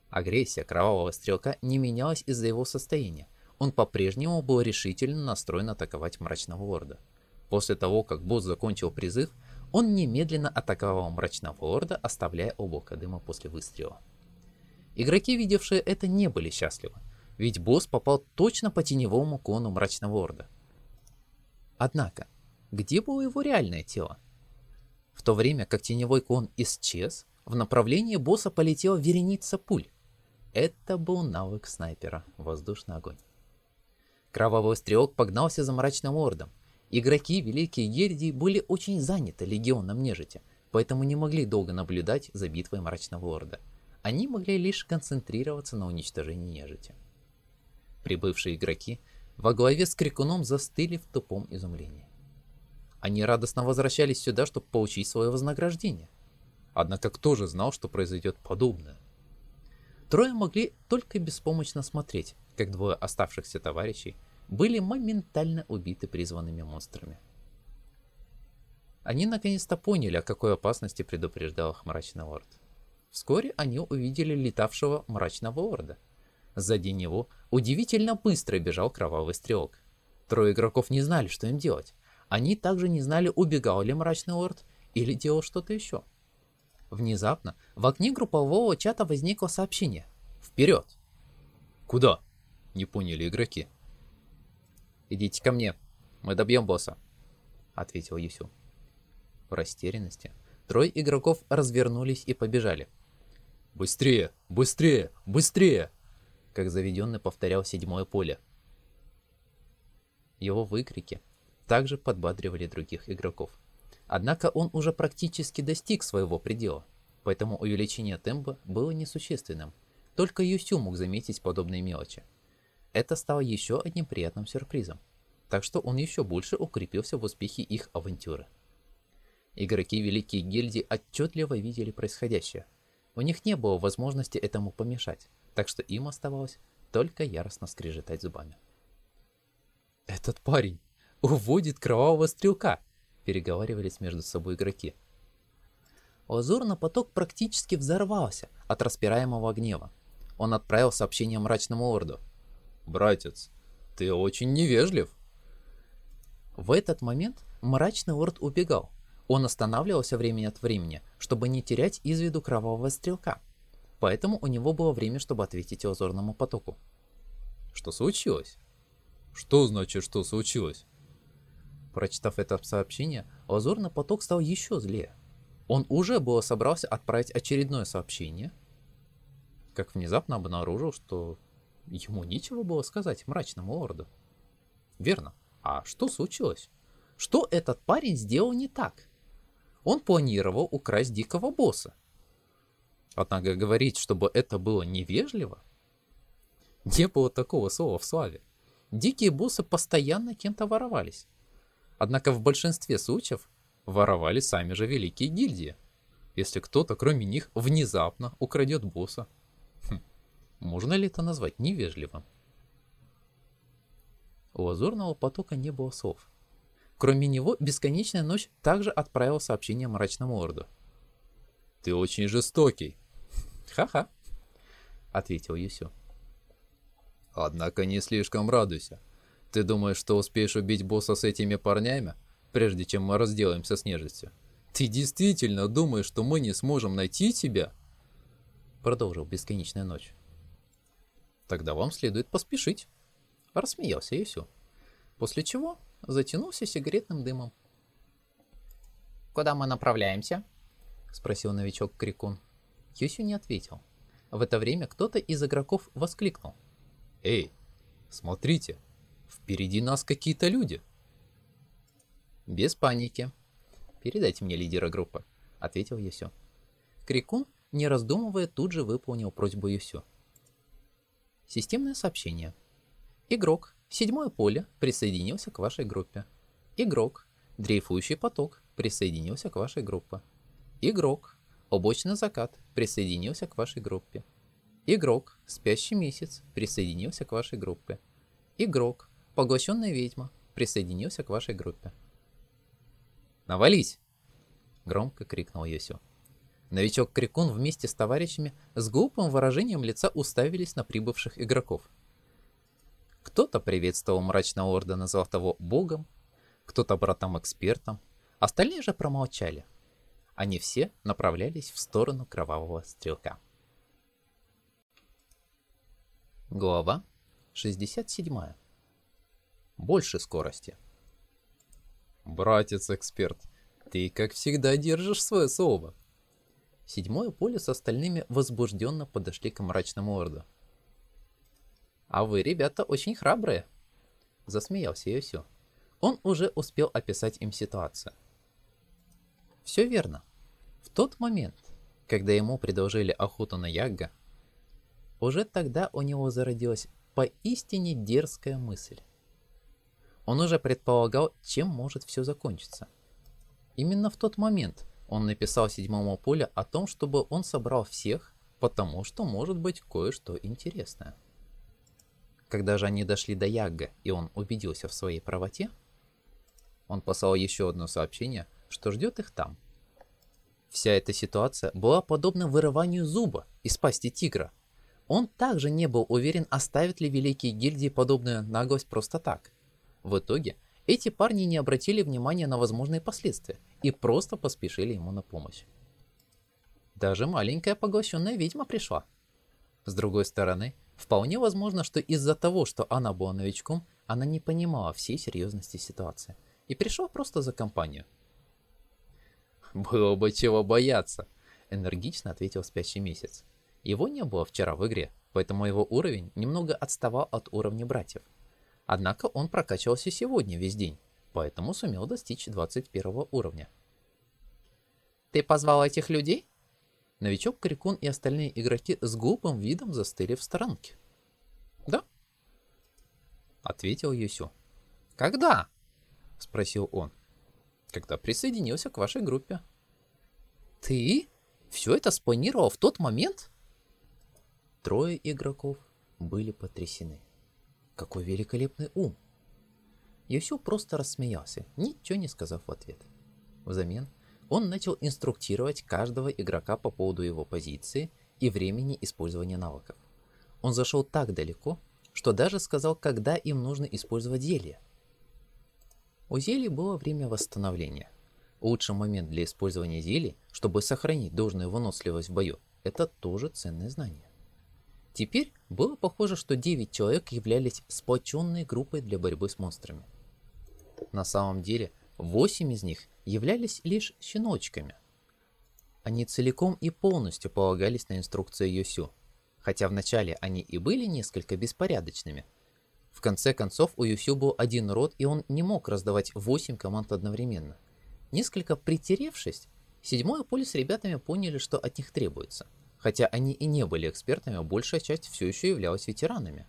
Speaker 1: Агрессия Кровавого Стрелка не менялась из-за его состояния. Он по-прежнему был решительно настроен атаковать Мрачного Лорда. После того, как босс закончил призыв, он немедленно атаковал мрачного лорда, оставляя облако дыма после выстрела. Игроки, видевшие это, не были счастливы, ведь босс попал точно по теневому кону мрачного лорда. Однако, где было его реальное тело? В то время как теневой кон исчез, в направлении босса полетела вереница пуль. Это был навык снайпера – воздушный огонь. Кровавый стрелок погнался за мрачным лордом – Игроки Великие Гильдии были очень заняты легионом нежити, поэтому не могли долго наблюдать за битвой Мрачного Лорда. Они могли лишь концентрироваться на уничтожении нежити. Прибывшие игроки во главе с Крикуном застыли в тупом изумлении. Они радостно возвращались сюда, чтобы получить свое вознаграждение. Однако кто же знал, что произойдет подобное? Трое могли только беспомощно смотреть, как двое оставшихся товарищей были моментально убиты призванными монстрами. Они наконец-то поняли, о какой опасности предупреждал их мрачный лорд. Вскоре они увидели летавшего мрачного лорда. Сзади него удивительно быстро бежал кровавый стрелок. Трое игроков не знали, что им делать. Они также не знали, убегал ли мрачный лорд или делал что-то еще. Внезапно в окне группового чата возникло сообщение. «Вперед!»
Speaker 3: «Куда?» — не поняли игроки.
Speaker 1: «Идите ко мне, мы добьем босса», — ответил Юсю. В растерянности трое игроков развернулись и побежали.
Speaker 3: «Быстрее! Быстрее! Быстрее!»
Speaker 1: Как заведенный повторял седьмое поле. Его выкрики также подбадривали других игроков. Однако он уже практически достиг своего предела, поэтому увеличение темпа было несущественным. Только Юсю мог заметить подобные мелочи. Это стало еще одним приятным сюрпризом, так что он еще больше укрепился в успехе их авантюры. Игроки Великие Гильдии отчетливо видели происходящее. У них не было возможности этому помешать, так что им оставалось только яростно скрежетать зубами.
Speaker 3: «Этот парень уводит кровавого стрелка!» переговаривались между собой игроки.
Speaker 1: Лазурный поток практически взорвался от распираемого гнева. Он отправил сообщение мрачному лорду.
Speaker 3: «Братец, ты очень невежлив».
Speaker 1: В этот момент мрачный лорд убегал. Он останавливался время от времени, чтобы не терять из виду кровавого стрелка. Поэтому у него было время, чтобы ответить лазурному потоку.
Speaker 3: «Что случилось?» «Что значит, что случилось?»
Speaker 1: Прочитав это сообщение, лазурный поток стал еще злее. Он уже было собрался отправить очередное сообщение, как внезапно обнаружил, что ему нечего было сказать мрачному лорду. Верно. А что случилось? Что этот парень сделал не так? Он планировал украсть дикого босса. Однако говорить, чтобы это было невежливо, не было такого слова в славе. Дикие боссы постоянно кем-то воровались. Однако в большинстве случаев воровали сами же великие гильдии. Если кто-то, кроме них, внезапно украдет босса. Можно ли это назвать невежливым? У лазурного потока не было слов. Кроме него, бесконечная ночь также отправила сообщение мрачному лорду.
Speaker 3: «Ты очень жестокий».
Speaker 1: «Ха-ха», — ответил Юсю.
Speaker 3: «Однако не слишком радуйся. Ты думаешь, что успеешь убить босса с этими парнями, прежде чем мы разделаемся с нежитью? Ты действительно думаешь, что мы не сможем найти тебя?
Speaker 1: Продолжил бесконечная ночь. Тогда вам следует поспешить. Рассмеялся Юсю. После чего затянулся сигаретным дымом. «Куда мы направляемся?» — спросил новичок Крикун. Юсю не ответил. В это время кто-то из игроков воскликнул.
Speaker 3: «Эй, смотрите, Впереди нас какие-то люди.
Speaker 1: Без паники. Передайте мне лидера группы, ответил Юсю. Крикун, не раздумывая, тут же выполнил просьбу Юсю. Системное сообщение. Игрок, седьмое поле, присоединился к вашей группе. Игрок, дрейфующий поток, присоединился к вашей группе. Игрок, облачный закат, присоединился к вашей группе. Игрок, спящий месяц, присоединился к вашей группе. Игрок, Поглощенная ведьма присоединился к вашей группе. «Навались!» — громко крикнул Йосю. Новичок Крикун вместе с товарищами с глупым выражением лица уставились на прибывших игроков. Кто-то приветствовал мрачного ордена Золотого богом, кто-то братом-экспертом, остальные же промолчали. Они все направлялись в сторону кровавого стрелка. Глава 67 больше скорости.
Speaker 3: Братец-эксперт, ты, как всегда, держишь свое слово.
Speaker 1: Седьмое поле с остальными возбужденно подошли к мрачному орду. «А вы, ребята, очень храбрые!» Засмеялся Йосю. Он уже успел описать им ситуацию. Все верно. В тот момент, когда ему предложили охоту на Ягга, уже тогда у него зародилась поистине дерзкая мысль. Он уже предполагал, чем может все закончиться. Именно в тот момент он написал седьмому полю о том, чтобы он собрал всех, потому что может быть кое-что интересное. Когда же они дошли до Ягга, и он убедился в своей правоте, он послал еще одно сообщение, что ждет их там. Вся эта ситуация была подобна вырыванию зуба из пасти тигра. Он также не был уверен, оставят ли великие гильдии подобную наглость просто так. В итоге, эти парни не обратили внимания на возможные последствия и просто поспешили ему на помощь. Даже маленькая поглощенная ведьма пришла. С другой стороны, вполне возможно, что из-за того, что она была новичком, она не понимала всей серьезности ситуации и пришла просто за компанию. «Было бы чего бояться», — энергично ответил спящий месяц. Его не было вчера в игре, поэтому его уровень немного отставал от уровня братьев. Однако он прокачивался сегодня весь день, поэтому сумел достичь 21 уровня. «Ты позвал этих людей?» Новичок, Крикун и остальные игроки с глупым видом застыли в сторонке. «Да», — ответил Юсю. «Когда?» — спросил он когда присоединился к вашей группе. Ты? Все это спланировал в тот момент? Трое игроков были потрясены. Какой великолепный ум! Юсю просто рассмеялся, ничего не сказав в ответ. Взамен он начал инструктировать каждого игрока по поводу его позиции и времени использования навыков. Он зашел так далеко, что даже сказал, когда им нужно использовать зелье. У зелий было время восстановления. Лучший момент для использования зелий, чтобы сохранить должную выносливость в бою, это тоже ценное знание. Теперь было похоже, что 9 человек являлись сплоченной группой для борьбы с монстрами. На самом деле, 8 из них являлись лишь щеночками. Они целиком и полностью полагались на инструкции Йосю, хотя вначале они и были несколько беспорядочными, в конце концов, у Юсю был один род, и он не мог раздавать 8 команд одновременно. Несколько притеревшись, седьмое поле с ребятами поняли, что от них требуется. Хотя они и не были экспертами, большая часть все еще являлась ветеранами.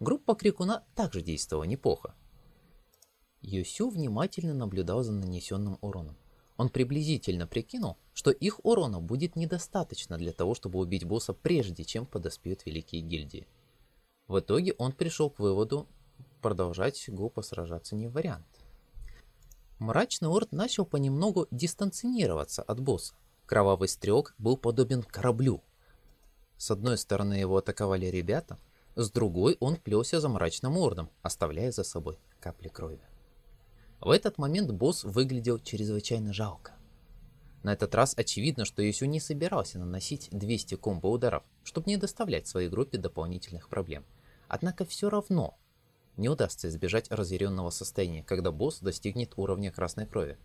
Speaker 1: Группа Крикуна также действовала неплохо. Юсю внимательно наблюдал за нанесенным уроном. Он приблизительно прикинул, что их урона будет недостаточно для того, чтобы убить босса прежде, чем подоспеют великие гильдии. В итоге он пришел к выводу, продолжать глупо сражаться не вариант. Мрачный орд начал понемногу дистанцироваться от босса. Кровавый стрелок был подобен кораблю. С одной стороны его атаковали ребята, с другой он плелся за мрачным ордом, оставляя за собой капли крови. В этот момент босс выглядел чрезвычайно жалко. На этот раз очевидно, что Юсю не собирался наносить 200 комбо-ударов, чтобы не доставлять своей группе дополнительных проблем – Однако все равно не удастся избежать разъяренного состояния, когда босс достигнет уровня красной крови.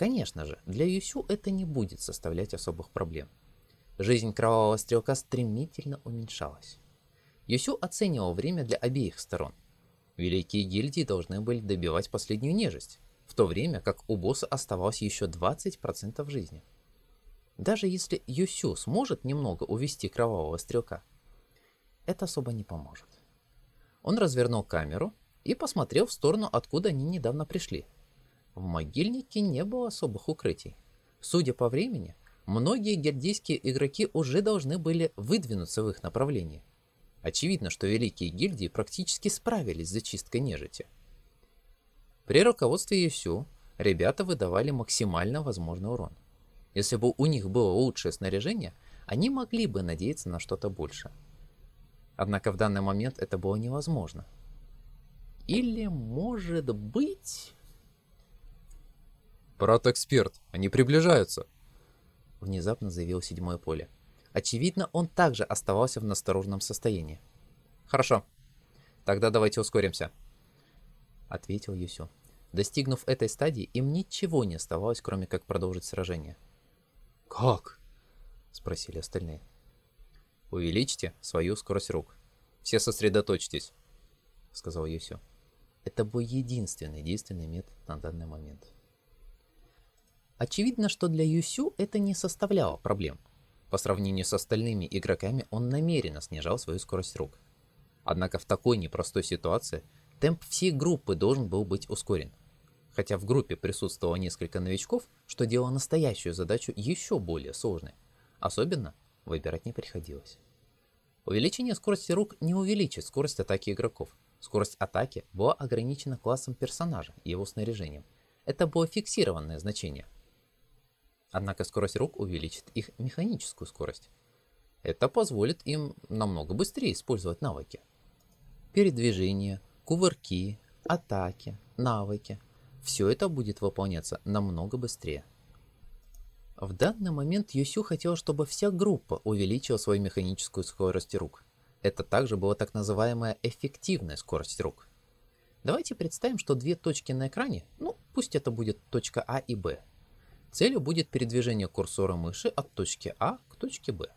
Speaker 1: Конечно же, для Юсю это не будет составлять особых проблем. Жизнь кровавого стрелка стремительно уменьшалась. Юсю оценивал время для обеих сторон. Великие гильдии должны были добивать последнюю нежесть, в то время как у босса оставалось еще 20% жизни. Даже если Юсю сможет немного увести кровавого стрелка, это особо не поможет. Он развернул камеру и посмотрел в сторону, откуда они недавно пришли. В могильнике не было особых укрытий. Судя по времени, многие гильдейские игроки уже должны были выдвинуться в их направлении. Очевидно, что великие гильдии практически справились с зачисткой нежити. При руководстве Юсю ребята выдавали максимально возможный урон. Если бы у них было лучшее снаряжение, они могли бы надеяться на что-то большее. Однако в данный момент это было невозможно. Или, может быть...
Speaker 3: «Брат-эксперт, они приближаются!»
Speaker 1: Внезапно заявил седьмое поле. Очевидно, он также оставался в настороженном состоянии. «Хорошо. Тогда давайте ускоримся», — ответил Юсю. Достигнув этой стадии, им ничего не оставалось, кроме как продолжить сражение.
Speaker 3: «Как?»
Speaker 1: — спросили остальные. Увеличьте свою скорость рук. Все сосредоточьтесь, сказал Юсю. Это был единственный действенный метод на данный момент. Очевидно, что для Юсю это не составляло проблем. По сравнению с остальными игроками он намеренно снижал свою скорость рук. Однако в такой непростой ситуации темп всей группы должен был быть ускорен. Хотя в группе присутствовало несколько новичков, что делало настоящую задачу еще более сложной. Особенно выбирать не приходилось. Увеличение скорости рук не увеличит скорость атаки игроков. Скорость атаки была ограничена классом персонажа и его снаряжением. Это было фиксированное значение. Однако скорость рук увеличит их механическую скорость. Это позволит им намного быстрее использовать навыки. Передвижение, кувырки, атаки, навыки. Все это будет выполняться намного быстрее. В данный момент Юсю хотел, чтобы вся группа увеличила свою механическую скорость рук. Это также была так называемая эффективная скорость рук. Давайте представим, что две точки на экране, ну пусть это будет точка А и Б. Целью будет передвижение курсора мыши от точки А к точке Б.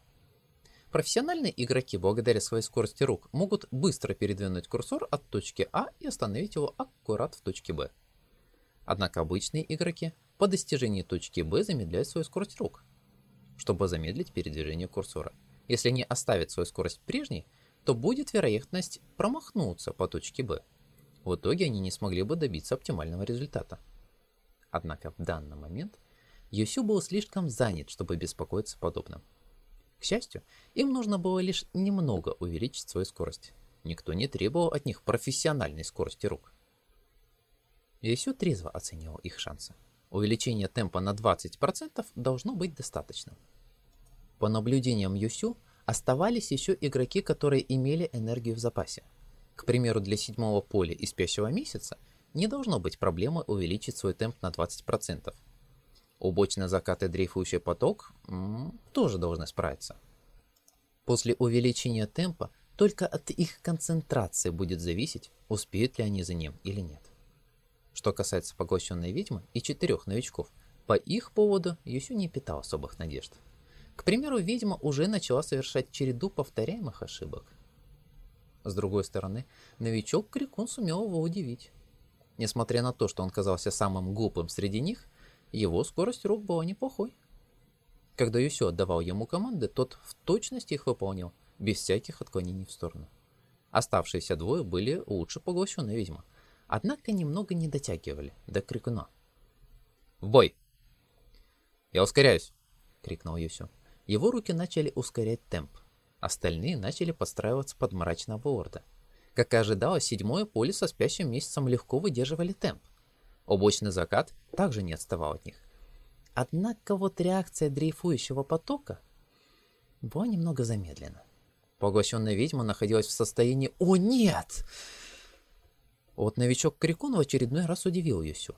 Speaker 1: Профессиональные игроки, благодаря своей скорости рук, могут быстро передвинуть курсор от точки А и остановить его аккурат в точке Б. Однако обычные игроки по достижении точки B замедляют свою скорость рук, чтобы замедлить передвижение курсора. Если они оставят свою скорость прежней, то будет вероятность промахнуться по точке B. В итоге они не смогли бы добиться оптимального результата. Однако в данный момент Юсю был слишком занят, чтобы беспокоиться подобным. К счастью, им нужно было лишь немного увеличить свою скорость. Никто не требовал от них профессиональной скорости рук. Юсю трезво оценивал их шансы увеличение темпа на 20% должно быть достаточным. По наблюдениям Юсю, оставались еще игроки, которые имели энергию в запасе. К примеру, для седьмого поля и спящего месяца не должно быть проблемы увеличить свой темп на 20%. Убочный закат и дрейфующий поток тоже должны справиться. После увеличения темпа только от их концентрации будет зависеть, успеют ли они за ним или нет. Что касается поглощенной ведьмы и четырех новичков, по их поводу Юсю не питал особых надежд. К примеру, ведьма уже начала совершать череду повторяемых ошибок. С другой стороны, новичок Крикун сумел его удивить. Несмотря на то, что он казался самым глупым среди них, его скорость рук была неплохой. Когда Юсю отдавал ему команды, тот в точности их выполнял, без всяких отклонений в сторону. Оставшиеся двое были лучше поглощенной ведьмы, однако немного не дотягивали до крикуна. «В бой!» «Я ускоряюсь!» — крикнул Юсю. Его руки начали ускорять темп. Остальные начали подстраиваться под мрачного лорда. Как и ожидалось, седьмое поле со спящим месяцем легко выдерживали темп. Облачный закат также не отставал от них. Однако вот реакция дрейфующего потока была немного замедлена. Поглощенная ведьма находилась в состоянии «О, нет!» Вот новичок Крикун в очередной раз удивил Юсю.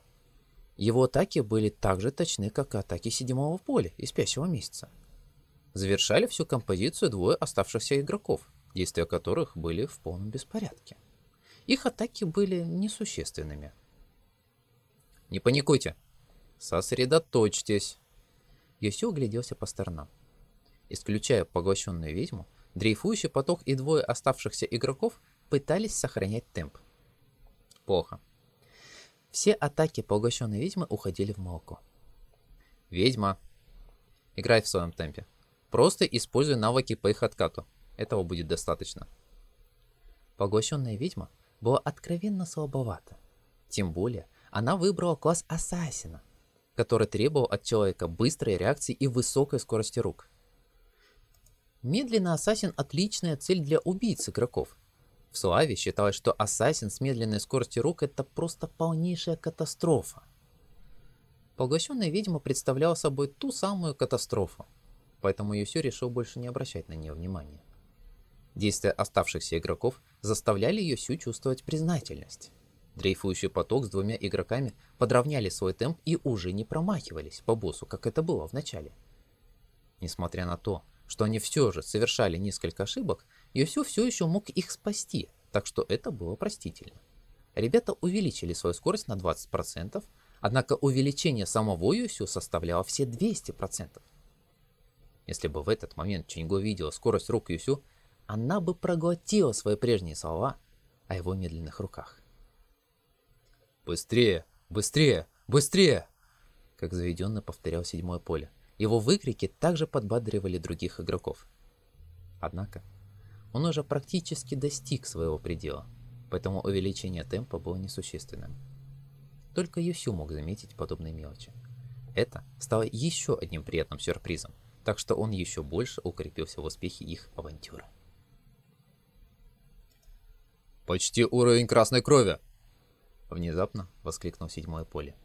Speaker 1: Его атаки были так же точны, как и атаки седьмого поля и спящего месяца. Завершали всю композицию двое оставшихся игроков, действия которых были в полном беспорядке. Их атаки были несущественными. «Не паникуйте! Сосредоточьтесь!» Юсю огляделся по сторонам. Исключая поглощенную ведьму, дрейфующий поток и двое оставшихся игроков пытались сохранять темп плохо. Все атаки поглощенной ведьмы уходили в молоко. Ведьма. Играй в своем темпе. Просто используй навыки по их откату. Этого будет достаточно. Поглощенная ведьма была откровенно слабовата. Тем более, она выбрала класс Ассасина, который требовал от человека быстрой реакции и высокой скорости рук. Медленный Ассасин – отличная цель для убийц игроков – в Славе считалось, что Ассасин с медленной скоростью рук это просто полнейшая катастрофа. Поглощенная ведьма представляла собой ту самую катастрофу, поэтому Юсю решил больше не обращать на нее внимания. Действия оставшихся игроков заставляли Юсю чувствовать признательность. Дрейфующий поток с двумя игроками подровняли свой темп и уже не промахивались по боссу, как это было в начале. Несмотря на то, что они все же совершали несколько ошибок, Йосю все еще мог их спасти, так что это было простительно. Ребята увеличили свою скорость на 20%, однако увеличение самого Йосю составляло все 200%. Если бы в этот момент Чинго видела скорость рук Юсю, она бы проглотила свои прежние слова о его медленных руках.
Speaker 3: «Быстрее! Быстрее! Быстрее!»
Speaker 1: Как заведенно повторял седьмое поле. Его выкрики также подбадривали других игроков. Однако, он уже практически достиг своего предела. поэтому увеличение темпа было несущественным. Только Юсю мог заметить подобные мелочи. Это стало еще одним приятным сюрпризом, так что он еще больше укрепился в успехе их авантюры.
Speaker 3: «Почти уровень красной крови!»
Speaker 1: Внезапно воскликнул седьмое поле.